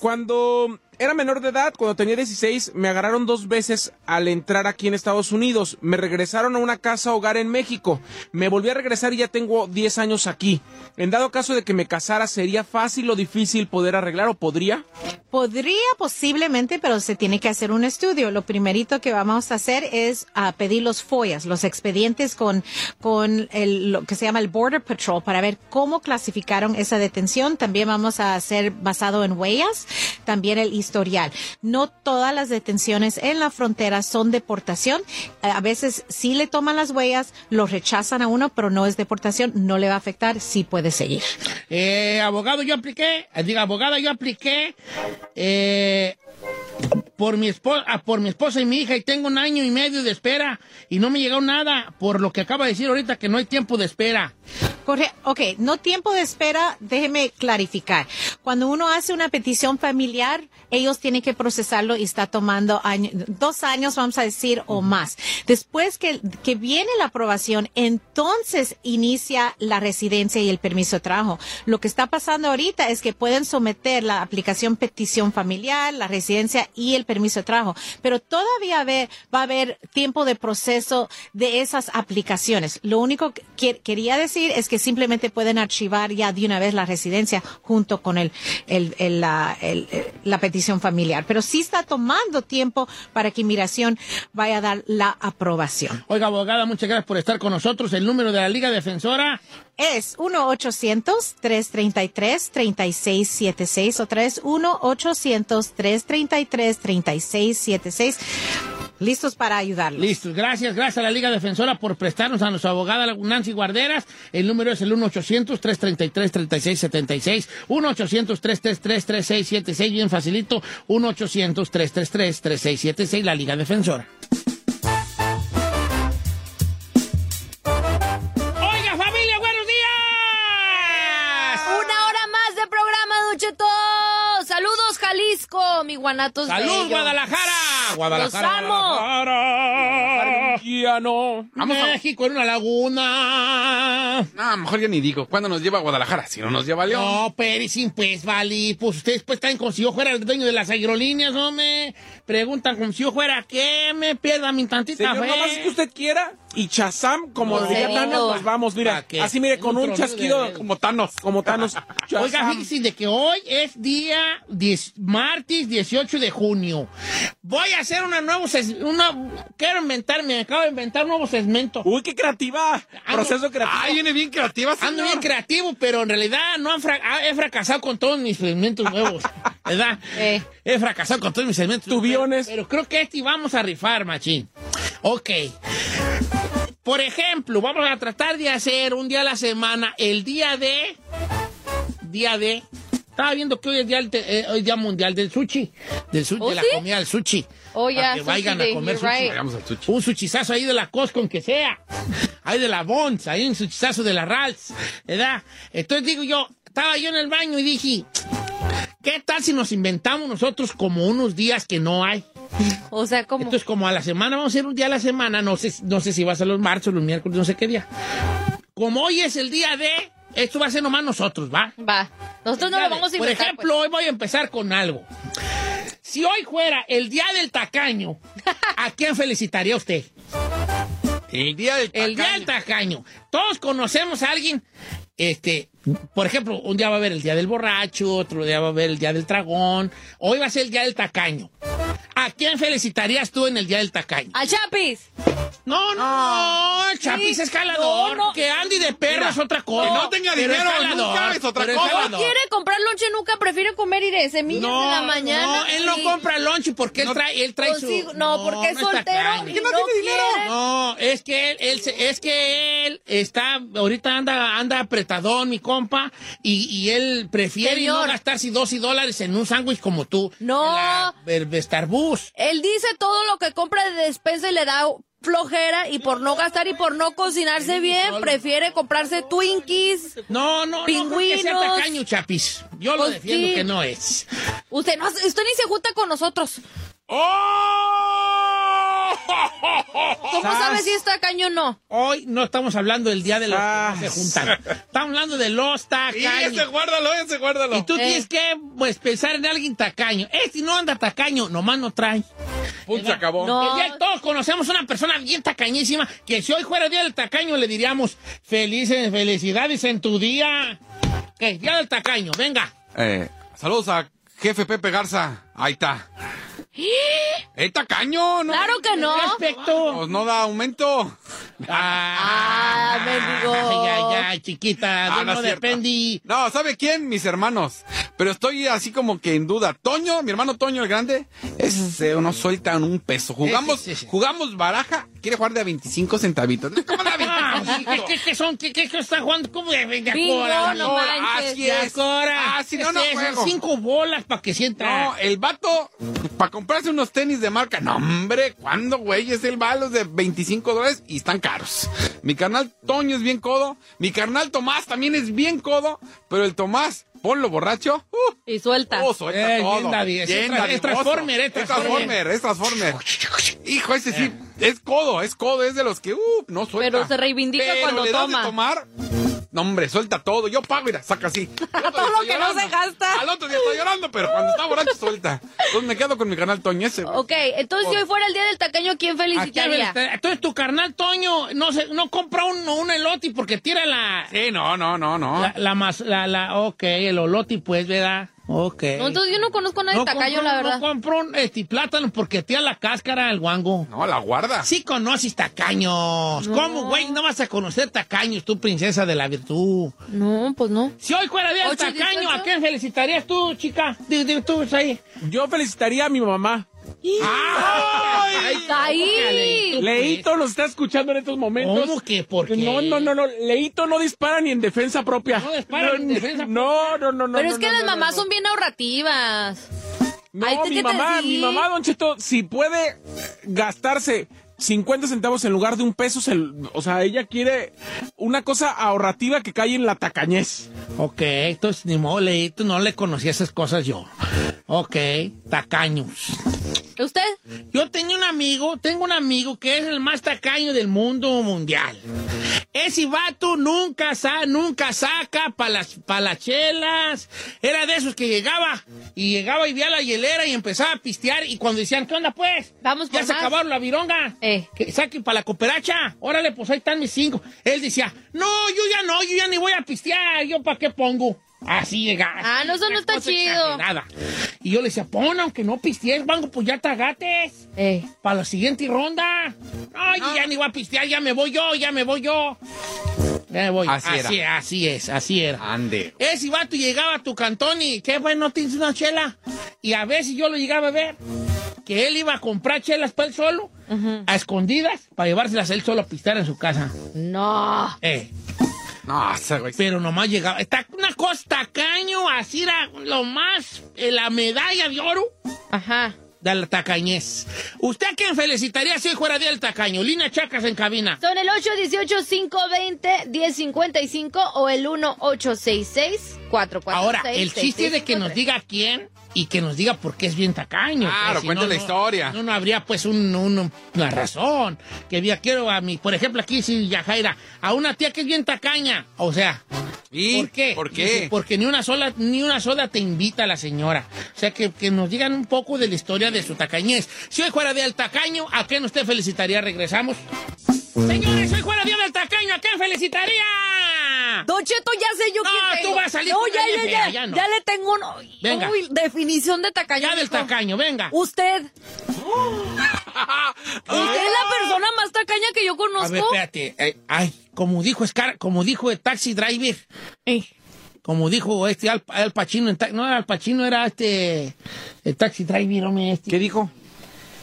cuando era menor de edad, cuando tenía 16, me agarraron dos veces al entrar aquí en Estados Unidos. Me regresaron a una casa hogar en México. Me volví a regresar y ya tengo 10 años aquí. En dado caso de que me casara, ¿sería fácil o difícil poder arreglar o podría? Podría posiblemente, pero se tiene que hacer un estudio. Lo primerito que vamos a hacer es a pedir los FOIAs, los expedientes con, con el, lo que se llama el Border Patrol para ver cómo clasificaron esa detención. También vamos a hacer basado en huellas, también el historial. No todas las detenciones en la frontera son deportación. A veces sí le toman las huellas, lo rechazan a uno, pero no es deportación, no le va a afectar, sí puede seguir. Eh, abogado, yo apliqué, eh, diga, abogada, yo apliqué eh, por, mi esposa, por mi esposa y mi hija y tengo un año y medio de espera y no me llegó nada por lo que acaba de decir ahorita que no hay tiempo de espera. Corre, ok, no tiempo de espera, déjeme clarificar. Cuando uno hace una petición familiar, ellos tienen que procesarlo y está tomando año- dos años, vamos a decir, o más. Después que, que viene la aprobación, entonces inicia la residencia y el permiso de trabajo. Lo que está pasando ahorita es que pueden someter la aplicación petición familiar, la residencia y el permiso de trabajo, pero todavía ve- va a haber tiempo de proceso de esas aplicaciones. Lo único que- quería decir es que simplemente pueden archivar ya de una vez la residencia junto con el, el- el- la, el- la petición familiar, pero sí está tomando tiempo para que inmigración vaya a dar la aprobación. Oiga, abogada, muchas gracias por estar con nosotros. El número de la Liga Defensora Es 1-800-333-3676. Otra vez 1-800-333-3676. Listos para ayudarlos. Listos, gracias, gracias a la Liga Defensora por prestarnos a nuestra abogada Nancy Guarderas. El número es el 1-800-333-3676. 1-800-333-3676, bien facilito. 1-800-333-3676, la Liga Defensora. Oiga, familia, buenos días. Una hora más de programa, Don Cheto. Saludos, Jalisco, mi guanatos ¡Salud, bello. Guadalajara! Guadalajara, Los amo. Guadalajara. no. Vamos a- México en una laguna. No, mejor ya ni digo. ¿Cuándo nos lleva a Guadalajara? Si no nos lleva a León. No, Pericín, pues, vale. Pues ustedes pues están como si yo fuera el dueño de las aerolíneas, no me preguntan como si yo fuera que me pierda mi tantita Señor, fe. nomás que usted quiera. Y Chazam, como No, diría Thanos, no. pues vamos, mira. Así, mire, con Un chasquido de- como Thanos. Como Thanos. Oiga, fíjense de que hoy es día 10, martes 18 de junio. Voy a hacer una nueva, una, quiero inventarme, acabo de inventar un nuevo segmento. Uy, qué creativa. Proceso creativo. Ay, viene bien creativa, señor. Ando bien creativo, pero en realidad no han fra- ah, he fracasado con todos mis segmentos nuevos, ¿verdad? Eh. He fracasado con todos mis segmentos. Tubiones. Pero, pero creo que este vamos a rifar, machín. Ok. Por ejemplo, vamos a tratar de hacer un día a la semana el día de... Día de... Estaba viendo que hoy es día, eh, hoy es día mundial del sushi. Del sushi, ¿Oh, de la sí? comida del sushi. Oh, Para ya, que sushi vayan a day, comer you're sushi. right. Al sushi. Un suchizazo ahí de la Costco, aunque sea. Ahí de la Bonds, ahí un suchizazo de la Rals, ¿verdad? Entonces digo yo, estaba yo en el baño y dije, ¿qué tal si nos inventamos nosotros como unos días que no hay? O sea, como... Entonces, como a la semana, vamos a ir un día a la semana, no sé, no sé si va a ser los martes o los miércoles, no sé qué día. Como hoy es el día de, esto va a ser nomás nosotros, ¿va? Va. Nosotros no lo vamos a Por inventar. ejemplo, hoy voy a empezar con algo. Si hoy fuera el día del tacaño, ¿a quién felicitaría usted? El día del El día del tacaño. Todos conocemos a alguien, este, por ejemplo, un día va a haber el día del borracho, otro día va a haber el día del tragón. Hoy va a ser el día del tacaño. ¿A quién felicitarías tú en el día del tacaño? ¡Al Chapis! No, no, no, el Chapis Sí. es. No, no. Que Andy de perro Mira, es otra cosa. que no tenga es dinero jalador, nunca es otra pero cosa. jalador. Quiere comprar lonche nunca, prefiere comer iré semillas No, de la mañana. no, él no compra lunch porque él trae, él trae Consigo- su... no, porque es soltero y no, quiere. No, es que él, él es que él está, ahorita anda, anda apretadón, mi compa, y, y él prefiere no gastarse 12 dólares en un sándwich como tú. No. En la Starbucks. Él dice todo lo que compra de despensa y le da flojera y por no gastar y por no cocinarse bien, prefiere comprarse Twinkies. No, no, no, sea Pingüinos. tacaño, chapis. Yo lo Pues defiendo sí. que no es. Usted no, usted ni se junta con nosotros. ¡Oh! ¿Cómo sabes si es tacaño o no? Hoy no estamos hablando del día de los Ah. que no se juntan. Estamos hablando de los Y tacaños. ese guárdalo, ese guárdalo. Y tú tienes que pues, pensar en alguien tacaño. Este no anda tacaño, nomás no trae. Punto, se acabó. No. El día- todos conocemos una persona bien tacañísima que si hoy fuera el día del tacaño le diríamos felices, felicidades en tu día. Ok, día del tacaño, venga. Eh, saludos a jefe Pepe Garza. Ahí está. ¡Eh, tacaño! ¿no? Claro que no. ¿Qué aspecto? Pues no da aumento. Ah, mendigo. Ay, ay, ay, chiquita, Ah, de- no no es dependí. No, ¿sabe quién? Mis hermanos. Pero estoy así como que en duda. Toño, mi hermano Toño el grande, ese no suelta un peso. Jugamos, jugamos baraja, quiere jugar de a 25 centavitos. ¿Cómo de a Ah, 25? ¿qué, qué son? ¿Qué, qué, qué está jugando? ¿Cómo de, de acora? no manches. Así De es. acora. Ah, si no, ¿Qué no es juego. Cinco bolas para que sienta. No, el vato, para comprarse unos tenis de marca, no, hombre, ¿cuándo, güey? Es el valos de 25 dólares y están caros. Mi carnal Toño es bien codo, mi carnal Tomás también es bien codo, pero el Tomás, ponlo borracho, uh, Y suelta. oh, suelta Eh, todo. bien, David, es Bien, tra- es. Transformer, es Transformer. es Transformer. Hijo, ese sí, es codo, es codo, es de los que, uh, no suelta. Pero se reivindica Pero cuando le das toma. de tomar, no, hombre, suelta todo. Yo pago, mira, saca así. Al otro Todo día lo está que no se llorando. gasta. Al otro día está llorando, pero cuando está borracho suelta. Entonces me quedo con mi canal Toño ese. Ok, entonces si hoy fuera el día del tacaño, ¿quién felicitaría? este, Entonces tu carnal Toño no se, no compra un, un elote porque tira la, Sí, no, no, no, no. la, la más, la, la, ok, el oloti pues, ¿verdad? Ok. No, entonces yo no conozco a nadie No tacaño, compró- la verdad. No compró un este, plátano porque tira la cáscara al guango. No, la guarda. Sí conoces tacaños. ¿Cómo, güey? No vas a conocer tacaños, tú, princesa de la virtud. No, pues no. Si hoy fuera día del tacaño. ¿a quién felicitarías tú, chica? Tú, ahí. Yo felicitaría a mi mamá. ¡Ay! ¡Ahí! Leito nos está escuchando en estos momentos. ¿Cómo que? ¿Por qué? No, no, no, no. Leito no dispara ni en defensa propia. No dispara ni en defensa No, no, no, no. Pero no, es que no, las no, mamás no. son bien ahorrativas. No, ¿qué mi mamá, mi mamá, Don Cheto, si puede gastarse 50 centavos en lugar de un peso, se- o sea, ella quiere una cosa ahorrativa que cae en la tacañez. Ok, entonces ni modo, Leito, no le conocía esas cosas yo. Ok, tacaños. ¿Usted? Yo tenía un amigo, tengo un amigo que es el más tacaño del mundo mundial. Ese vato nunca, sa nunca saca para las, pa las chelas. Era de esos que llegaba y llegaba y veía la hielera y empezaba a pistear. Y cuando decían, ¿qué onda pues? Vamos Ya se más. acabaron la vironga. Eh. Que saquen para la cooperacha. Órale, pues ahí están mis cinco. Él decía, no, yo ya no, yo ya ni voy a pistear. ¿Yo para qué pongo? Así llega. Ah, no, eso no está chido. Nada. Y yo le decía, pon, aunque no pistees, vango, pues ya tagates. Eh. Para la siguiente ronda. Ay, ya ni voy a pistear, ya me voy yo, ya me voy yo. Ya me voy. Así era. así, así es, así era. Ande. Ese vato llegaba a tu cantón y, ¿qué bueno tienes una chela? Y a veces yo lo llegaba a ver, que él iba a comprar chelas para él solo, a escondidas, para llevárselas él solo a pistear en su casa. No. Eh, No, ese güey. pero nomás llegaba. Está una cosa tacaño, así era lo más, eh, la medalla de oro Ajá. de la tacañez. ¿Usted a quién felicitaría si hoy fuera día del tacaño? Lina Chacas en cabina. Son el 818-520-1055 o el 1866-446. Ahora, el chiste es de que nos diga quién y que nos diga por qué es bien tacaño. Claro, pues, si cuente no, la no- historia. No, no habría pues un- un- una razón. Que ya quiero a mi, por ejemplo, aquí sí, Yajaira, a una tía que es bien tacaña. O sea, ¿Y ¿por qué? ¿Por qué? Dice, porque ni una sola, ni una sola te invita a la señora. O sea, que, que nos digan un poco de la historia de su tacañez. Si hoy fuera del tacaño, ¿a quién usted felicitaría? Regresamos. Señores, hoy fuera día del tacaño, ¿a quién felicitaría? Don Cheto, ya sé yo No, quién tú tengo. vas a salir No, con ya, ya, fea, ya, ya no. ya le tengo un... Venga. Uy, definición de tacaño. Ya del tacaño, venga. Usted. Usted es la persona más tacaña que yo A ver, conozco. espérate. Eh, ay, como dijo Scar, como dijo el taxi driver, Eh, como dijo este Al, Al Pacino, no era Al Pacino, era este, el taxi driver, hombre, este. ¿Qué dijo?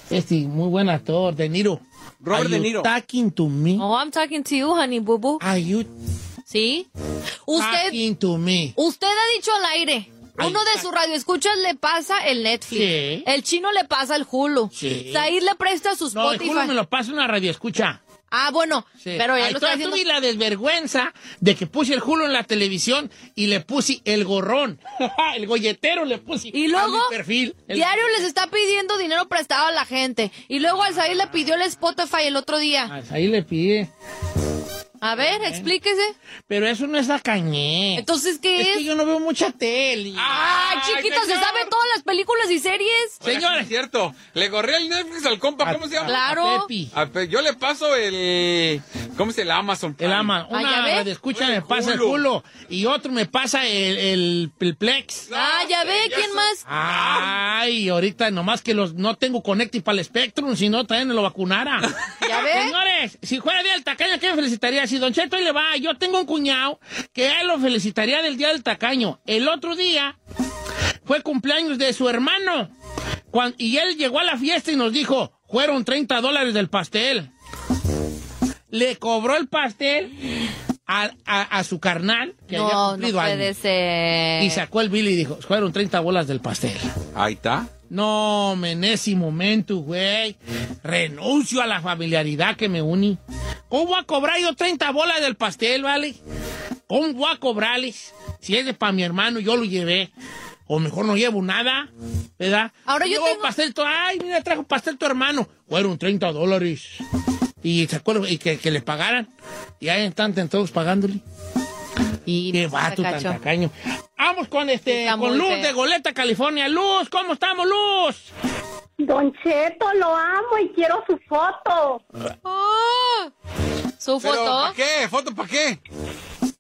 Este, muy buen actor, De Niro. Robert De Niro. talking to me? Oh, I'm talking to you, honey boo boo. Are you ¿Sí? Usted, talking to me? usted ha dicho al aire. Ay, Uno de ay. sus radioescuchas le pasa el Netflix. Sí. El chino le pasa el Hulu. Sí. Zaid le presta sus No, el Spotify. culo me lo pasa una radio escucha. Ah, bueno, Sí. pero ya lo todavía haciendo. tuve la desvergüenza de que puse el Julio en la televisión y le puse el gorrón. el golletero le puse Y a luego, mi perfil. El- diario les está pidiendo dinero prestado a la gente. Y luego al salir le pidió el Spotify el otro día. Ahí le pide. A ver, explíquese. Pero eso no es la cañé. Entonces, ¿qué es? es? que yo no veo mucha tele. Ay, chiquito, se señor. sabe todas las películas y series. Señores, es cierto. Le corrí el Netflix al compa, ¿cómo se llama? Claro. Pepi. A Pe- yo le paso el. ¿Cómo se llama? Amazon. El Prime. ama. Ah, ¿ya Una ve? de escucha me pasa el culo y otro me pasa el, el, el Plex. Ah, ya ve, ya ¿quién son- más? Ay, ahorita nomás que los no tengo Connecti para el Spectrum, si no también me lo vacunara. ¿Ya ve? Señores, si fuera día del tacaño, ¿qué me felicitaría? Si Don Cheto ahí le va, yo tengo un cuñado que a él lo felicitaría del día del tacaño. El otro día fue cumpleaños de su hermano. Y él llegó a la fiesta y nos dijo, fueron 30 dólares del pastel. Le cobró el pastel a, a- a su carnal, que había No, no cumplido puede años. ser. Y sacó el bill y dijo, fueron 30 bolas del pastel. Ahí está. No, en ese momento, güey, renuncio a la familiaridad que me uní. ¿Cómo voy a cobrar yo 30 bolas del pastel, vale? ¿Cómo voy a cobrarles? Si es de para mi hermano, yo lo llevé. O mejor no llevo nada, ¿verdad? Ahora yo Llevo tengo- pastel, ay, mira, trajo pastel tu hermano. Fueron 30 dólares. Y se acuerdan, y que, que le pagaran. Y ahí están todos pagándole. Y Qué vato tan tacaño. Vamos con este, Está con Luz feo. de Goleta, California. Luz, ¿cómo estamos, Luz? Don Cheto, lo amo y quiero su foto. Ah, Su Pero, foto. ¿para qué? ¿Foto para qué?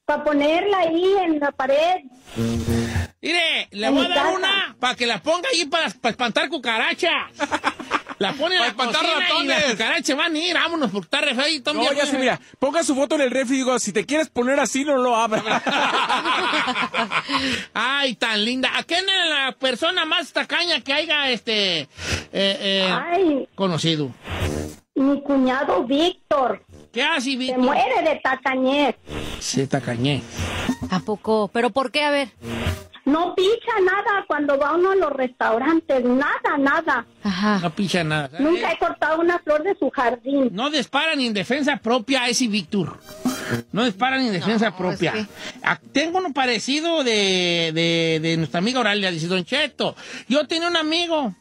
Para ponerla ahí en la pared. Mire, le En voy a dar casa. una para que la ponga ahí para, para espantar cucarachas. La pone en Para la espantar ratones. cucarachas van a ir. Vámonos, porque está re feo y No, ya sé, mira, ponga su foto en el refri y digo, si te quieres poner así, no lo abra. Ay, tan linda. ¿A quién es la persona más tacaña que haya este eh, eh, Ay, conocido? mi cuñado Víctor ¿Qué hace, se Víctor? muere de tacañez. Se tacañé. ¿A poco? ¿Pero por qué? A ver. No picha nada cuando va uno a los restaurantes. Nada, nada. Ajá. No picha nada. ¿sabes? Nunca he cortado una flor de su jardín. No dispara ni en defensa propia ese Víctor. No dispara ni en defensa No, propia. es que- Tengo uno parecido de, de, de nuestra amiga Oralia, dice Don Cheto. Yo tenía un amigo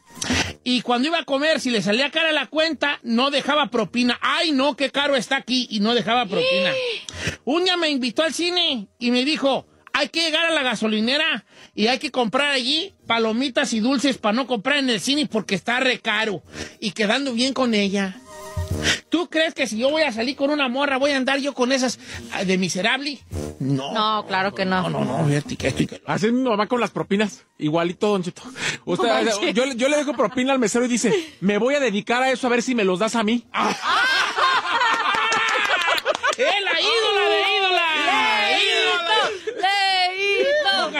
y cuando iba a comer, si le salía cara la cuenta, no dejaba propina. Ay, no, qué caro está aquí y no dejaba propina. Un día me invitó al cine y me dijo, hay que llegar a la gasolinera y hay que comprar allí palomitas y dulces para no comprar en el cine porque está re caro. Y quedando bien con ella. ¿Tú crees que si yo voy a salir con una morra, voy a andar yo con esas ah, de miserable? No. No, claro que no. No, no, no, fíjate que esto y que lo- Así es mi mamá con las propinas. Igualito, Don Cheto. Usted, manches. yo, yo le dejo propina al mesero y dice, me voy a dedicar a eso a ver si me los das a mí. ¡Eh, la ídola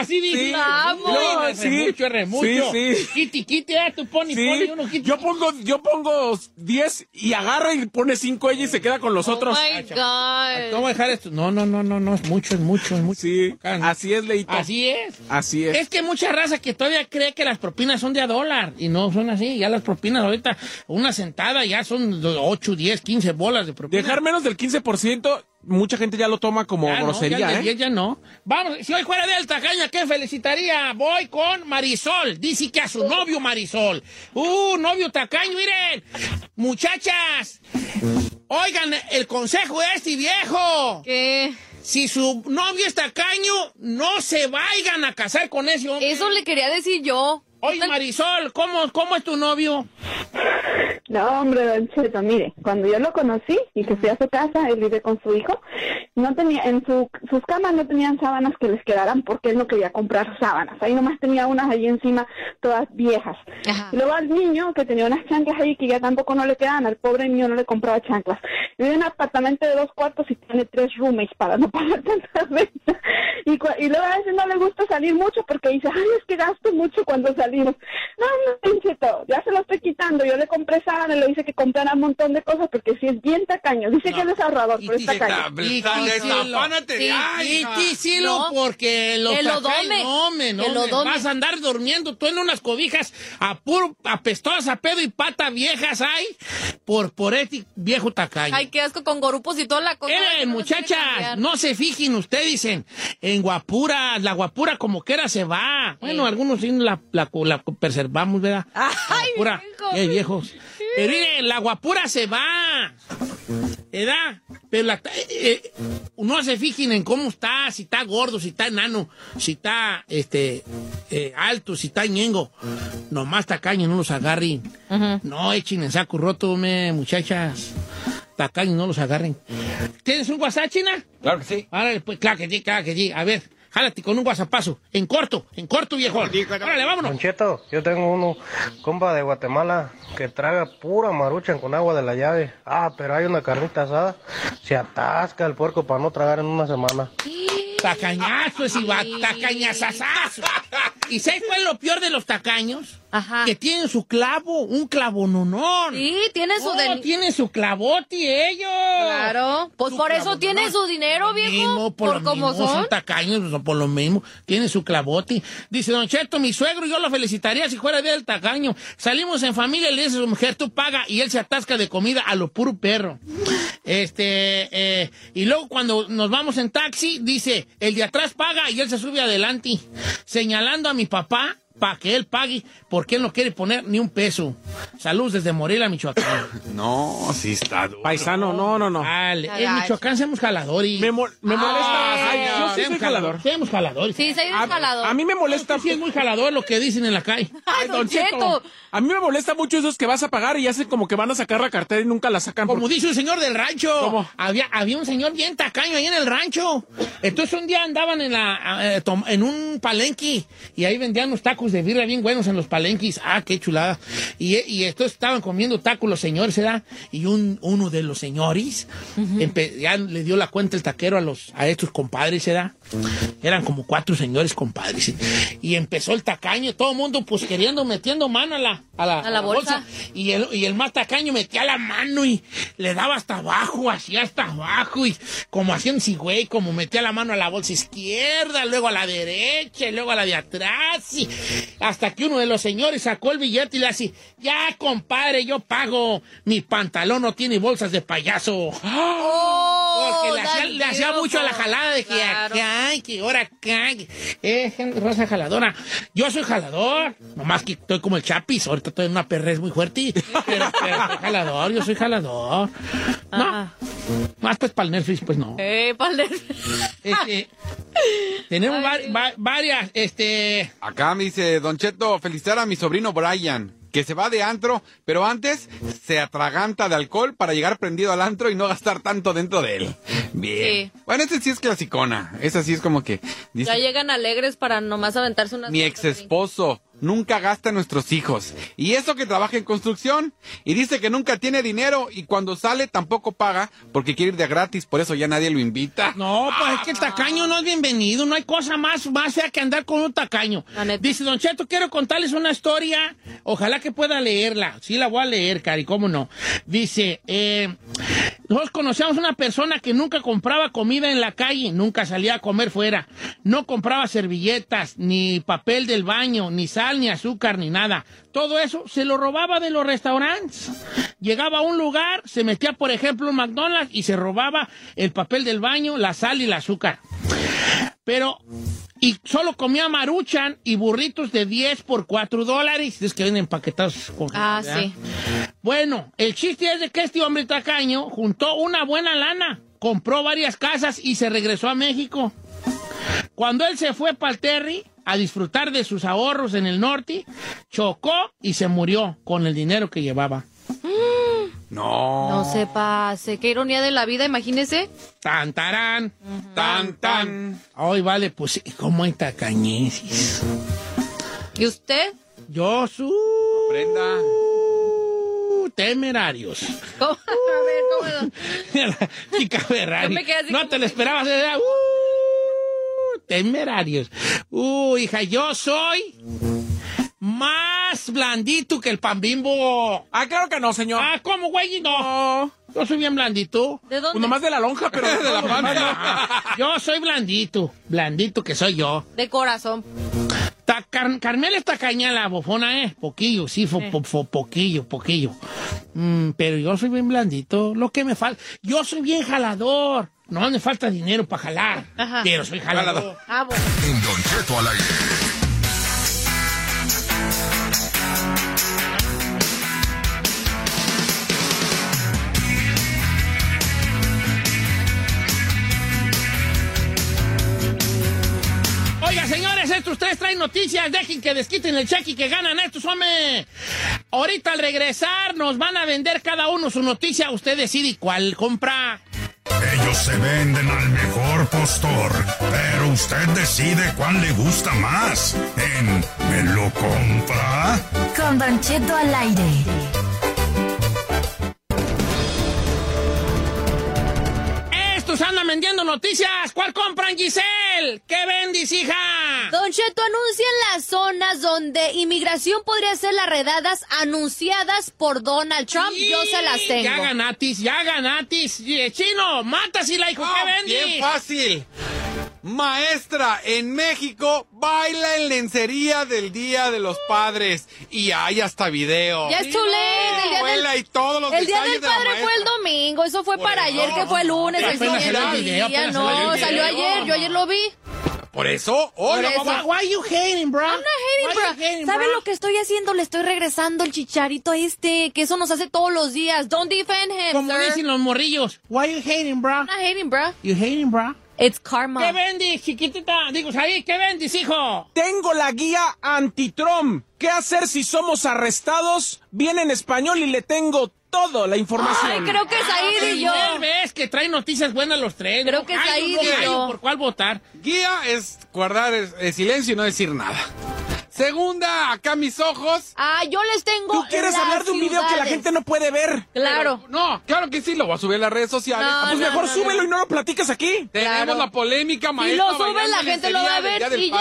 Así dice. Sí. Vamos. No, es Sí. remucho, es remucho. Sí, sí. Kitty, kitty, eh, tú pon y Sí, pon y uno kitty. yo pongo, yo pongo 10 y agarra y pone 5 ella y se queda con los Oh otros. my God. ¿Cómo dejar esto? No, no, no, no, no, es mucho, es mucho, es mucho. Sí, Acá, ¿no? así es, Leito. Así es. Así es. Es que mucha raza que todavía cree que las propinas son de a dólar y no son así. Ya las propinas ahorita, una sentada ya son 8, 10, 15 bolas de propina. Dejar menos del 15%, mucha gente ya lo toma como Ya no, grosería, ya de ¿eh? 10 ya no. Vamos, si hoy fuera del Tacaña, ¿qué felicitaría? Voy con Marisol. Dice que a su novio Marisol. Uh, novio tacaño, miren. Muchachas, oigan el consejo de este viejo. ¿Qué? Si su novio es tacaño, no se vayan a casar con ese hombre. Eso le quería decir yo. Oye, Marisol, ¿cómo, ¿cómo es tu novio? No, hombre, Don Cheto, mire, cuando yo lo conocí y que fui a su casa, él vive con su hijo, no tenía, en su, sus camas no tenían sábanas que les quedaran porque él no quería comprar sábanas. Ahí nomás tenía unas ahí encima, todas viejas. Ajá. Y luego al niño, que tenía unas chanclas ahí que ya tampoco no le quedaban, al pobre niño no le compraba chanclas. Vive en un apartamento de dos cuartos y tiene tres roommates para no pagar tanta renta. Y, y luego a veces no le gusta salir mucho porque dice, ay, es que gasto mucho cuando salimos. No, no, Don Cheto, ya se lo estoy quitando. Yo le compré sábanas, le hice que comprara un montón de cosas porque sí es bien tacaño. Dice que él es ahorrador, pero es tacaño. Y No. porque los El odome. tacaños, no, me, no, El me, odome. vas a andar durmiendo tú en unas cobijas a puro apestosa pedo y pata viejas, ay. por, por este viejo tacaño. Ay, qué asco con gorupos y toda la cosa. Que no quieren muchachas, no se fijen ustedes, dicen, en guapura, la guapura como quiera se va. Bueno, algunos sí la, la, la preservamos, ¿verdad? Ay, guapura, viejo. qué viejos. Pero miren, la guapura se va. ¿Verdad? Pero la, eh, eh, no se fijen en cómo está, si está gordo, si está enano, si está este eh, alto, si está ñengo. Nomás tacaño, no los agarren. No echen en saco roto, me, muchachas. Tacaños, no los agarren. ¿Tienes un WhatsApp, China? Claro que sí. Árale, pues, claro que sí, claro que sí. A ver, jálate con un WhatsAppazo. En corto, en corto, viejo. Órale, vámonos. Don Cheto, yo tengo uno, compa de Guatemala, que traga pura maruchan con agua de la llave. Ah, pero hay una carnita asada, se atasca el puerco para no tragar en una semana. Tacañazos y va, tacañazazazos. ¿Y sabes cuál es lo peor de los tacaños? Ajá. Que tienen su clavo, un clavononón. Sí, tiene su Oh, del- tienen su clavote ellos. Claro. Pues Su por eso tiene su dinero, viejo. Mismo, por, por lo como mismo, son. tacaños, pues, por lo mismo, tiene su clavote. Dice, Don Cheto, mi suegro, yo lo felicitaría si fuera del tacaño. Salimos en familia, le dice a su mujer, tú paga, y él se atasca de comida a lo puro perro. Este, eh, y luego cuando nos vamos en taxi, dice, el de atrás paga y él se sube adelante, señalando a mi papá para que él pague, porque él no quiere poner ni un peso. Saludos desde Morelia, Michoacán. No, sí está duro. Paisano, no, no, no. Dale, en. Michoacán somos jaladores. Me, mo- me molesta. Ay, Ay, yo sí soy jalador. Seamos jaladores. Sí, soy A, escalador. a mí me molesta. Sí, es muy jalador lo que dicen en la calle. Ay, Don Cheto. A mí me molesta mucho esos que vas a pagar y hacen como que van a sacar la cartera y nunca la sacan. Como porque- dice un señor del rancho. ¿Cómo? Había, había un señor bien tacaño ahí en el rancho. Entonces un día andaban en, la, eh, en un palenque y ahí vendían unos tacos de birra bien buenos en los palenquis. Ah, qué chulada. Y, y entonces estaban comiendo tacos los señores, ¿verdad? Y un, uno de los señores ya le dio la cuenta el taquero a, los, a estos compadres, ¿verdad? Eran como cuatro señores compadres. Y empezó el tacaño, todo el mundo pues queriendo, metiendo mano a la, a la, A la bolsa. y el, y el más tacaño metía la mano y le daba hasta abajo, así hasta abajo, y como haciendo si güey, como metía la mano a la bolsa izquierda, luego a la derecha, y luego a la de atrás, y hasta que uno de los señores sacó el billete y le hace, ya compadre, yo pago, mi pantalón no tiene bolsas de payaso. Oh, Porque le hacía, that's le hacía mucho a la jalada de que Claro. acá, y que ahora acá. Eh, gente rosa jaladora. Yo soy jalador. Nomás que estoy como el chapis. Ahorita estoy en una perrez muy fuerte. Pero, pero soy jalador, yo soy jalador. No. Más pues para el Netflix, pues no. Eh, palder. Este, tenemos vari- va- varias, este... Acá me dice Don Cheto, felicitar a mi sobrino Brian, que se va de antro, pero antes se atraganta de alcohol para llegar prendido al antro y no gastar tanto dentro de él. Bien. Sí. Bueno, este sí es clasicona. Esa sí es como que dice Ya llegan alegres para nomás aventarse unas mi ex esposo. Nunca gasta en nuestros hijos. Y eso que trabaja en construcción. Y dice que nunca tiene dinero y cuando sale tampoco paga porque quiere ir de gratis. Por eso ya nadie lo invita. No, pues es que el tacaño no es bienvenido. No hay cosa más, más fea que andar con un tacaño. Dice, Don Cheto, quiero contarles una historia. Ojalá que pueda leerla. Sí, la voy a leer, Cari, cómo no. Dice, eh, nosotros conocíamos una persona que nunca compraba comida en la calle, nunca salía a comer fuera. No compraba servilletas, ni papel del baño, ni sal, ni azúcar, ni nada. Todo eso se lo robaba de los restaurantes. Llegaba a un lugar, se metía, por ejemplo, un McDonald's y se robaba el papel del baño, la sal y el azúcar. Pero, y solo comía maruchan y burritos de 10 por 4 dólares. Es que vienen empaquetados con Ah, ¿verdad? sí. Bueno, el chiste es de que este hombre tacaño juntó una buena lana, compró varias casas y se regresó a México. Cuando él se fue para el Terry a disfrutar de sus ahorros en el norte, chocó y se murió con el dinero que llevaba. No. No se pase. Qué ironía de la vida, imagínese. Tan, tarán, tan, tan. Ay, vale, pues, ¿cómo hay tacañesis? ¿Y usted? Yo soy... Brenda. Temerarios. ¿Cómo? A ver, ¿cómo? Chica Ferrari. Yo me quedé así no como te lo esperabas. Uh, temerarios. Uh, hija, yo soy más blandito que el pan bimbo. Ah, claro que no, señor. Ah, ¿cómo, güey? No. Yo soy bien blandito. ¿De dónde? Pues nomás de la lonja, pero De la panza. Yo soy blandito. Blandito que soy yo. De corazón. Tacaño Car- Carmela está caña la bofona, ¿eh? Poquillo, sí, fo- po- fo- poquillo, poquillo. Mm, pero yo soy bien blandito. Lo que me falta... Yo soy bien jalador. No me falta dinero para jalar. Pero soy jalador. Ah, bueno. En Don Cheto al aire. Estos tres traen noticias. Dejen que desquiten el cheque y que ganan estos, hombre. Ahorita al regresar nos van a vender cada uno su noticia. Usted decide cuál compra. Ellos se venden al mejor postor, pero usted decide cuál le gusta más. En ¿Me lo compra? Con Don Cheto al aire. Estos andan vendiendo noticias. ¿Cuál compran, Giselle? ¿Qué vendis, hija? Don Cheto anuncia en las zonas donde inmigración podría hacer las redadas anunciadas por Donald Trump. Yo se las tengo. Ya ganatis, ya ganatis. Y, Chino, mátasela, hijo. ¿Qué vendis? Bien fácil. Maestra en México baila en lencería del Día de los Padres. Y hay hasta video. Ya es too late. El día Abuela del, y todos los el día del de padre fue el domingo. Eso fue para ayer, que fue el lunes. El siguiente video, día. No, salió el salió ayer. Yo ayer lo vi. Por eso, hoy eso. vamos Why you hating, bro? I'm not hating, Why bro. you hating, ¿Saben bro? lo que estoy haciendo? Le estoy regresando el chicharito a este, que eso nos hace todos los días. Don't defend him, Como sir. dicen los morrillos. Why you hating, bro? I'm not hating, bro. You hating, bro? It's karma. ¿Qué vendis, chiquitita? Digo, ahí, ¿qué vendis, hijo? Tengo la guía anti-Trump. ¿Qué hacer si somos arrestados? Viene en español y le tengo toda la información. Ay, creo que es ahí y yo. Vez que traen noticias buenas los tres. Creo ¿no? que es ahí no, y ay, yo. ¿Por cuál votar? Guía es guardar el silencio y no decir nada. Segunda, acá mis ojos. Ah, yo les tengo. Tú quieres las hablar de un video que la gente no puede ver. Claro. Pero, no, claro que sí, lo voy a subir a las redes sociales. No, Ah, Pues no, mejor no, súbelo y no lo platiques aquí. Tenemos claro. la polémica Si maestra. lo suben, bailando la en gente lo va a ver y ya.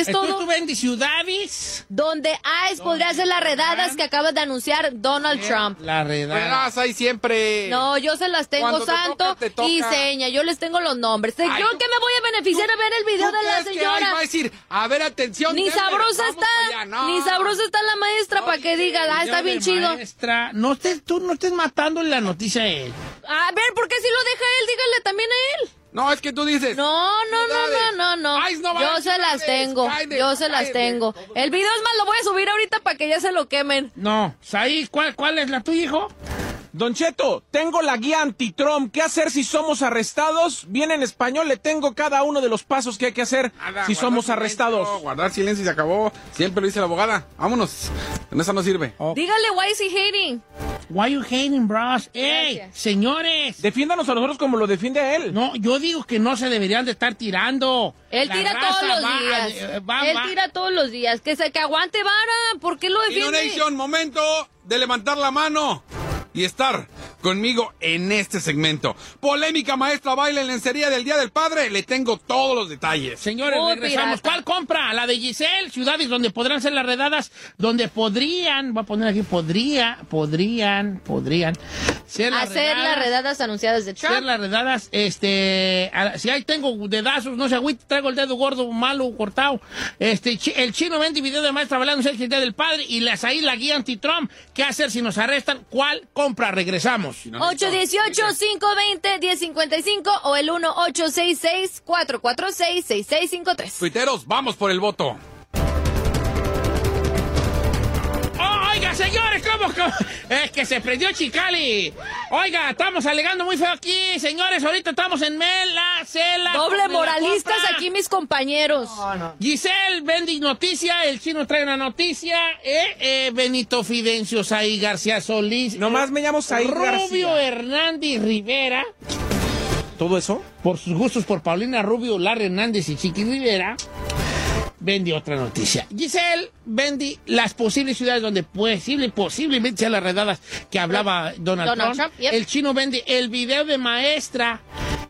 Es todo. tú vendis ciudades. Donde ICE podría hacer las redadas que acaba de anunciar Donald Trump. La redada. Verás, ahí siempre. No, yo se las tengo, Cuando te Santo toca, te toca. y Seña. Yo les tengo los nombres. ¿Yo Ay, tú- qué me voy a beneficiar de ver el video ¿Tú de la crees que ahí señora? va a decir, a ver, atención. Ni Denver, sabrosa vamos para allá"? está, No. ni sabrosa está la maestra para que diga, ah, está bien chido. Maestra, no estés, tú no estés matando la noticia a él. A ver, ¿por qué si lo deja él? Dígale también a él. No, es que tú dices. No, no, no, no, no, no. Ay, no va Yo se las tengo. cállate, Yo se las cállate. tengo. El video es más, lo voy a subir ahorita para que ya se lo quemen. No, Saí, ¿cuál, ¿cuál es la tuya, hijo? Don Cheto, tengo la guía anti-Trump. ¿Qué hacer si somos arrestados? Viene en español, le tengo cada uno de los pasos que hay que hacer Nada, si somos silencio, arrestados. Guardar silencio y se acabó. Siempre lo dice la abogada. Vámonos. En esa no sirve. Dígale, why is he hating? Why you hating, bros? ¡Ey, Gracias. señores! Defiéndanos a nosotros como lo defiende a él. No, yo digo que no se deberían de estar tirando. Él La tira raza todos los va, días. eh, va, Él va. tira todos los días. Que se que aguante vara. ¿Por qué lo defiende? Nation, momento de levantar la mano y estar conmigo en este segmento. Polémica maestra baila en lencería del Día del Padre. Le tengo todos los detalles. Señores, Muy regresamos. pirata. ¿Cuál compra? La de Giselle, ciudades donde podrán ser las redadas, donde podrían, voy a poner aquí, podría, podrían, podrían ser las Hacer las redadas, redadas anunciadas de ser Trump. las redadas, este, a- si ahí tengo dedazos, no sé, agüite, traigo el dedo gordo, malo, cortado. Este, chi- el chino vende video de maestra bailando el Día del Padre y las ahí la guía anti-Trump. ¿Qué hacer si nos arrestan? ¿Cuál compra? Regresamos. 818-520-1055 o el 1866-446-6653. Tuiteros, vamos por el voto. Oh, oiga, señores, ¿cómo, cómo? Es que se prendió Chicali. Oiga, estamos alegando muy feo aquí, señores. Ahorita estamos en Mela, Cela. Doble moralistas aquí mis compañeros. Giselle, Bendy Noticia, el chino trae una noticia. Eh, eh, Benito Fidencio, Saí García Solís. Nomás me llamo Saí Rubio García. Hernández Rivera. ¿Todo eso? Por sus gustos por Paulina Rubio, Larry Hernández y Chiqui Rivera. Vendi otra noticia. Giselle, Vendi las posibles ciudades donde posible, posiblemente sean las redadas que hablaba Donald, Donald Trump. Trump, yep. El chino Vendi el video de maestra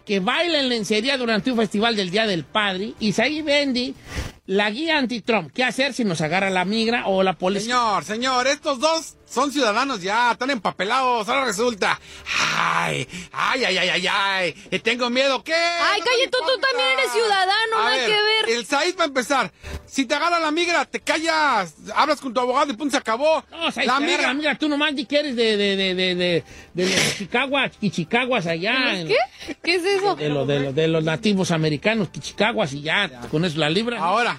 que baila en lencería durante un festival del Día del Padre. Y Isaí Vendi la guía anti-Trump. ¿Qué hacer si nos agarra la migra o la policía? Señor, señor, estos dos son ciudadanos ya, están empapelados. Ahora resulta. Ay, ay, ay, ay, ay, ay. Tengo miedo. ¿Qué? Ay, cállate, tú, tú también eres ciudadano, A nada ver, que ver. El Said va a empezar. Si te agarra la migra, te callas. Hablas con tu abogado y punto, se acabó. No, Said, la migra. la migra, tú nomás di que eres de, de, de, de, de, de los Chicaguas, Quichicaguas allá. en- ¿Qué? ¿Qué es eso? De, los de, los de los nativos americanos, Quichicaguas, y ya, con eso la libra. Ahora,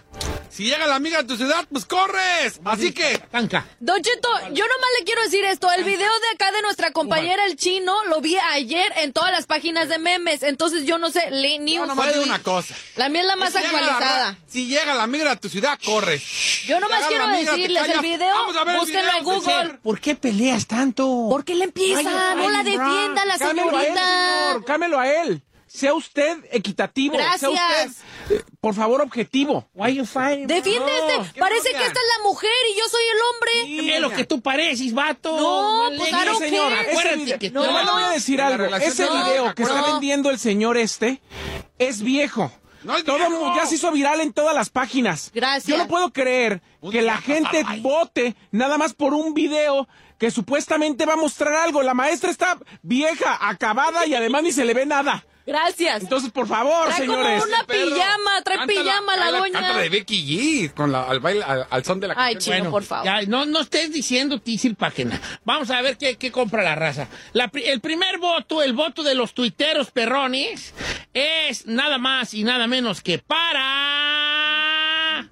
si llega la migra a tu ciudad, pues corres. Así que. Tanca. Don Cheto, yo nomás le quiero decir esto. El video de acá de nuestra compañera el chino lo vi ayer en todas las páginas de memes. Entonces yo no sé, le, ni No, un nomás digo una cosa. La mía es la más Si llega la actualizada. si llega la migra a tu ciudad, corres. Yo nomás quiero migra, decirles, el video, Vamos a ver el búsquenlo en video, Google. ¿Por qué peleas tanto? ¿Por qué le empieza? Ay, no la defienda la Cámelo a él, señorita. señor. Cámelo a él. Sea usted equitativo. Sea Gracias. usted, eh, por favor, objetivo. Why you fighting? Defiende bro? este. Parece que esta es la mujer y yo soy el hombre. ¿Qué es lo que tú pareces, vato? No, pues, don't señora, care. acuérdate Ese video- que No. voy a decir algo. Ese no, video que está no. vendiendo el señor este es viejo. No es Todo viejo. mu- ya se hizo viral en todas las páginas. Gracias. Yo no puedo creer que la gente vote nada más por un video que supuestamente va a mostrar algo. La maestra está vieja, acabada y además ni se le ve nada. Gracias. Entonces, por favor, Trae como señores. una pijama, trae Canta pijama la, canta- doña. Canta de Becky G con la, al, baile, al, al son de la Ay, canción. chino, por favor. Ya, no, no estés diciendo tísil página. Vamos a ver qué, qué compra la raza. La pri- el primer voto, el voto de los tuiteros perrones, es nada más y nada menos que para...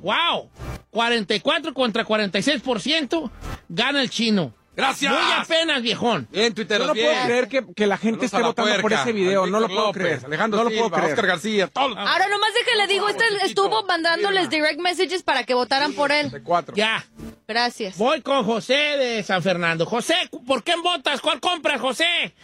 ¡Wow! 44 contra 46% gana el chino. Gracias. Muy apenas, viejón. Bien, Twitter, Yo no bien. puedo creer que, que la gente Saludos esté la votando por ese video. No lo puedo López, creer. Alejandro no lo Silva, puedo creer. Oscar García, todos. Ahora nomás déjale digo, este estuvo mandándoles direct messages para que votaran por él. De cuatro. Ya. Gracias. Voy con José de San Fernando. José, ¿por qué votas? ¿Cuál compras, José?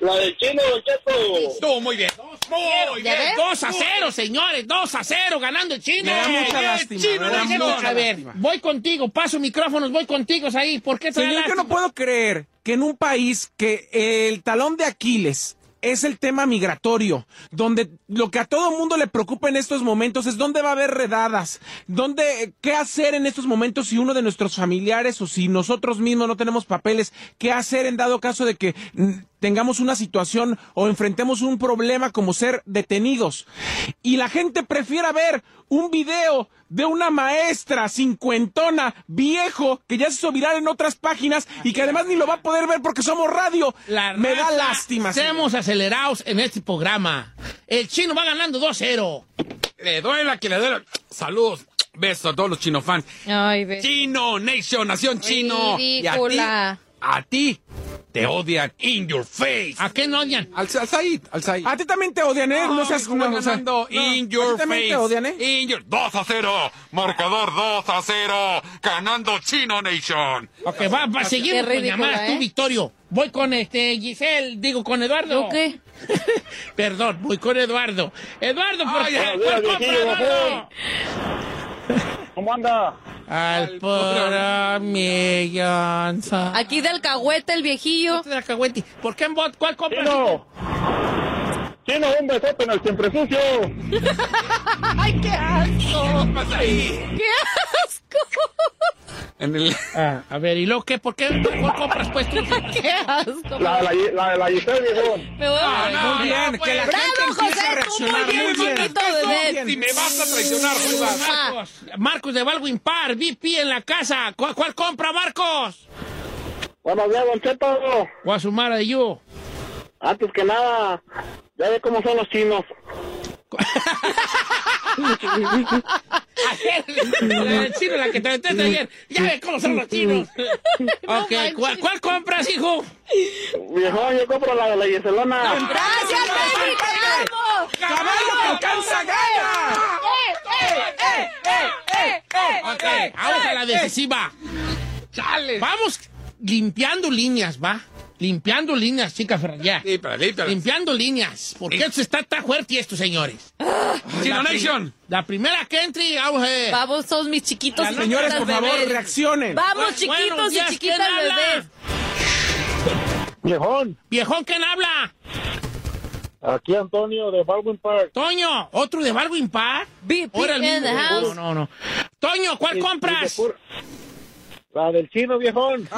La del chino, Don Cheto. Estuvo muy bien. Muy ¿Ya bien. ves? 2 a 0, señores. 2 a 0 ganando el chino. Me da mucha lástima, chino, me da mucha A ver, lástima. voy contigo. Paso micrófonos, voy contigo ahí. ¿Por qué te da Señor, yo no lástima? puedo creer que en un país que el talón de Aquiles es el tema migratorio, donde lo que a todo mundo le preocupa en estos momentos es dónde va a haber redadas, dónde, qué hacer en estos momentos si uno de nuestros familiares o si nosotros mismos no tenemos papeles, qué hacer en dado caso de que mm, tengamos una situación o enfrentemos un problema como ser detenidos. Y la gente prefiera ver un video de una maestra cincuentona, viejo, que ya se hizo viral en otras páginas y que además ni lo va a poder ver porque somos radio. La Me da lástima. Seamos acelerados en este programa. El chino va ganando 2-0. Le duela que le duela. Saludos. Besos a todos los chino fans. Ay, ve. Chino, Nation, Nación Chino. Y a ti, Ridícula. a ti te odian in your face. ¿A qué no odian? Al, al Said, al Said. A ti también te odian, ¿eh? No, seas hijo, van no, o sea, no, in a your ti también face. te odian, ¿eh? In your 2 a 0. Marcador 2 a 0. Ganando Chino Nation. Ok, va, va, seguimos Qué con llamadas. ¿eh? Tú, Victorio. Voy con este Giselle, digo con Eduardo. ¿Yo qué? Perdón, voy con Eduardo. Eduardo, ¿por Ay. ¿Cómo anda? Al puro millón. Aquí del cagüete el viejillo. de la cagüeti. ¿Por qué en bot? ¿Cuál compras? Chino. Chino, un besote en el siempre sucio. Ay, qué asco. ¿Qué pasa ahí? Qué asco. En el... Ah, a ver, ¿y luego qué? ¿Por qué? ¿Cuál compras pues tú? Qué asco. La, la, la, la Giselle, viejón. Me voy a no, Muy bien, no, que la gente a José, tú muy reaccionar. bien, Muy bien. manito bebé. Si me vas a traicionar. Marcos, Marcos de Valgo Impar, VP en la casa. ¿Cuál, cuál compra, Marcos? Buenos días, Don Cheto. Guasumara de you. Antes que nada, ya ve cómo son los chinos. Ayer, el chino, la que te metiste ayer. Ya ves cómo son los chinos. ok, ¿cuál, cuál compras, hijo? Viejón, yo compro la de la Giselona. Gracias, te amo. ¡Caballo que alcanza gana! Ok, vamos a la decisiva. Chale. Vamos limpiando líneas, ¿va? Limpiando líneas, chica Ferraya. Sí, pero límpialas. Limpiando líneas. ¿Por qué se está tan fuerte esto, señores? Chino La primera que entre, vamos a ver. Vamos, todos mis chiquitos y Señores, por favor, bebés. reaccionen. Vamos, chiquitos buenos y días, chiquitas ¿quién habla? bebés. Viejón, Viejón, ¿quién habla? aquí Antonio de Baldwin Park. Toño, ¿otro de Valgo Impar? VP Ahora el mismo. No, no, no. Toño, ¿cuál compras? La del chino, viejón.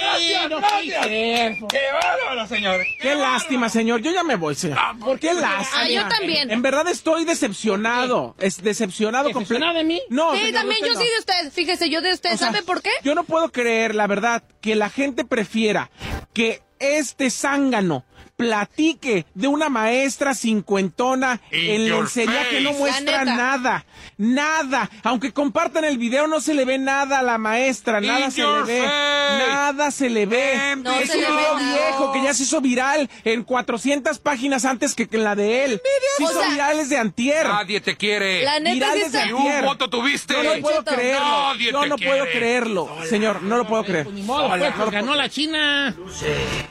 Gracias, gracias. ¡Qué bárbaro, señor! Qué lástima, señor. Yo ya me voy, señor. ¿Por qué lástima? Ah, yo también. En verdad estoy decepcionado. Es decepcionado ¿Decepcionado completo. de mí? No, sí, señor, también yo no. sí de usted. Fíjese, yo de usted. O sea, ¿Sabe por qué? Yo no puedo creer, la verdad, que la gente prefiera que este zángano platique de una maestra cincuentona In en lencería que no face. muestra nada. Nada. Aunque compartan el video, no se le ve nada a la maestra. Nada In se le ve. face. Nada se le ve. No es un video viejo que ya se hizo viral en 400 páginas antes que en la de él. Se O hizo sea, virales de antier. Nadie te quiere. La neta Virales de. Ni un antier. voto tuviste. Yo no puedo creerlo. Nadie Yo te no puedo creerlo. Señor, no lo puedo creer. Pues ni modo, pues, pues, ganó la China.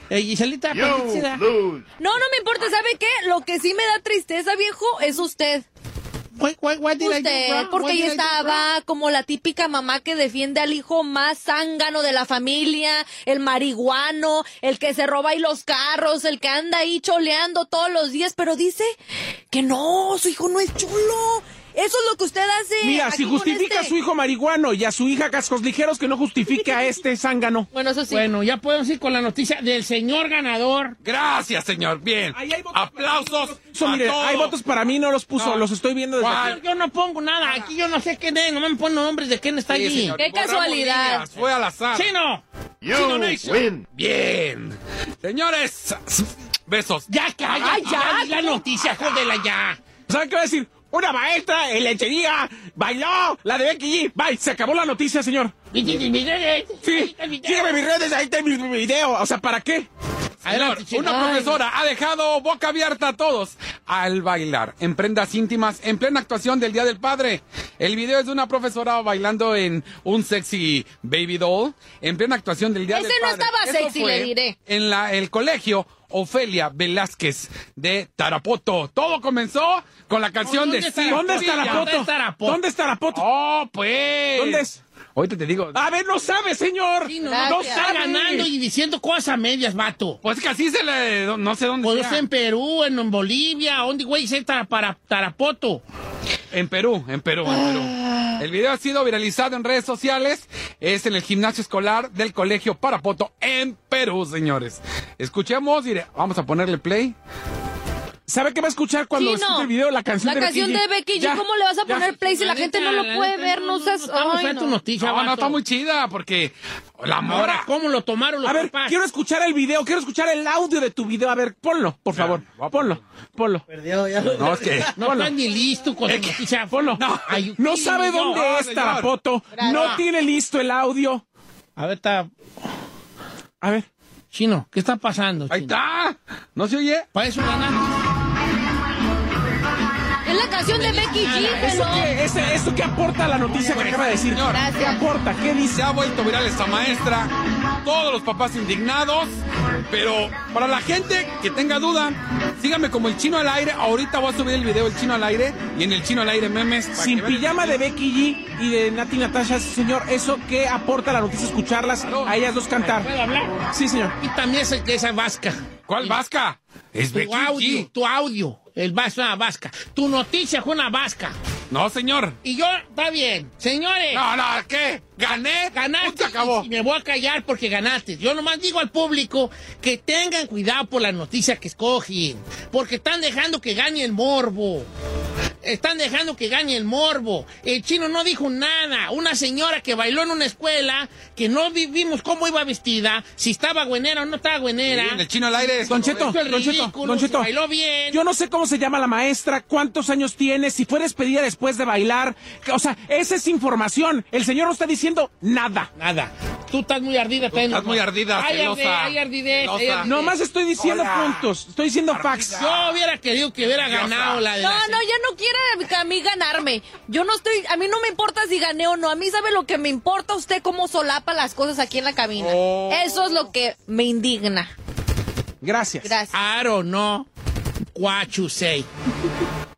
Eh, Giselita, No, no me importa. ¿Sabe qué? Lo que sí me da tristeza, viejo, es usted. What- what- what did I do Usted, porque ella estaba como la típica mamá que defiende al hijo más zángano de la familia, el marihuano, el que se roba ahí los carros, el que anda ahí choleando todos los días, pero dice que no, su hijo no es chulo. Eso es lo que usted hace. Mira, si justifica este. a su hijo marihuano y a su hija cascos ligeros, que no justifica a este zángano. Bueno, eso sí. Bueno, ya podemos ir con la noticia del señor ganador. Gracias, señor. Bien. Ahí hay votos Aplausos. Eso, a mire, todos. hay votos para mí, no los puso, No. los estoy viendo desde aquí. Yo no pongo nada, aquí yo no sé quién es, no me ponen nombres de quién está Sí, allí. señor. Qué Borramos casualidad. líneas, Fue al azar. ¡Chino! You Chino Nation. win. Bien. Señores, besos. Ya, calla, Ay, ya, ya, la noticia, jódela ya. ¿Saben qué va a decir? Una maestra en lechería bailó la de Becky G. Bye, se acabó la noticia, señor. Sí, sígueme mis redes, ahí está mi video. O sea, ¿para qué? Señor, una profesora ha dejado boca abierta a todos al bailar en prendas íntimas en plena actuación del Día del Padre. El video es de una profesora bailando en un sexy baby doll en plena actuación del Día Ese del no Padre. estaba Esto sexy, fue le diré. En la, el colegio Ofelia Velázquez de Tarapoto. Todo comenzó con la canción ¿Dónde de Steve ¿Dónde está la ¿Dónde foto? está la foto? ¿Dónde está la foto? Oh, pues. ¿Dónde es? Ahorita te digo. A ver, no sabe, señor. Sí, no, no está ganando y diciendo cosas a medias, vato. Pues que así se le. No sé dónde Pues sea. en Perú, en, en Bolivia, ¿dónde, güey? Es para, para Tarapoto. En Perú, en Perú, en Perú. El video ha sido viralizado en redes sociales. Es en el gimnasio escolar del Colegio Parapoto en Perú, señores. Escuchemos y vamos a ponerle play. ¿Sabe qué va a escuchar cuando Chino, escuche el video? La canción La de canción Becky G. de Becky G, Ya, ¿cómo le vas a ya. poner play si la gente no lo puede ver? No seas... Está muy Ay, fea tu no. noticia, No, no, está muy chida porque la Ahora, mora. ¿cómo lo tomaron los A ver, papás? quiero escuchar el video, quiero escuchar el audio de tu video. A ver, ponlo, por favor. Ponlo, ponlo. Perdió, ya lo- No, es que. No estás ni listo con tu noticia. Ponlo. No, ay, No sí, sabe no. dónde no, es señor. Tarapoto. Gracias. No tiene listo el audio. A ver, está... A ver. Chino, ¿qué está pasando? Ahí está. ¿No se oye? Para eso ganaste. Es la canción de Becky G, ¿Eso qué, ese- ¿Esto qué aporta a la noticia que acaba de decir? Señor. ¿Qué Gracias. aporta? ¿Qué Se dice? ha vuelto viral esta maestra. Todos los papás indignados. Pero para la gente que tenga duda, síganme como el chino al aire. Ahorita voy a subir el video del chino al aire. Y en el chino al aire memes. Sin el pijama de. Becky G y de Nati Natasha, señor, ¿eso qué aporta a la noticia escucharlas a ellas dos cantar? ¿Puedo hablar? Sí, señor. Y también esa, esa vasca. ¿Cuál vasca? Es Tu Becky audio, G. tu audio. El vas una vasca. Tu noticia fue una vasca. No, señor. Y yo, está bien. Señores. No, no, ¿qué? ¿Gané? Ganaste acabó. y me voy a callar porque ganaste. Yo nomás digo al público que tengan cuidado por las noticias que escogen. Porque están dejando que gane el morbo. Están dejando que gane el morbo. El chino no dijo nada. Una señora que bailó en una escuela, que no vi- vimos cómo iba vestida, si estaba güenera o no estaba güenera. Sí, en el chino al aire. es Don Cheto, Don Cheto, Don Cheto. bailó bien. Yo no sé cómo se llama la maestra, cuántos años tiene, si fue despedida después de bailar. O sea, esa es información. El señor no está diciendo nada. Nada. Tú estás muy ardida. Tú estás muy ardida, Hay, celosa. arde- hay ardidez. Celosa. hay ardidez. Nomás estoy diciendo Hola. puntos, estoy diciendo facts. Yo hubiera querido que hubiera ganado la de No, la no, ya no quiere a mí ganarme. Yo no estoy, a mí no me importa si gané o no. A mí sabe lo que me importa usted cómo solapa las cosas aquí en la cabina. Oh. Eso es lo que me indigna. Gracias. Gracias. I don't know what you say.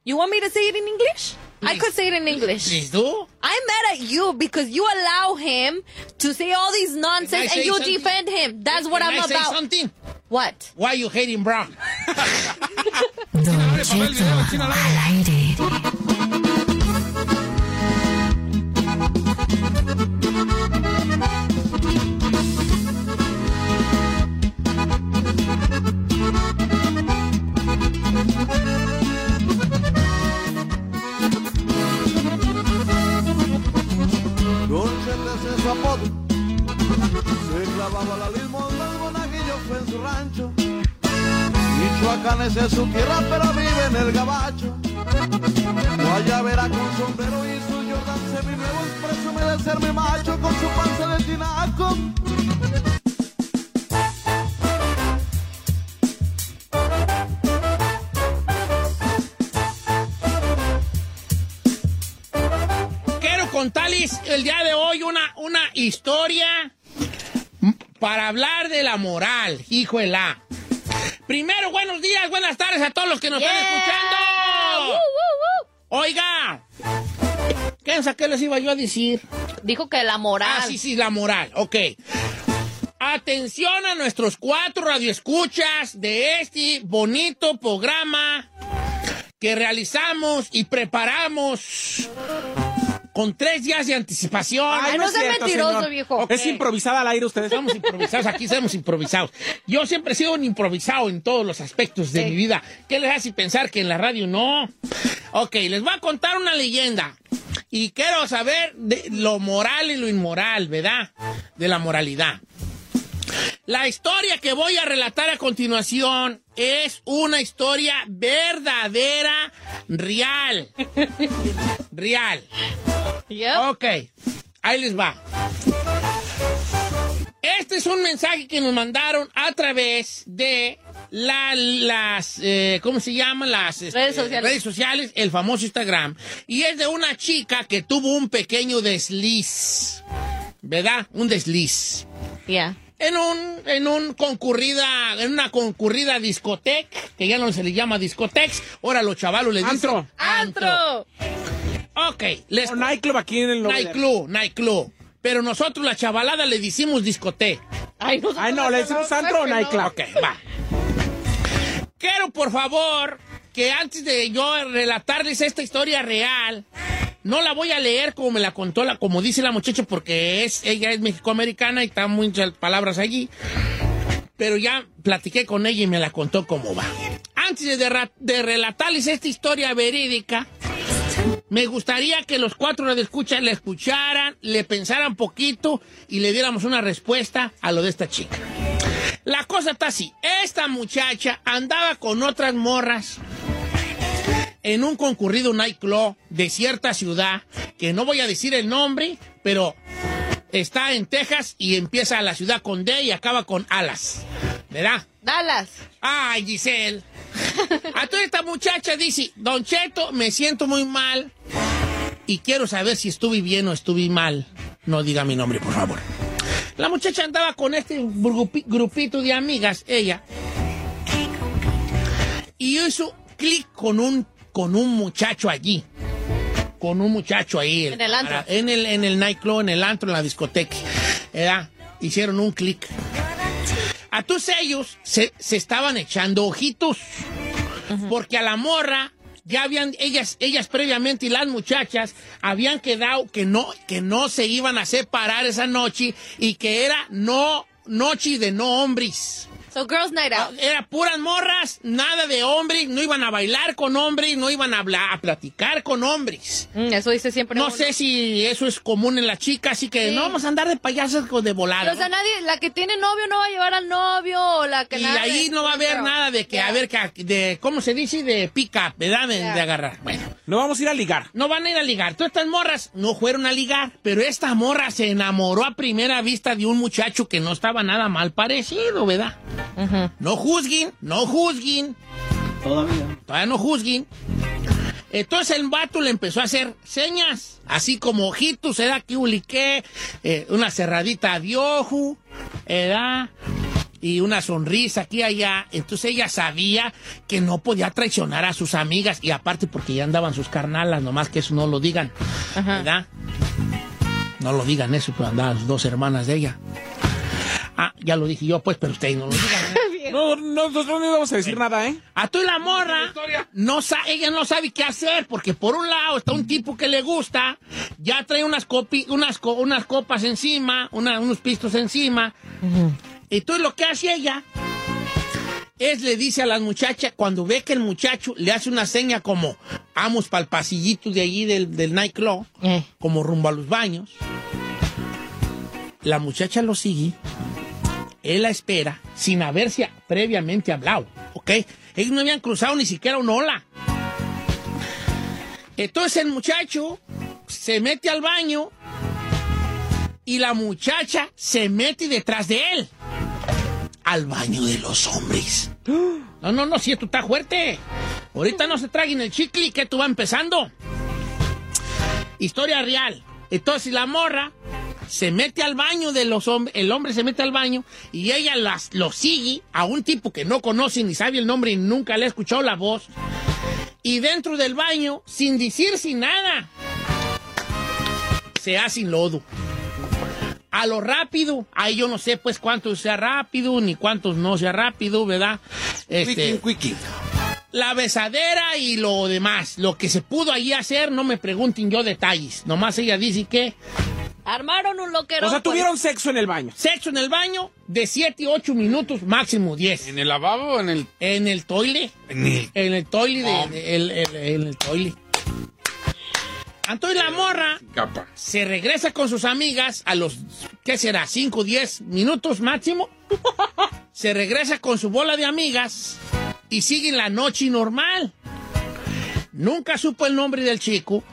You want me to say it in English? I could say it in English. Please do. I'm mad at you because you allow him to say all these nonsense say and you something? defend him. That's what Can I'm I say about. something? What? Why you hating brown? Don Cheto al aire. Clavaba la limosna, el monaguillo fue en su rancho. Michoacán esa es su tierra, pero vive en el gabacho. Guayabera con sombrero y su Jordan seminuevo, presume de ser mi macho con su panza de tinaco. Quiero contarles el día de hoy una, una historia para hablar de la moral, hijo de la. Primero, buenos días, buenas tardes a todos los que nos están escuchando. Oiga, ¿qué qué les iba yo a decir? Dijo que la moral. Ah, sí, sí, la moral, ok. Atención a nuestros cuatro radioescuchas de este bonito programa que realizamos y preparamos con tres días de anticipación. Ay, no es sea mentiroso, señor. viejo. Ok. Es improvisada al aire ustedes. Somos improvisados, aquí somos improvisados. Yo siempre he sido un improvisado en todos los aspectos de mi vida. ¿Qué les hace pensar que en la radio no? Ok, les voy a contar una leyenda. Y quiero saber de lo moral y lo inmoral, ¿verdad? De la moralidad. La historia que voy a relatar a continuación es una historia verdadera, real. Real. Ok, ahí les va. Este es un mensaje que nos mandaron a través de la- las, eh, ¿cómo se llaman? Las este, Redes sociales. redes sociales, el famoso Instagram. Y es de una chica que tuvo un pequeño desliz, ¿verdad? Un desliz. Ya. En un, en un concurrida, en una concurrida discoteca, que ya no se le llama discotex, ahora los chavalos le dicen Antro. ¡Antro! Ok, les O nightclub aquí en el Nightclub, nightclub. Pero nosotros la chavalada le decimos discoteca. Ay, nosotros Ay, no, le decimos antro o que no. nightclub. Ok, va. Quiero, por favor, que antes de yo relatarles esta historia real, no la voy a leer como me la contó, la, como dice la muchacha, porque es, ella es mexicoamericana y están muchas palabras allí. Pero ya platiqué con ella y me la contó cómo va. Antes de, de relatarles esta historia verídica, me gustaría que los cuatro de escucha le escucharan, le pensaran poquito y le diéramos una respuesta a lo de esta chica. La cosa está así. Esta muchacha andaba con otras morras en un concurrido nightclub de cierta ciudad, que no voy a decir el nombre, pero está en Texas y empieza la ciudad con D y acaba con Alas. ¿Verdad? Dallas. Ay, Giselle. A toda esta muchacha dice, Don Cheto, me siento muy mal y quiero saber si estuve bien o estuve mal. No diga mi nombre, por favor. La muchacha andaba con este grupi- grupito de amigas, ella, y hizo clic con un, con un muchacho allí. Con un muchacho ahí. En el antro. En el, en el nightclub, en el antro, en la discoteca. ¿verdad? Hicieron un clic. A todos ellos se, se estaban echando ojitos. Porque a la morra ya habían, ellas, ellas previamente y las muchachas habían quedado que no, que no se iban a separar esa noche y que era no, noche de no hombres. So, Girls Night Out. Era puras morras, nada de hombres, no iban a bailar con hombres, no iban a hablar, a platicar con hombres. Mm, eso dice siempre. No uno. sé si eso es común en las chicas, así que Sí. no vamos a andar de payasos con de volada. O sea, nadie, la que tiene novio no va a llevar al novio, o la que Y nada ahí de- no va a haber nada de que, a ver, que- de, ¿cómo se dice? De pick up, ¿verdad? De, de agarrar. Bueno, No vamos a ir a ligar. no van a ir a ligar. Todas estas morras no fueron a ligar, pero esta morra se enamoró a primera vista de un muchacho que no estaba nada mal parecido, ¿verdad? No juzguen, no juzguen. Todavía. Todavía no juzguen. Entonces el vato le empezó a hacer señas, así como ojitos, era que uliqué, eh, una cerradita de ojo, ¿verdad? Y una sonrisa aquí y allá. Entonces ella sabía que no podía traicionar a sus amigas y aparte porque ya andaban sus carnalas, nomás que eso no lo digan, ¿verdad? No lo digan eso, pues andaban las dos hermanas de ella. Ah, ya lo dije yo, pues, pero ustedes no lo digan. ¿eh? No, no, nosotros no íbamos a decir nada, ¿eh? A tú y la morra, no sa- ella no sabe qué hacer, porque por un lado está un tipo que le gusta, ya trae unas, copi- unas, co- unas copas encima, una- unos pistos encima. Entonces lo que hace ella es le dice a las muchachas, cuando ve que el muchacho le hace una seña como, vamos para el pasillito de allí del, del nightclub, Eh. como rumbo a los baños. La muchacha lo sigue, él la espera, sin haberse previamente hablado, ¿ok? Ellos no habían cruzado ni siquiera un hola. Entonces el muchacho se mete al baño y la muchacha se mete detrás de él. Al baño de los hombres. No, no, no, si esto está fuerte. Ahorita no se traguen el chicle que tú va empezando. Historia real. Entonces la morra se mete al baño de los hombres, el hombre se mete al baño y ella las, lo sigue a un tipo que no conoce ni sabe el nombre y nunca le ha escuchado la voz. Y dentro del baño, sin decir sin nada, se hace lodo. A lo rápido, ahí yo no sé pues cuántos sea rápido ni cuántos no sea rápido, ¿verdad? Este, la besadera y lo demás, lo que se pudo ahí hacer, no me pregunten yo detalles. Nomás ella dice que Armaron un loquero. O sea, tuvieron sexo en el baño. Sexo en el baño de 7 8 minutos, máximo 10. ¿En el lavabo o en el...? En el toile. En el... En el toile, de- de- el- el- en el toile. Entonces la morra Capa. se regresa con sus amigas a los, ¿qué será? 5 10 minutos máximo. se regresa con su bola de amigas y siguen la noche normal. Nunca supo el nombre del chico.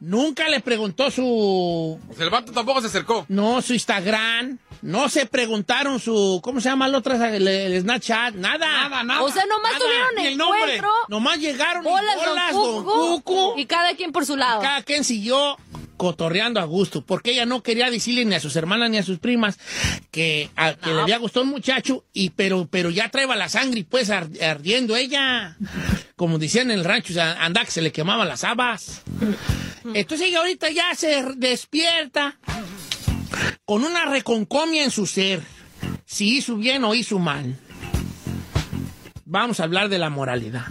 Nunca le preguntó su Pues el vato tampoco se acercó. no, su Instagram. No se preguntaron su. ¿Cómo se llama la otra? El, el Snapchat. Nada. Nada, nada. O sea, nomás nada, tuvieron el nombre. encuentro. Nomás llegaron. Bolas, bolas, don don Cuco, Cuco. Y cada quien por su lado. Cada quien siguió cotorreando a gusto, porque ella no quería decirle ni a sus hermanas ni a sus primas que, a- que le había gustado un muchacho, y pero, pero ya traeba la sangre y pues ar- ardiendo ella. Como decían en el rancho, o sea, anda que se le quemaban las habas. Entonces ella ahorita ya se despierta con una reconcomia en su ser. Si hizo bien o hizo mal. Vamos a hablar de la moralidad.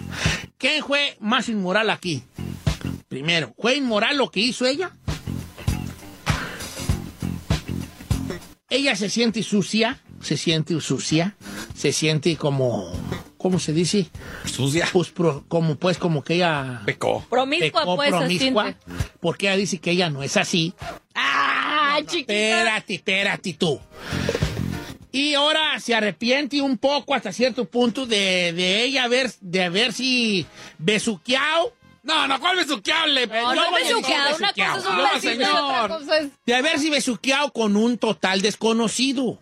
¿Quién fue más inmoral aquí? Primero, ¿fue inmoral lo que hizo ella? Ella se siente sucia, se siente sucia, se siente como, ¿cómo se dice? Sucia. Pues pro- como pues como que ella Pecó. Promiscua, pecó pues, se promiscua, siente. porque ella dice que ella no es así. ¡Ah, chiquita! Espérate, espérate tú. Y ahora se arrepiente un poco hasta cierto punto de, de ella haber, de haber si besuqueado. No, no, ¿cuál besuqueable? No, no decir besuqueado, una cosa es un No, señor. otra cosa es... De haberse besuqueado con un total desconocido.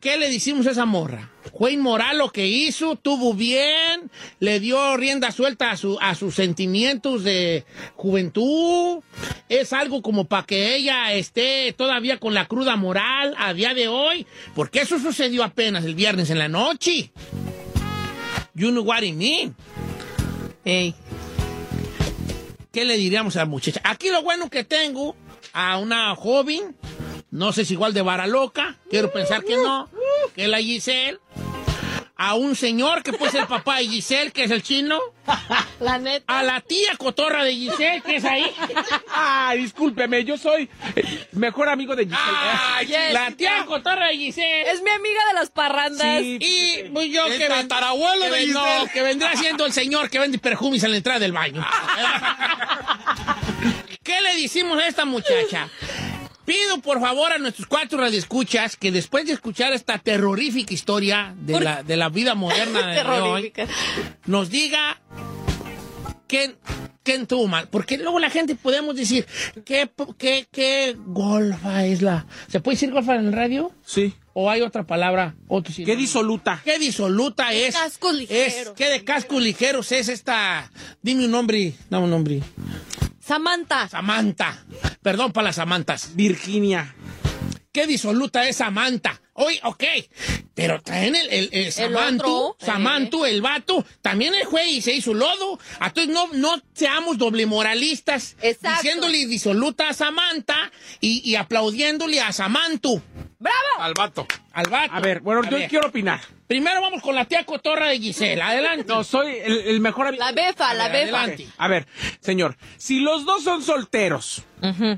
¿Qué le decimos a esa morra? Fue inmoral lo que hizo, tuvo bien, le dio rienda suelta a, su, a sus sentimientos de juventud. Es algo como para que ella esté todavía con la cruda moral a día de hoy, porque eso sucedió apenas el viernes en la noche. You know what I mean. Ey. ¿Qué le diríamos a la muchacha? Aquí lo bueno que tengo a una joven, no sé si igual de vara loca, quiero pensar que no, que la Giselle. A un señor que puede ser el papá de Giselle, que es el chino. La neta. A la tía cotorra de Giselle, que es ahí. Ay, discúlpeme, yo soy eh, mejor amigo de Giselle. Ay, Yes. la tía cotorra de Giselle. Es mi amiga de las parrandas. Sí. Y pues yo El que, tatarabuelo que de no, Giselle. que vendrá siendo el señor que vende perfumes a la entrada del baño. ¿Qué le decimos a esta muchacha? Pido por favor a nuestros cuatro radioescuchas que después de escuchar esta terrorífica historia de, la, de la vida moderna de hoy, nos diga quién, quién tuvo mal. Porque luego la gente podemos decir, ¿qué, qué, qué golfa es la... ¿Se puede decir golfa en el radio? Sí. ¿O hay otra palabra? Otro Qué disoluta. ¿Qué disoluta De es? cascos es ligeros. ¿Qué de cascos ligeros es esta? Dime un nombre. Dame un nombre. Samantha. Samantha. Perdón para las Samantas. Virginia. ¿Qué disoluta es Samantha? Oye, ok. Pero traen el, el, el Samantu, eh. Samantu, el vato, también el juez y se hizo lodo. Entonces no, no seamos doble moralistas. Exacto. Diciéndole disoluta a Samantha y, y aplaudiéndole a Samantu. ¡Bravo! Al vato. Al vato. A ver, bueno, A yo ver. quiero opinar. Primero vamos con la tía cotorra de Gisela. Adelante. No, soy el, el mejor amigo. La befa, la ver, befa. adelante. A ver, señor, si los dos son solteros,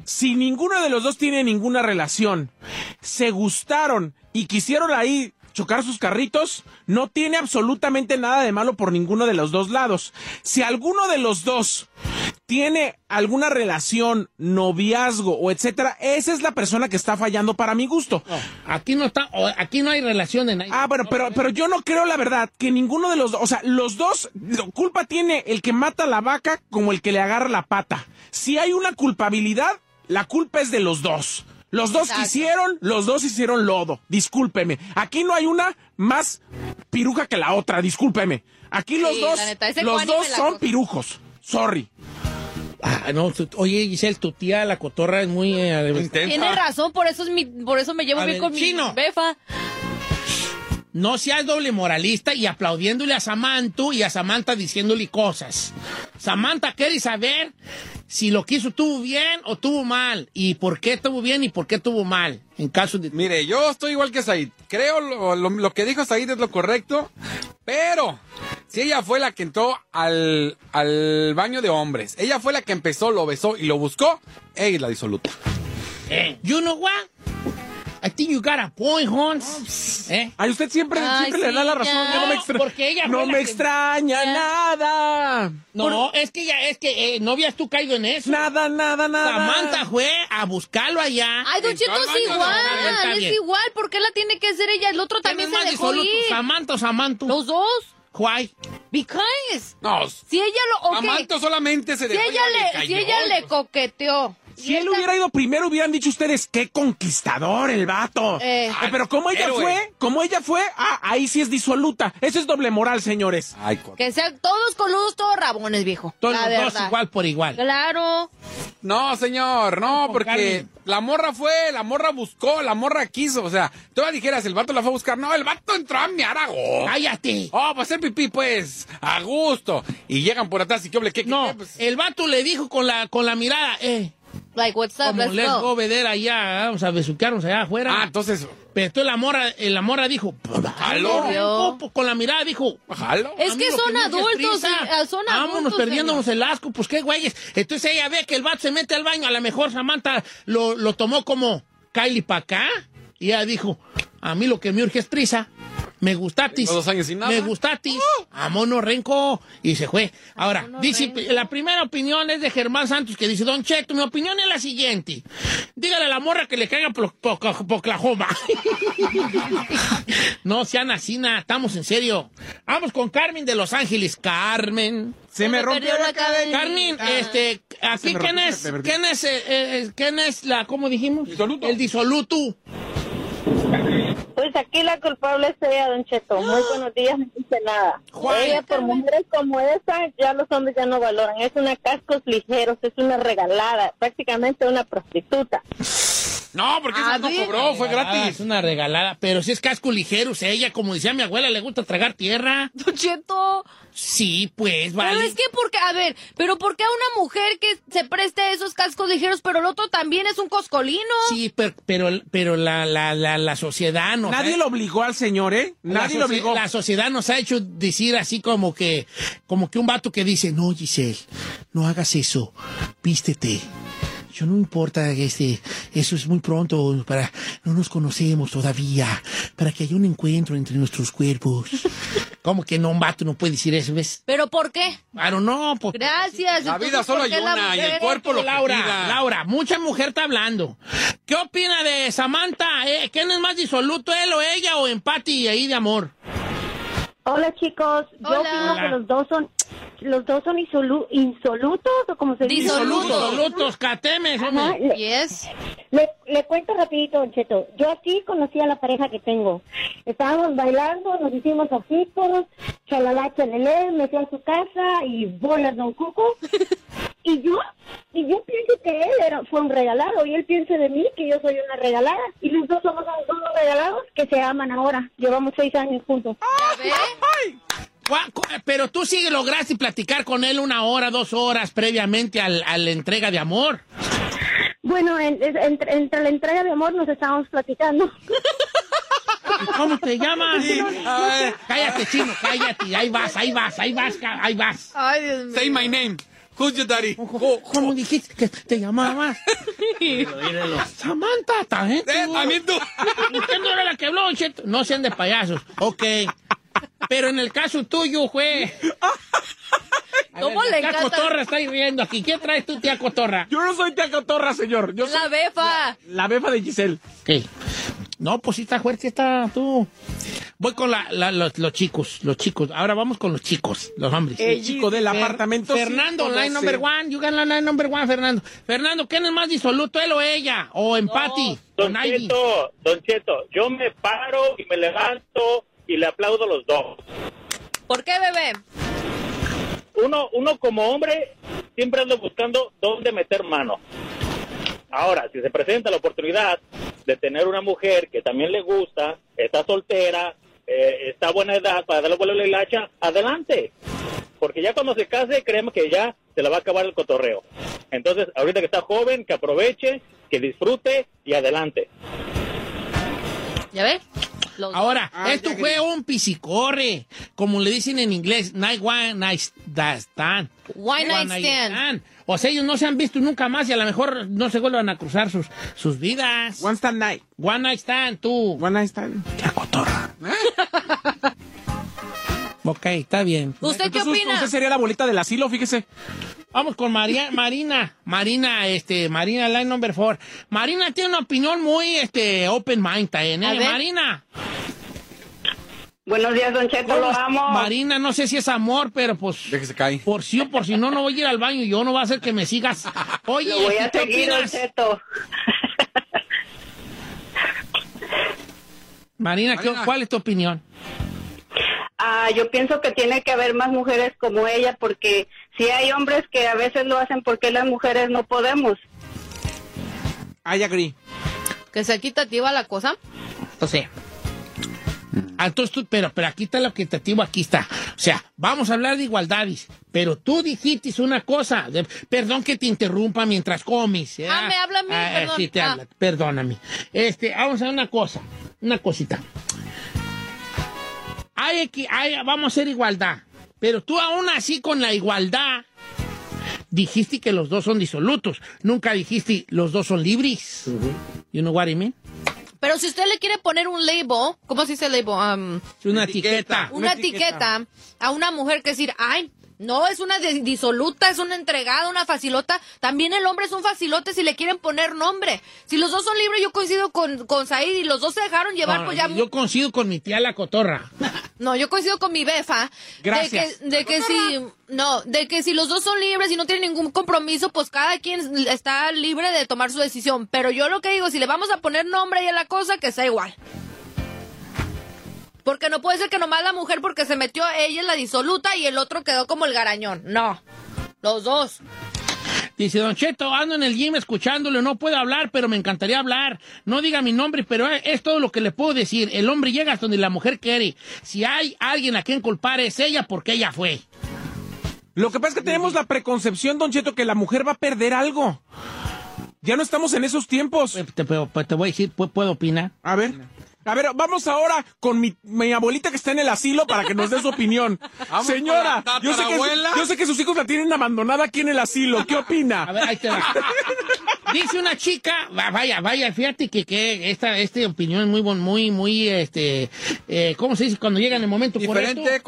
si ninguno de los dos tiene ninguna relación, se gustaron y quisieron ahí chocar sus carritos, no tiene absolutamente nada de malo por ninguno de los dos lados. Si alguno de los dos tiene alguna relación, noviazgo o etcétera, esa es la persona que está fallando para mi gusto. Aquí no está, o- aquí no hay relación en Ah, bueno, pero, pero yo no creo la verdad que ninguno de los dos, o sea, los dos, lo- culpa tiene el que mata la vaca como el que le agarra la pata. Si hay una culpabilidad, la culpa es de los dos. Los dos Exacto. hicieron, los dos hicieron lodo. Discúlpeme. Aquí no hay una más piruja que la otra, discúlpeme. Aquí los Sí, dos, neta, los dos son cosa. pirujos. Sorry. Ah, no, tu- oye, Giselle, tu tía, la cotorra, es muy... eh, Tiene razón, por eso es mi, por eso me llevo A bien ver, con chino. mi befa. No seas doble moralista y aplaudiéndole a Samantha y a Samantha diciéndole cosas. Samantha quiere saber si lo que hizo tuvo bien o tuvo mal. Y por qué tuvo bien y por qué tuvo mal. En caso de... Mire, yo estoy igual que Said. Creo lo, lo- lo que dijo Said es lo correcto, pero si ella fue la que entró al, al baño de hombres, ella fue la que empezó, lo besó y lo buscó, ella es la disoluta. Eh, you know what? I think you got a point, Hans. ¿Eh? Ay, usted siempre, Ay, siempre le da la razón. ya. no me, extra- Porque ella no fue la me que- extraña nada. No, es que ya, es que eh, no habías tú caído en eso. Nada, nada, nada. Samantha fue a buscarlo allá. Ay, Don Cheto es igual, es igual. ¿Por qué la tiene que ser ella? El otro ¿Quién también es se dejó disoluto, ir. Samantha o Samantha? Los dos. Why? Because. No, Si ella lo... ok, Samantha solamente se Si ella, le, si ella le coqueteó. Si él hubiera ido primero, hubieran dicho ustedes, qué conquistador el vato. Eh. Eh, pero como ella Héroe. fue, como ella fue, ah, ahí sí es disoluta. Eso es doble moral, señores. Ay, Que sean todos coludos, todos rabones, viejo. Todos la los dos igual por igual. Claro. No, señor, no, porque Carmen. la morra fue, la morra buscó, la morra quiso, o sea, tú la dijeras, el vato la fue a buscar, no, el vato entró a miar a go. Cállate. Oh, para hacer pipí, pues, a gusto. Y llegan por atrás y qué, hombre, qué, qué, No, qué, pues, el vato le dijo con la, con la mirada, eh, Like, what's up? como Let's let's go. allá, vamos a besuquearnos allá afuera. Ah, entonces, Pero entonces la morra, eh, la morra dijo, Jalo. Renco", pues, con la mirada dijo, jalo. Es que son adultos, prisa. eh, son Vámonos adultos, perdiéndonos el asco, pues qué güeyes. Entonces ella ve que el vato se mete al baño, a lo mejor Samantha lo, lo tomó como Kylie para acá. Y ella dijo, a mí lo que me urge es prisa. Me gustatis. Dos años sin nada. Me gustatis. Vámonos, Renco. Y se fue. Ahora, dice, la primera opinión es de Germán Santos que dice, Don Cheto, mi opinión es la siguiente. Dígale a la morra que le caiga por, por, por Oklahoma. no sean así, nada, estamos en serio. Vamos con Carmen de Los Ángeles. Carmen. Se me rompió la cadena. Carmen, este, aquí, me ¿quién es, quién es, eh, eh, quién es la, cómo dijimos? Disoluto. El disoluto. Pues aquí la culpable es ella, Don Cheto. Muy buenos días, no dice nada. Juan. Ella, por mujeres como esa, ya los hombres ya no valoran. Es una cascos ligeros, es una regalada, prácticamente una prostituta. No, porque eso no cobró, fue gratis. Es una regalada, pero si es casco ligero, o sea, ella, como decía mi abuela, le gusta tragar tierra. Don Cheto. Sí, pues, Pero vale. es que porque, a ver, pero ¿por qué a una mujer que se preste a esos cascos ligeros, pero el otro también es un coscolino? Sí, pero, pero, pero la, la, la, la sociedad nos Nadie ha- lo obligó al señor, ¿eh? Nadie lo obligó. La sociedad nos ha hecho decir así como que, como que un vato que dice, no, Giselle, no hagas eso, vístete. Yo no importa, este, eso es muy pronto, para, no nos conocemos todavía, para que haya un encuentro entre nuestros cuerpos. ¿Cómo que no, un vato no puede decir eso, ves? ¿Pero por qué? Claro, no, pues. Gracias. La vida solo ¿por hay una y el cuerpo lo que Laura, pida. Laura, mucha mujer está hablando. ¿Qué opina de Samantha? Eh, ¿Quién es más disoluto, él o ella, o empate y ahí de amor? Hola chicos, yo Hola. opino que los dos son los dos son insolu- insolutos o como se dice. Disolutos. Disolutos, catemes, Ajá, hombre. le, Yes. le- le cuento rapidito, Don Cheto. Yo aquí conocí a la pareja que tengo. Estábamos bailando, nos hicimos ojitos, chalala, chalele, me fui a su casa y bolas, Don Cuco. y yo, y yo pienso que él era, fue un regalado y él piensa de mí que yo soy una regalada. Y los dos somos unos regalados que se aman ahora. Llevamos seis años juntos. Gua- cu- Pero tú sí lograste platicar con él una hora, dos horas previamente al- a la entrega de amor. Bueno, en- entre, entre la entrega de amor nos estábamos platicando. ¿Y ¿Cómo te llamas? Cállate, chino, cállate. Ahí vas, ahí vas, ahí vas, ahí vas. Ay, Dios mío. Say my name. Who's your daddy? ¿Cómo dijiste que te llamabas? Samantha, también tú. Eh, también tú. Usted no era la que habló, Cheto. No sean de payasos. Ok. Pero en el caso tuyo, fue. ¿Cómo le Tía encanta? Cotorra está viendo aquí. ¿Qué traes tú, tía Cotorra? Yo no soy tía Cotorra, señor. Yo soy La befa. la befa de Giselle. Sí. No, pues sí está fuerte, está tú. Voy con la, la- los, los chicos, los chicos. Ahora vamos con los chicos, los hombres. El chico del Fer- apartamento Fernando, line 512. number one. You got la line number one, Fernando. Fernando, ¿quién es más disoluto, él o ella? O empati. Don. Cheto, Don Cheto, yo me paro y me levanto y le aplaudo a los dos. ¿Por qué, bebé? Uno, uno como hombre siempre anda buscando dónde meter mano. Ahora, si se presenta la oportunidad de tener una mujer que también le gusta, está soltera, eh, está a buena edad para darle vuelo a la hilacha, adelante. Porque ya cuando se case, créeme que ya se le va a acabar el cotorreo. Entonces, ahorita que está joven, que aproveche, que disfrute y adelante. ¿Ya ves? Los- Ahora, Ah, esto fue un pisicorre, como le dicen en inglés, night one night stand. One night stand. O sea, ellos no se han visto nunca más y a lo mejor no se vuelvan a cruzar sus, sus vidas. One stand night. One night stand, tú. One night stand. Ya cotorra. ok, está bien. ¿Usted qué Entonces, opina? Usted sería la bolita del asilo, fíjese. Vamos con María, Marina, Marina, este, Marina, line number four. Marina tiene una opinión muy, este, open mind, ¿eh? ver. Marina. Buenos días, Don Cheto, lo ¿cómo es- amo. Marina, no sé si es amor, pero pues, De que se cae. por sí o por si no, no voy a ir al baño, yo no va a hacer que me sigas. Oye, Lo voy a ¿qué seguir, Don opinas? Cheto. Marina, ¿qué- Marina. ¿cuál es tu opinión? Ah, yo pienso que tiene que haber más mujeres como ella, porque si hay hombres que a veces lo hacen, porque las mujeres no podemos? I agree. ¿Que se equitativa la cosa? O sea. Ah, Entonces tú, pero, pero aquí está lo equitativo, aquí está. O sea, vamos a hablar de igualdades, pero tú dijiste una cosa, de- perdón que te interrumpa mientras comes. ¿eh? Ah, me habla a mí, perdón. Sí, te Ah. habla, perdóname. Este, vamos a ver una cosa, una cosita. Hay, equi- hay- vamos a hacer igualdad, pero tú aún así con la igualdad dijiste que los dos son disolutos, nunca dijiste los dos son libres. You know what I mean? Pero si usted le quiere poner un label, ¿cómo se dice label? Um, Una etiqueta. una etiqueta a una mujer que decir, ay, no, es una disoluta, es una entregada, una facilota. También el hombre es un facilote si le quieren poner nombre. Si los dos son libres, yo coincido con, con Said y los dos se dejaron llevar, No, pues ya... Yo coincido con mi tía la cotorra. No, yo coincido con mi befa. Gracias. De que, de que si, no, de que si los dos son libres y no tienen ningún compromiso, pues cada quien está libre de tomar su decisión. Pero yo lo que digo, si le vamos a poner nombre ahí a la cosa, que sea igual. Porque no puede ser que nomás la mujer porque se metió ella en la disoluta y el otro quedó como el garañón. No. Los dos. Dice, Don Cheto, ando en el gym escuchándolo, no puedo hablar, pero me encantaría hablar. No diga mi nombre, pero es, es todo lo que le puedo decir. El hombre llega hasta donde la mujer quiere. Si hay alguien a quien culpar es ella porque ella fue. Lo que pasa es que tenemos la preconcepción, Don Cheto, que la mujer va a perder algo. Ya no estamos en esos tiempos. Te, pero, pues, te voy a decir, ¿pu- ¿puedo opinar? A ver. A ver, vamos ahora con mi, mi abuelita que está en el asilo para que nos dé su opinión. Vamos Señora, yo sé, que, tatarabuela. yo sé que sus hijos la tienen abandonada aquí en el asilo. ¿Qué opina? A ver, ahí te va. Dice una chica, va- vaya, vaya, fíjate que, que esta, esta opinión es muy, muy, muy, este, eh, ¿cómo se dice? Cuando llega en el momento Diferente, correcto.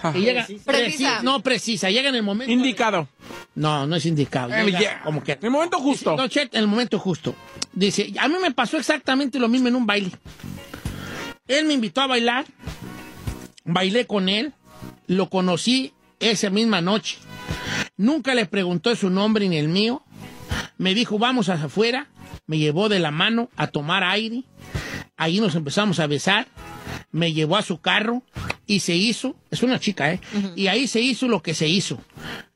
correcta. Que llega, Precisa. preci- no precisa, llega en el momento. Indicado. No, no es indicado. Eh, llega como que. En el momento justo. No, Chet, en el momento justo. Dice, a mí me pasó exactamente lo mismo en un baile. Él me invitó a bailar, bailé con él, lo conocí esa misma noche. Nunca le preguntó su nombre ni el mío. Me dijo, vamos hacia afuera. Me llevó de la mano a tomar aire. Ahí nos empezamos a besar. Me llevó a su carro y se hizo, es una chica, ¿eh? Y ahí se hizo lo que se hizo.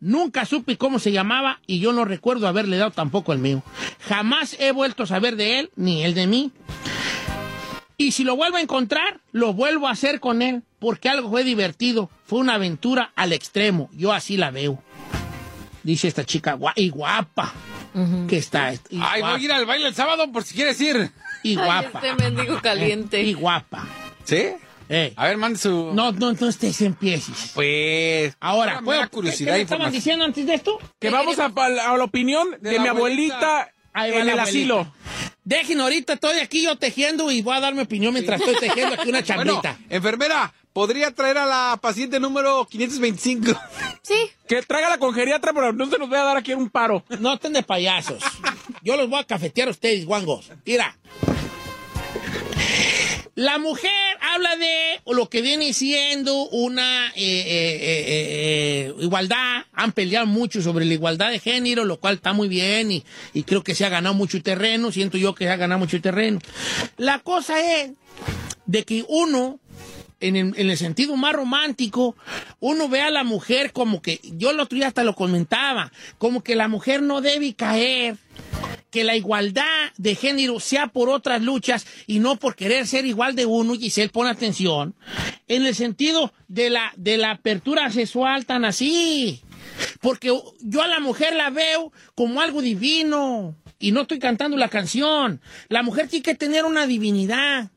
Nunca supe cómo se llamaba y yo no recuerdo haberle dado tampoco el mío. Jamás he vuelto a saber de él ni él de mí. Y si lo vuelvo a encontrar, lo vuelvo a hacer con él, porque algo fue divertido, fue una aventura al extremo, yo así la veo. Dice esta chica, y guapa, que está, y Ay, guapa, voy a ir al baile el sábado por si quieres ir. y Ay, guapa, este mendigo caliente. y guapa. ¿Sí? Eh, A ver, mande su... no, no, no estés empieces. Pues... Ahora, ¿puedo- da curiosidad, ¿qué estaban información. diciendo antes de esto? Que vamos a, a la opinión de, la mi abuelita. en el abuelita. asilo. Dejen ahorita, estoy aquí yo tejiendo y voy a dar mi opinión mientras estoy tejiendo aquí una Bueno, chambita. enfermera, ¿podría traer a la paciente número 525? Sí. Que traiga la con geriatra, pero no se nos vaya a dar aquí un paro. No estén de payasos. Yo los voy a cafetear a ustedes, guangos. Mira. La mujer habla de lo que viene siendo una eh, eh, eh, igualdad. Han peleado mucho sobre la igualdad de género, lo cual está muy bien y, y creo que se ha ganado mucho terreno. Siento yo que se ha ganado mucho terreno. La cosa es de que uno en el, en el sentido más romántico, uno ve a la mujer como que, yo el otro día hasta lo comentaba, como que la mujer no debe caer, que la igualdad de género sea por otras luchas y no por querer ser igual de uno, Giselle pone atención, en el sentido de la, de la apertura sexual tan así. Porque yo a la mujer la veo como algo divino. Y no estoy cantando la canción. La mujer tiene que tener una divinidad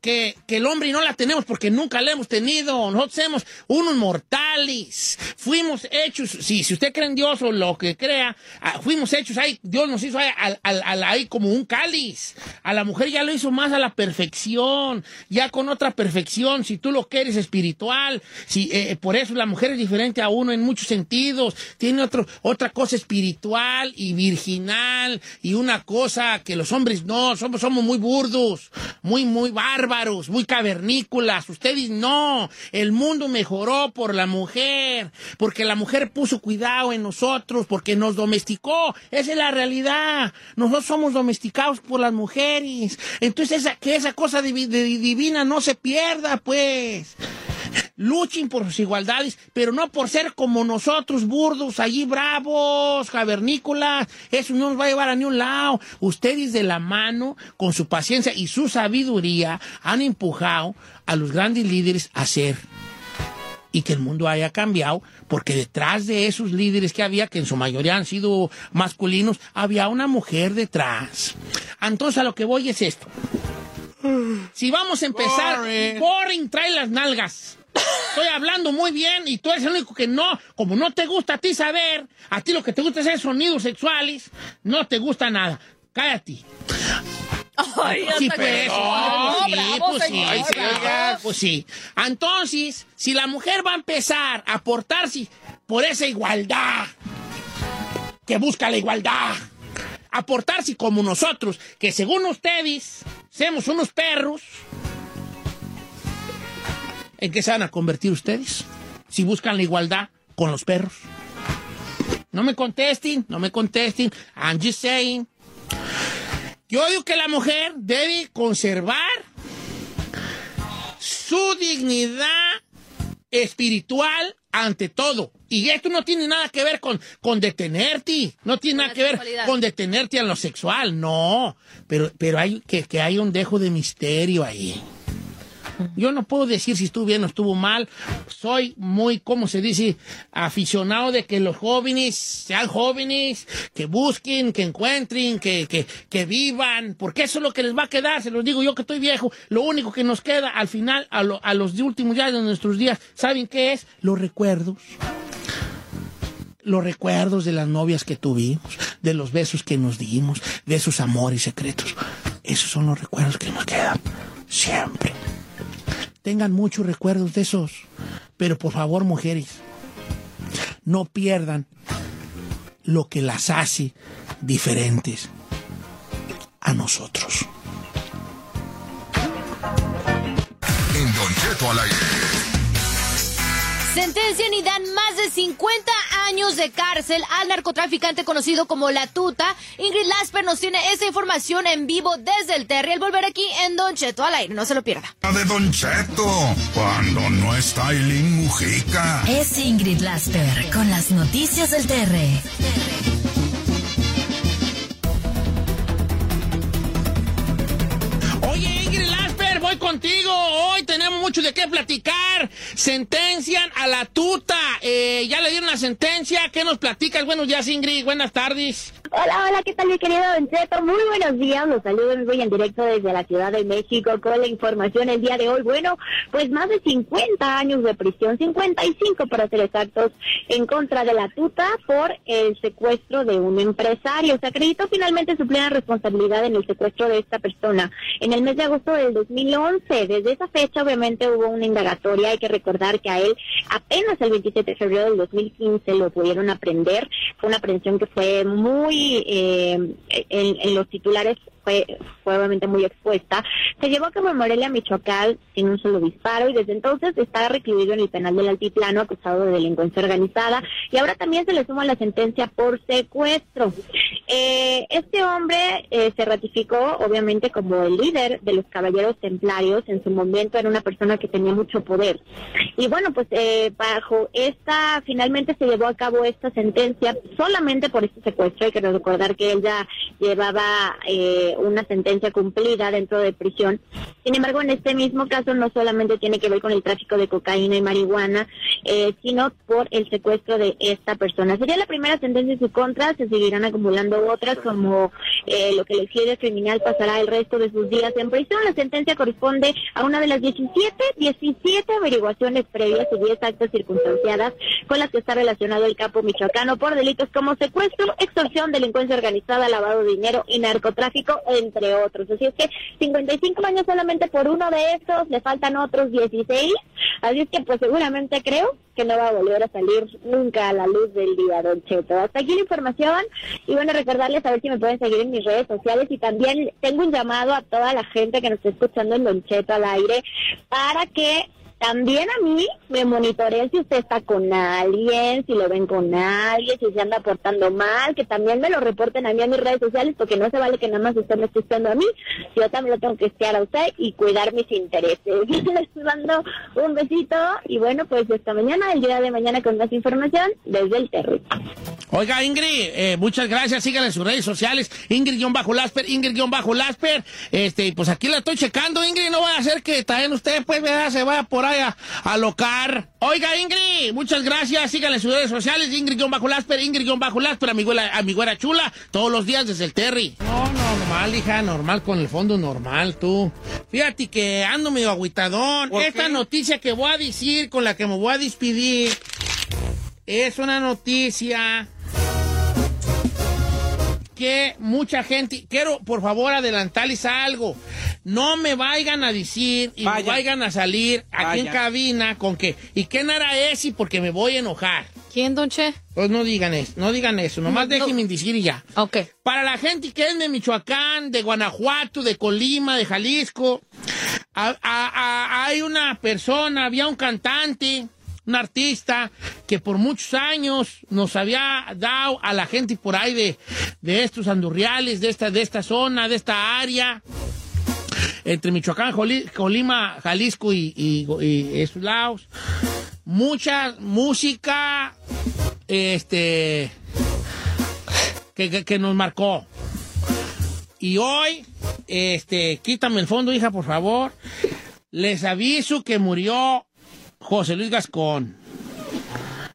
que, el hombre no la tenemos porque nunca la hemos tenido. Nosotros somos unos mortales. Fuimos hechos, si, si usted cree en Dios o lo que crea, ah, fuimos hechos ahí, Dios nos hizo ahí, al- al- ahí como un cáliz. A la mujer ya lo hizo más a la perfección, ya con otra perfección, si tú lo quieres espiritual. Si, eh, por eso la mujer es diferente a uno en muchos sentidos. Tiene otro, otra cosa espiritual y virginal y una cosa que los hombres no, somos, somos muy burdos, muy, muy bárbaros, muy cavernícolas. Ustedes no. El mundo mejoró por la mujer, porque la mujer puso cuidado en nosotros, porque nos domesticó. Esa es la realidad. Nosotros somos domesticados por las mujeres. Entonces, esa, que esa cosa divina no se pierda, pues. Luchen por sus igualdades, pero no por ser como nosotros, burdos, allí bravos, cavernícolas. Eso no nos va a llevar a ni un lado. Ustedes de la mano, con su paciencia y su sabiduría, han empujado a los grandes líderes a ser y que el mundo haya cambiado, porque detrás de esos líderes que había, que en su mayoría han sido masculinos, había una mujer detrás. Entonces a lo que voy es esto. Si vamos a empezar, boring, trae las nalgas. Estoy hablando muy bien y tú eres el único que no, como no te gusta a ti saber, a ti lo que te gusta es sonidos sexuales, no te gusta nada. Cállate. Ay, sí, pues, oh, No, sí, bravo, pues sí, bravo. pues sí. Entonces, si la mujer va a empezar a portarse por esa igualdad, que busca la igualdad, a portarse como nosotros, que según ustedes, somos unos perros, ¿en qué se van a convertir ustedes? Si buscan la igualdad con los perros. No me contesten, no me contesten. I'm just saying. Yo digo que la mujer debe conservar su dignidad espiritual ante todo. Y esto no tiene nada que ver con, con detenerte, no tiene nada que ver con detenerte en lo sexual, no. Pero, pero hay que, que hay un dejo de misterio ahí. Yo no puedo decir si estuvo bien o estuvo mal. Soy muy, ¿cómo se dice? Aficionado de que los jóvenes sean jóvenes, que busquen, que encuentren, que, que, que vivan, porque eso es lo que les va a quedar. Se los digo yo que estoy viejo. Lo único que nos queda al final, a, lo- a los últimos días de nuestros días, ¿saben qué es? Los recuerdos los recuerdos de las novias que tuvimos, de los besos que nos dimos, de esos amores secretos. Esos son los recuerdos que nos quedan siempre. Tengan muchos recuerdos de esos, pero por favor, mujeres, no pierdan lo que las hace diferentes a nosotros. En Don Cheto. Sentencian y dan más de 50 años de cárcel al narcotraficante conocido como La Tuta. Ingrid Lasper nos tiene esa información en vivo desde el Terry. El volver aquí en Don Cheto al aire, no se lo pierda. La de Don Cheto, cuando no está Eileen Mujica. Es Ingrid Lasper con las noticias del TR. Voy contigo. Hoy tenemos mucho de qué platicar. sentencian a la tuta. Eh, ya le dieron la sentencia. ¿Qué nos platicas? Buenos días, Ingrid. Buenas tardes. Hola, hola, ¿qué tal mi querido Don Cheto? Muy buenos días, los saludo muy en directo desde la Ciudad de México con la información el día de hoy. Bueno, pues más de 50 años de prisión, 55 para ser exactos, en contra de la tuta por el secuestro de un empresario. Se acreditó finalmente su plena responsabilidad en el secuestro de esta persona en el mes de agosto del 2011. Desde esa fecha, obviamente, hubo una indagatoria. Hay que recordar que a él apenas el 27 de febrero del 2015 lo pudieron aprender. Fue una aprehensión que fue muy eh, en, en los titulares fue, fue obviamente muy expuesta, se llevó a cabo en Morelia, Michoacán, sin un solo disparo y desde entonces está recluido en el penal del Altiplano acusado de delincuencia organizada y ahora también se le suma la sentencia por secuestro. Eh, este hombre eh, se ratificó obviamente como el líder de los caballeros templarios, en su momento era una persona que tenía mucho poder. Y bueno, pues eh, bajo esta, finalmente se llevó a cabo esta sentencia solamente por este secuestro, hay que recordar que él ya llevaba eh, una sentencia cumplida dentro de prisión. Sin embargo, en este mismo caso no solamente tiene que ver con el tráfico de cocaína y marihuana, eh, sino por el secuestro de esta persona. Sería la primera sentencia en su contra, se seguirán acumulando otras, como eh, lo que le quede criminal pasará el resto de sus días en prisión. La sentencia corresponde a una de las 17, 17 averiguaciones previas y 10 actos circunstanciadas con las que está relacionado el capo michoacano por delitos como secuestro, extorsión, delincuencia organizada, lavado de dinero y narcotráfico, entre otros. Así es que 55 años solamente por uno de estos, le faltan otros 16. Así es que pues seguramente creo que no va a volver a salir nunca a la luz del día, Don Cheto. Hasta aquí la información y bueno, recordarles a ver si me pueden seguir en mis redes sociales y también tengo un llamado a toda la gente que nos está escuchando en Don Cheto al aire para que también a mí me monitoreen si usted está con alguien, si lo ven con alguien, si se anda portando mal, que también me lo reporten a mí a mis redes sociales, porque no se vale que nada más usted me esté espiando a mí, yo también lo tengo que espiar a usted y cuidar mis intereses. Les mando un besito y bueno, pues hasta mañana, el día de mañana con más información desde el Terry. Oiga, Ingrid, eh, muchas gracias. Síganla en sus redes sociales. Ingrid-Lasper, Ingrid-Lasper. Este, pues aquí la estoy checando, Ingrid. No va a hacer que también usted, pues, ¿verdad? se vaya por ahí a, a locar. Oiga, Ingrid, muchas gracias. Síganla en sus redes sociales. Ingrid-Lasper, Ingrid-Lasper, amiguera, amiguera chula. Todos los días desde el Terry. No, no, normal, hija, normal, con el fondo normal, tú. Fíjate que ando medio agüitadón. Esta noticia que voy a decir, con la que me voy a despedir, es una noticia que mucha gente, quiero por favor adelantarles algo, no me vayan a decir y me vayan a salir aquí en Vaya. cabina con que, ¿y quién era ese? Porque me voy a enojar. ¿Quién, don Che? Pues no digan eso, no digan eso, nomás No, no. déjenme decir y ya. Ok. Para la gente que es de Michoacán, de Guanajuato, de Colima, de Jalisco, a- a- a- hay una persona, había un cantante, un artista que por muchos años nos había dado a la gente por ahí de, de estos andurriales, de esta, de esta zona, de esta área, entre Michoacán, Colima, Jalisco y, y, y esos lados. Mucha música, este, que, que- que nos marcó. Y hoy, este, quítame el fondo, hija, por favor. Les aviso que murió José Luis Gascón.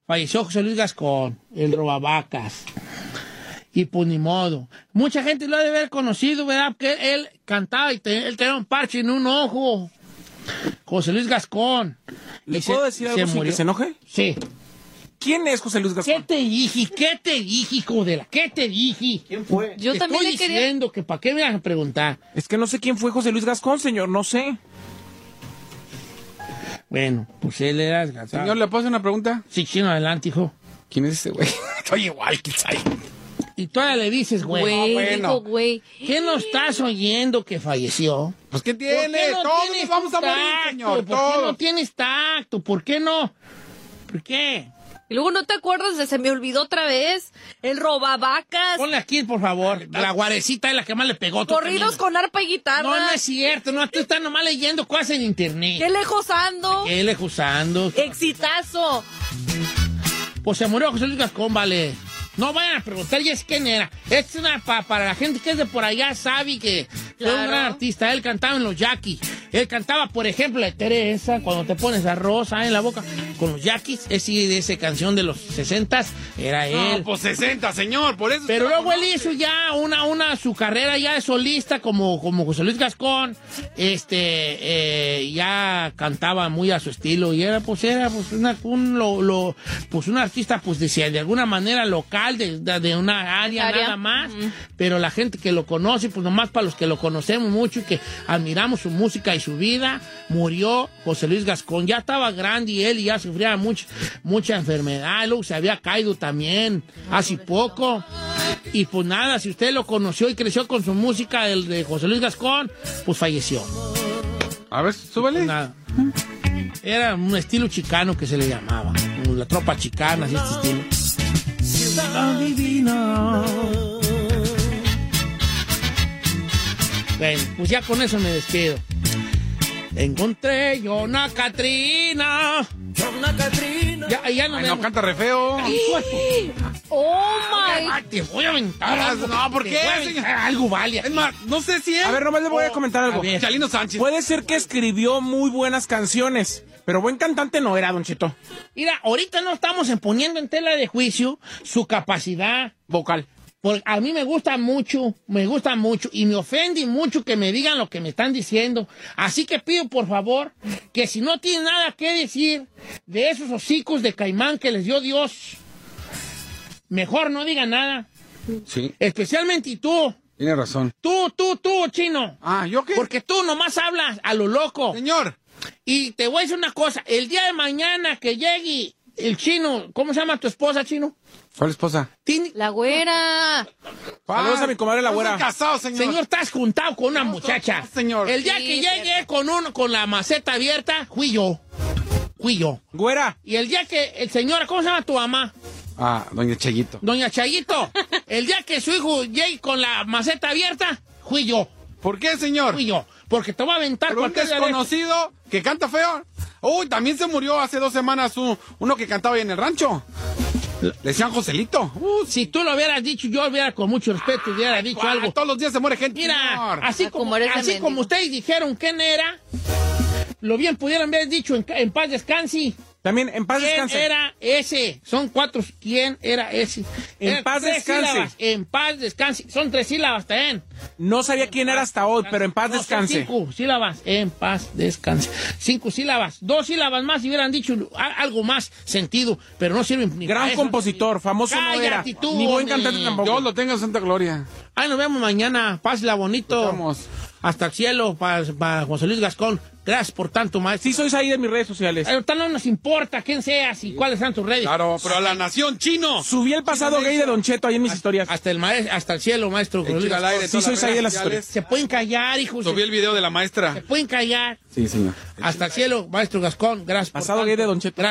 Falleció José Luis Gascón, el robavacas. Y pues ni modo. Mucha gente lo ha de haber conocido, ¿verdad? Porque él cantaba y te- él tenía un parche en un ojo. José Luis Gascón. ¿Le Y puedo decir algo sin que se enoje? Sí. ¿Quién es José Luis Gascón? ¿Qué te dije? ¿Qué te dije, hijo de la? ¿Qué te dije? ¿Quién fue? Yo Te también estoy le quería- diciendo que para qué me vas a preguntar. Es que no sé quién fue José Luis Gascón, señor, no sé. Bueno, pues él era desgraciado. Señor, ¿le puedo hacer una pregunta? Sí, chino, adelante, hijo. ¿Quién es ese güey? Estoy igual, que sabe. Y todavía le dices, güey. Güey, bueno. güey. ¿Qué no estás oyendo que falleció? Pues, ¿qué ¿Por tiene? qué no Todos tienes nos vamos a morir, tacto? señor, ¿Por qué no tienes tacto? ¿Por qué no? ¿Por qué? Y luego no te acuerdas de se me olvidó otra vez. El robavacas. Ponle aquí, por favor. La guarecita es la que más le pegó. Corridos con arpa y guitarra. No, no es cierto. No, tú estás nomás leyendo cosas en internet. Qué lejos ando. ¿Qué le usando? Exitazo. Pues se murió José Luis Gascón, vale. No vayan a preguntar ya es quién era. Esta es una pa- para la gente que es de por allá, sabe que fue un Claro. gran artista. Él cantaba en los Jackie. Él cantaba, por ejemplo, la Teresa, cuando te pones arroz ah, en la boca, con los yaquis, ese de esa canción de los 60 era él. No, pues 60, señor, por eso. Pero luego él hizo ya una, una, su carrera ya de solista como, como José Luis Gascón, este, eh, ya cantaba muy a su estilo y era, pues, era, pues, una, un, lo, lo- pues, un artista, pues, decía, de alguna manera local, de, de- de una área Área. nada más, pero la gente que lo conoce, pues, nomás para los que lo conocemos mucho y que admiramos su música y su vida, murió José Luis Gascón, ya estaba grande y él ya sufría mucha, mucha enfermedad, luego se había caído también hace poco. Y pues nada, si usted lo conoció y creció con su música el de José Luis Gascón, pues falleció. A ver, súbele. Nada. Era un estilo chicano que se le llamaba. La tropa chicana, así este estilo. Ciudad divina. Bueno, pues ya con eso me despido. Encontré yo una Catrina. Una Catrina. Ya, ya no Ay, me no, canta re feo. Oh my. Ay, te voy a aventar algo. No, ¿por qué, algo, vale. Es más, no sé si es. A ver, nomás le voy a comentar algo. a. Chalino Sánchez. Puede ser que escribió muy buenas canciones, pero buen cantante no era, Don Cheto. Mira, ahorita no estamos en poniendo en tela de juicio su capacidad vocal. Porque a mí me gusta mucho, me gusta mucho y me ofende mucho que me digan lo que me están diciendo. Así que pido por favor que si no tienen nada que decir de esos hocicos de caimán que les dio Dios, mejor no digan nada. Sí, Especialmente tú, tiene razón. tú, tú, tú, chino. Ah, ¿yo qué? Porque tú nomás hablas a lo loco. Señor. Y te voy a decir una cosa, el día de mañana que llegue el chino, ¿cómo se llama tu esposa, chino? ¿Cuál esposa? Tiene- La güera. Saludos a mi comadre la No güera. casado, señor. Señor, estás juntado con una muchacha. señor. El día Sí, que llegue con uno con la maceta abierta, fui yo. Fui yo. Güera, Y el día que el señor, ¿cómo se llama tu mamá? Ah, doña Chayito. Doña Chayito. el día que su hijo llegue con la maceta abierta, fui yo. ¿Por qué, señor? Fui yo. Porque te voy a aventar Pero un cualquier desconocido que canta feo. Uy, también se murió hace dos semanas un- uno que cantaba ahí en el rancho. Le decían Joselito. Uh, Si tú lo hubieras dicho, yo hubiera con mucho respeto hubiera dicho algo. Todos los días se muere gente. Mira, señor. así, como, así como ustedes dijeron quién era, lo bien pudieran haber dicho en, en paz descanse. También en paz ¿Quién descanse. era ese? Son cuatro. ¿Quién era ese? En Eran paz tres descanse. sílabas. En paz descanse. Son tres sílabas también. No sabía quién era hasta hoy, pero en paz No, son descanse. cinco sílabas. En paz descanse. Cinco sílabas. Dos sílabas más y hubieran dicho a- algo más sentido, pero no sirven ni para Gran eso. compositor, famoso no era. Cállate tú, Ni buen hombre. cantante tampoco. Dios lo tenga en Santa Gloria. Ay, nos vemos mañana. Pásela bonito. Vamos. Hasta el cielo para José Luis Gascón. Gracias por tanto, maestro. Sí, sois ahí de mis redes sociales. Ahorita no nos importa quién seas y cuáles sean tus redes. Claro, pero a la nación chino. Subí el pasado gay de Don Cheto ahí en mis historias. Hasta el, maes- hasta el cielo, maestro. José Luis al Gascón. aire Sí, sois ahí de las redes Se pueden callar, hijos. Subí el video de la Se maestra. pueden callar. Sí, señor. Hasta el cielo, maestro Gascón. Gracias por Pasado tanto. gay de Don Cheto.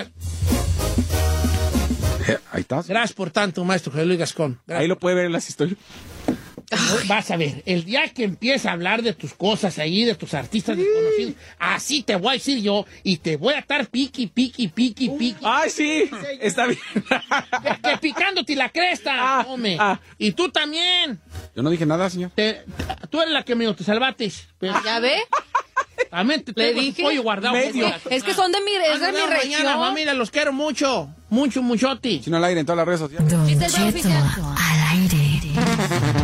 Eh, Ahí está. gracias por tanto, maestro José Luis Gascón. Gracias. Ahí lo puede ver en las historias. Vas a ver, el día que empieza a hablar de tus cosas ahí, de tus artistas desconocidos, así te voy a decir yo y te voy a estar piqui, piqui, piqui, piqui. Ay, sí, está bien. Que, que picándote la cresta, Ah, hombre. ah. Y tú también. Yo no dije nada, señor. Te- tú eres la que medio te salvates. Pero ¿Ya ve? también te Le tengo dije. pollo guardado. Medio. Es que son de mi, es de mi no, región. mañana, familia, los quiero mucho. Mucho, muchoti. Chino al aire en todas las redes sociales. Don Cheto al aire.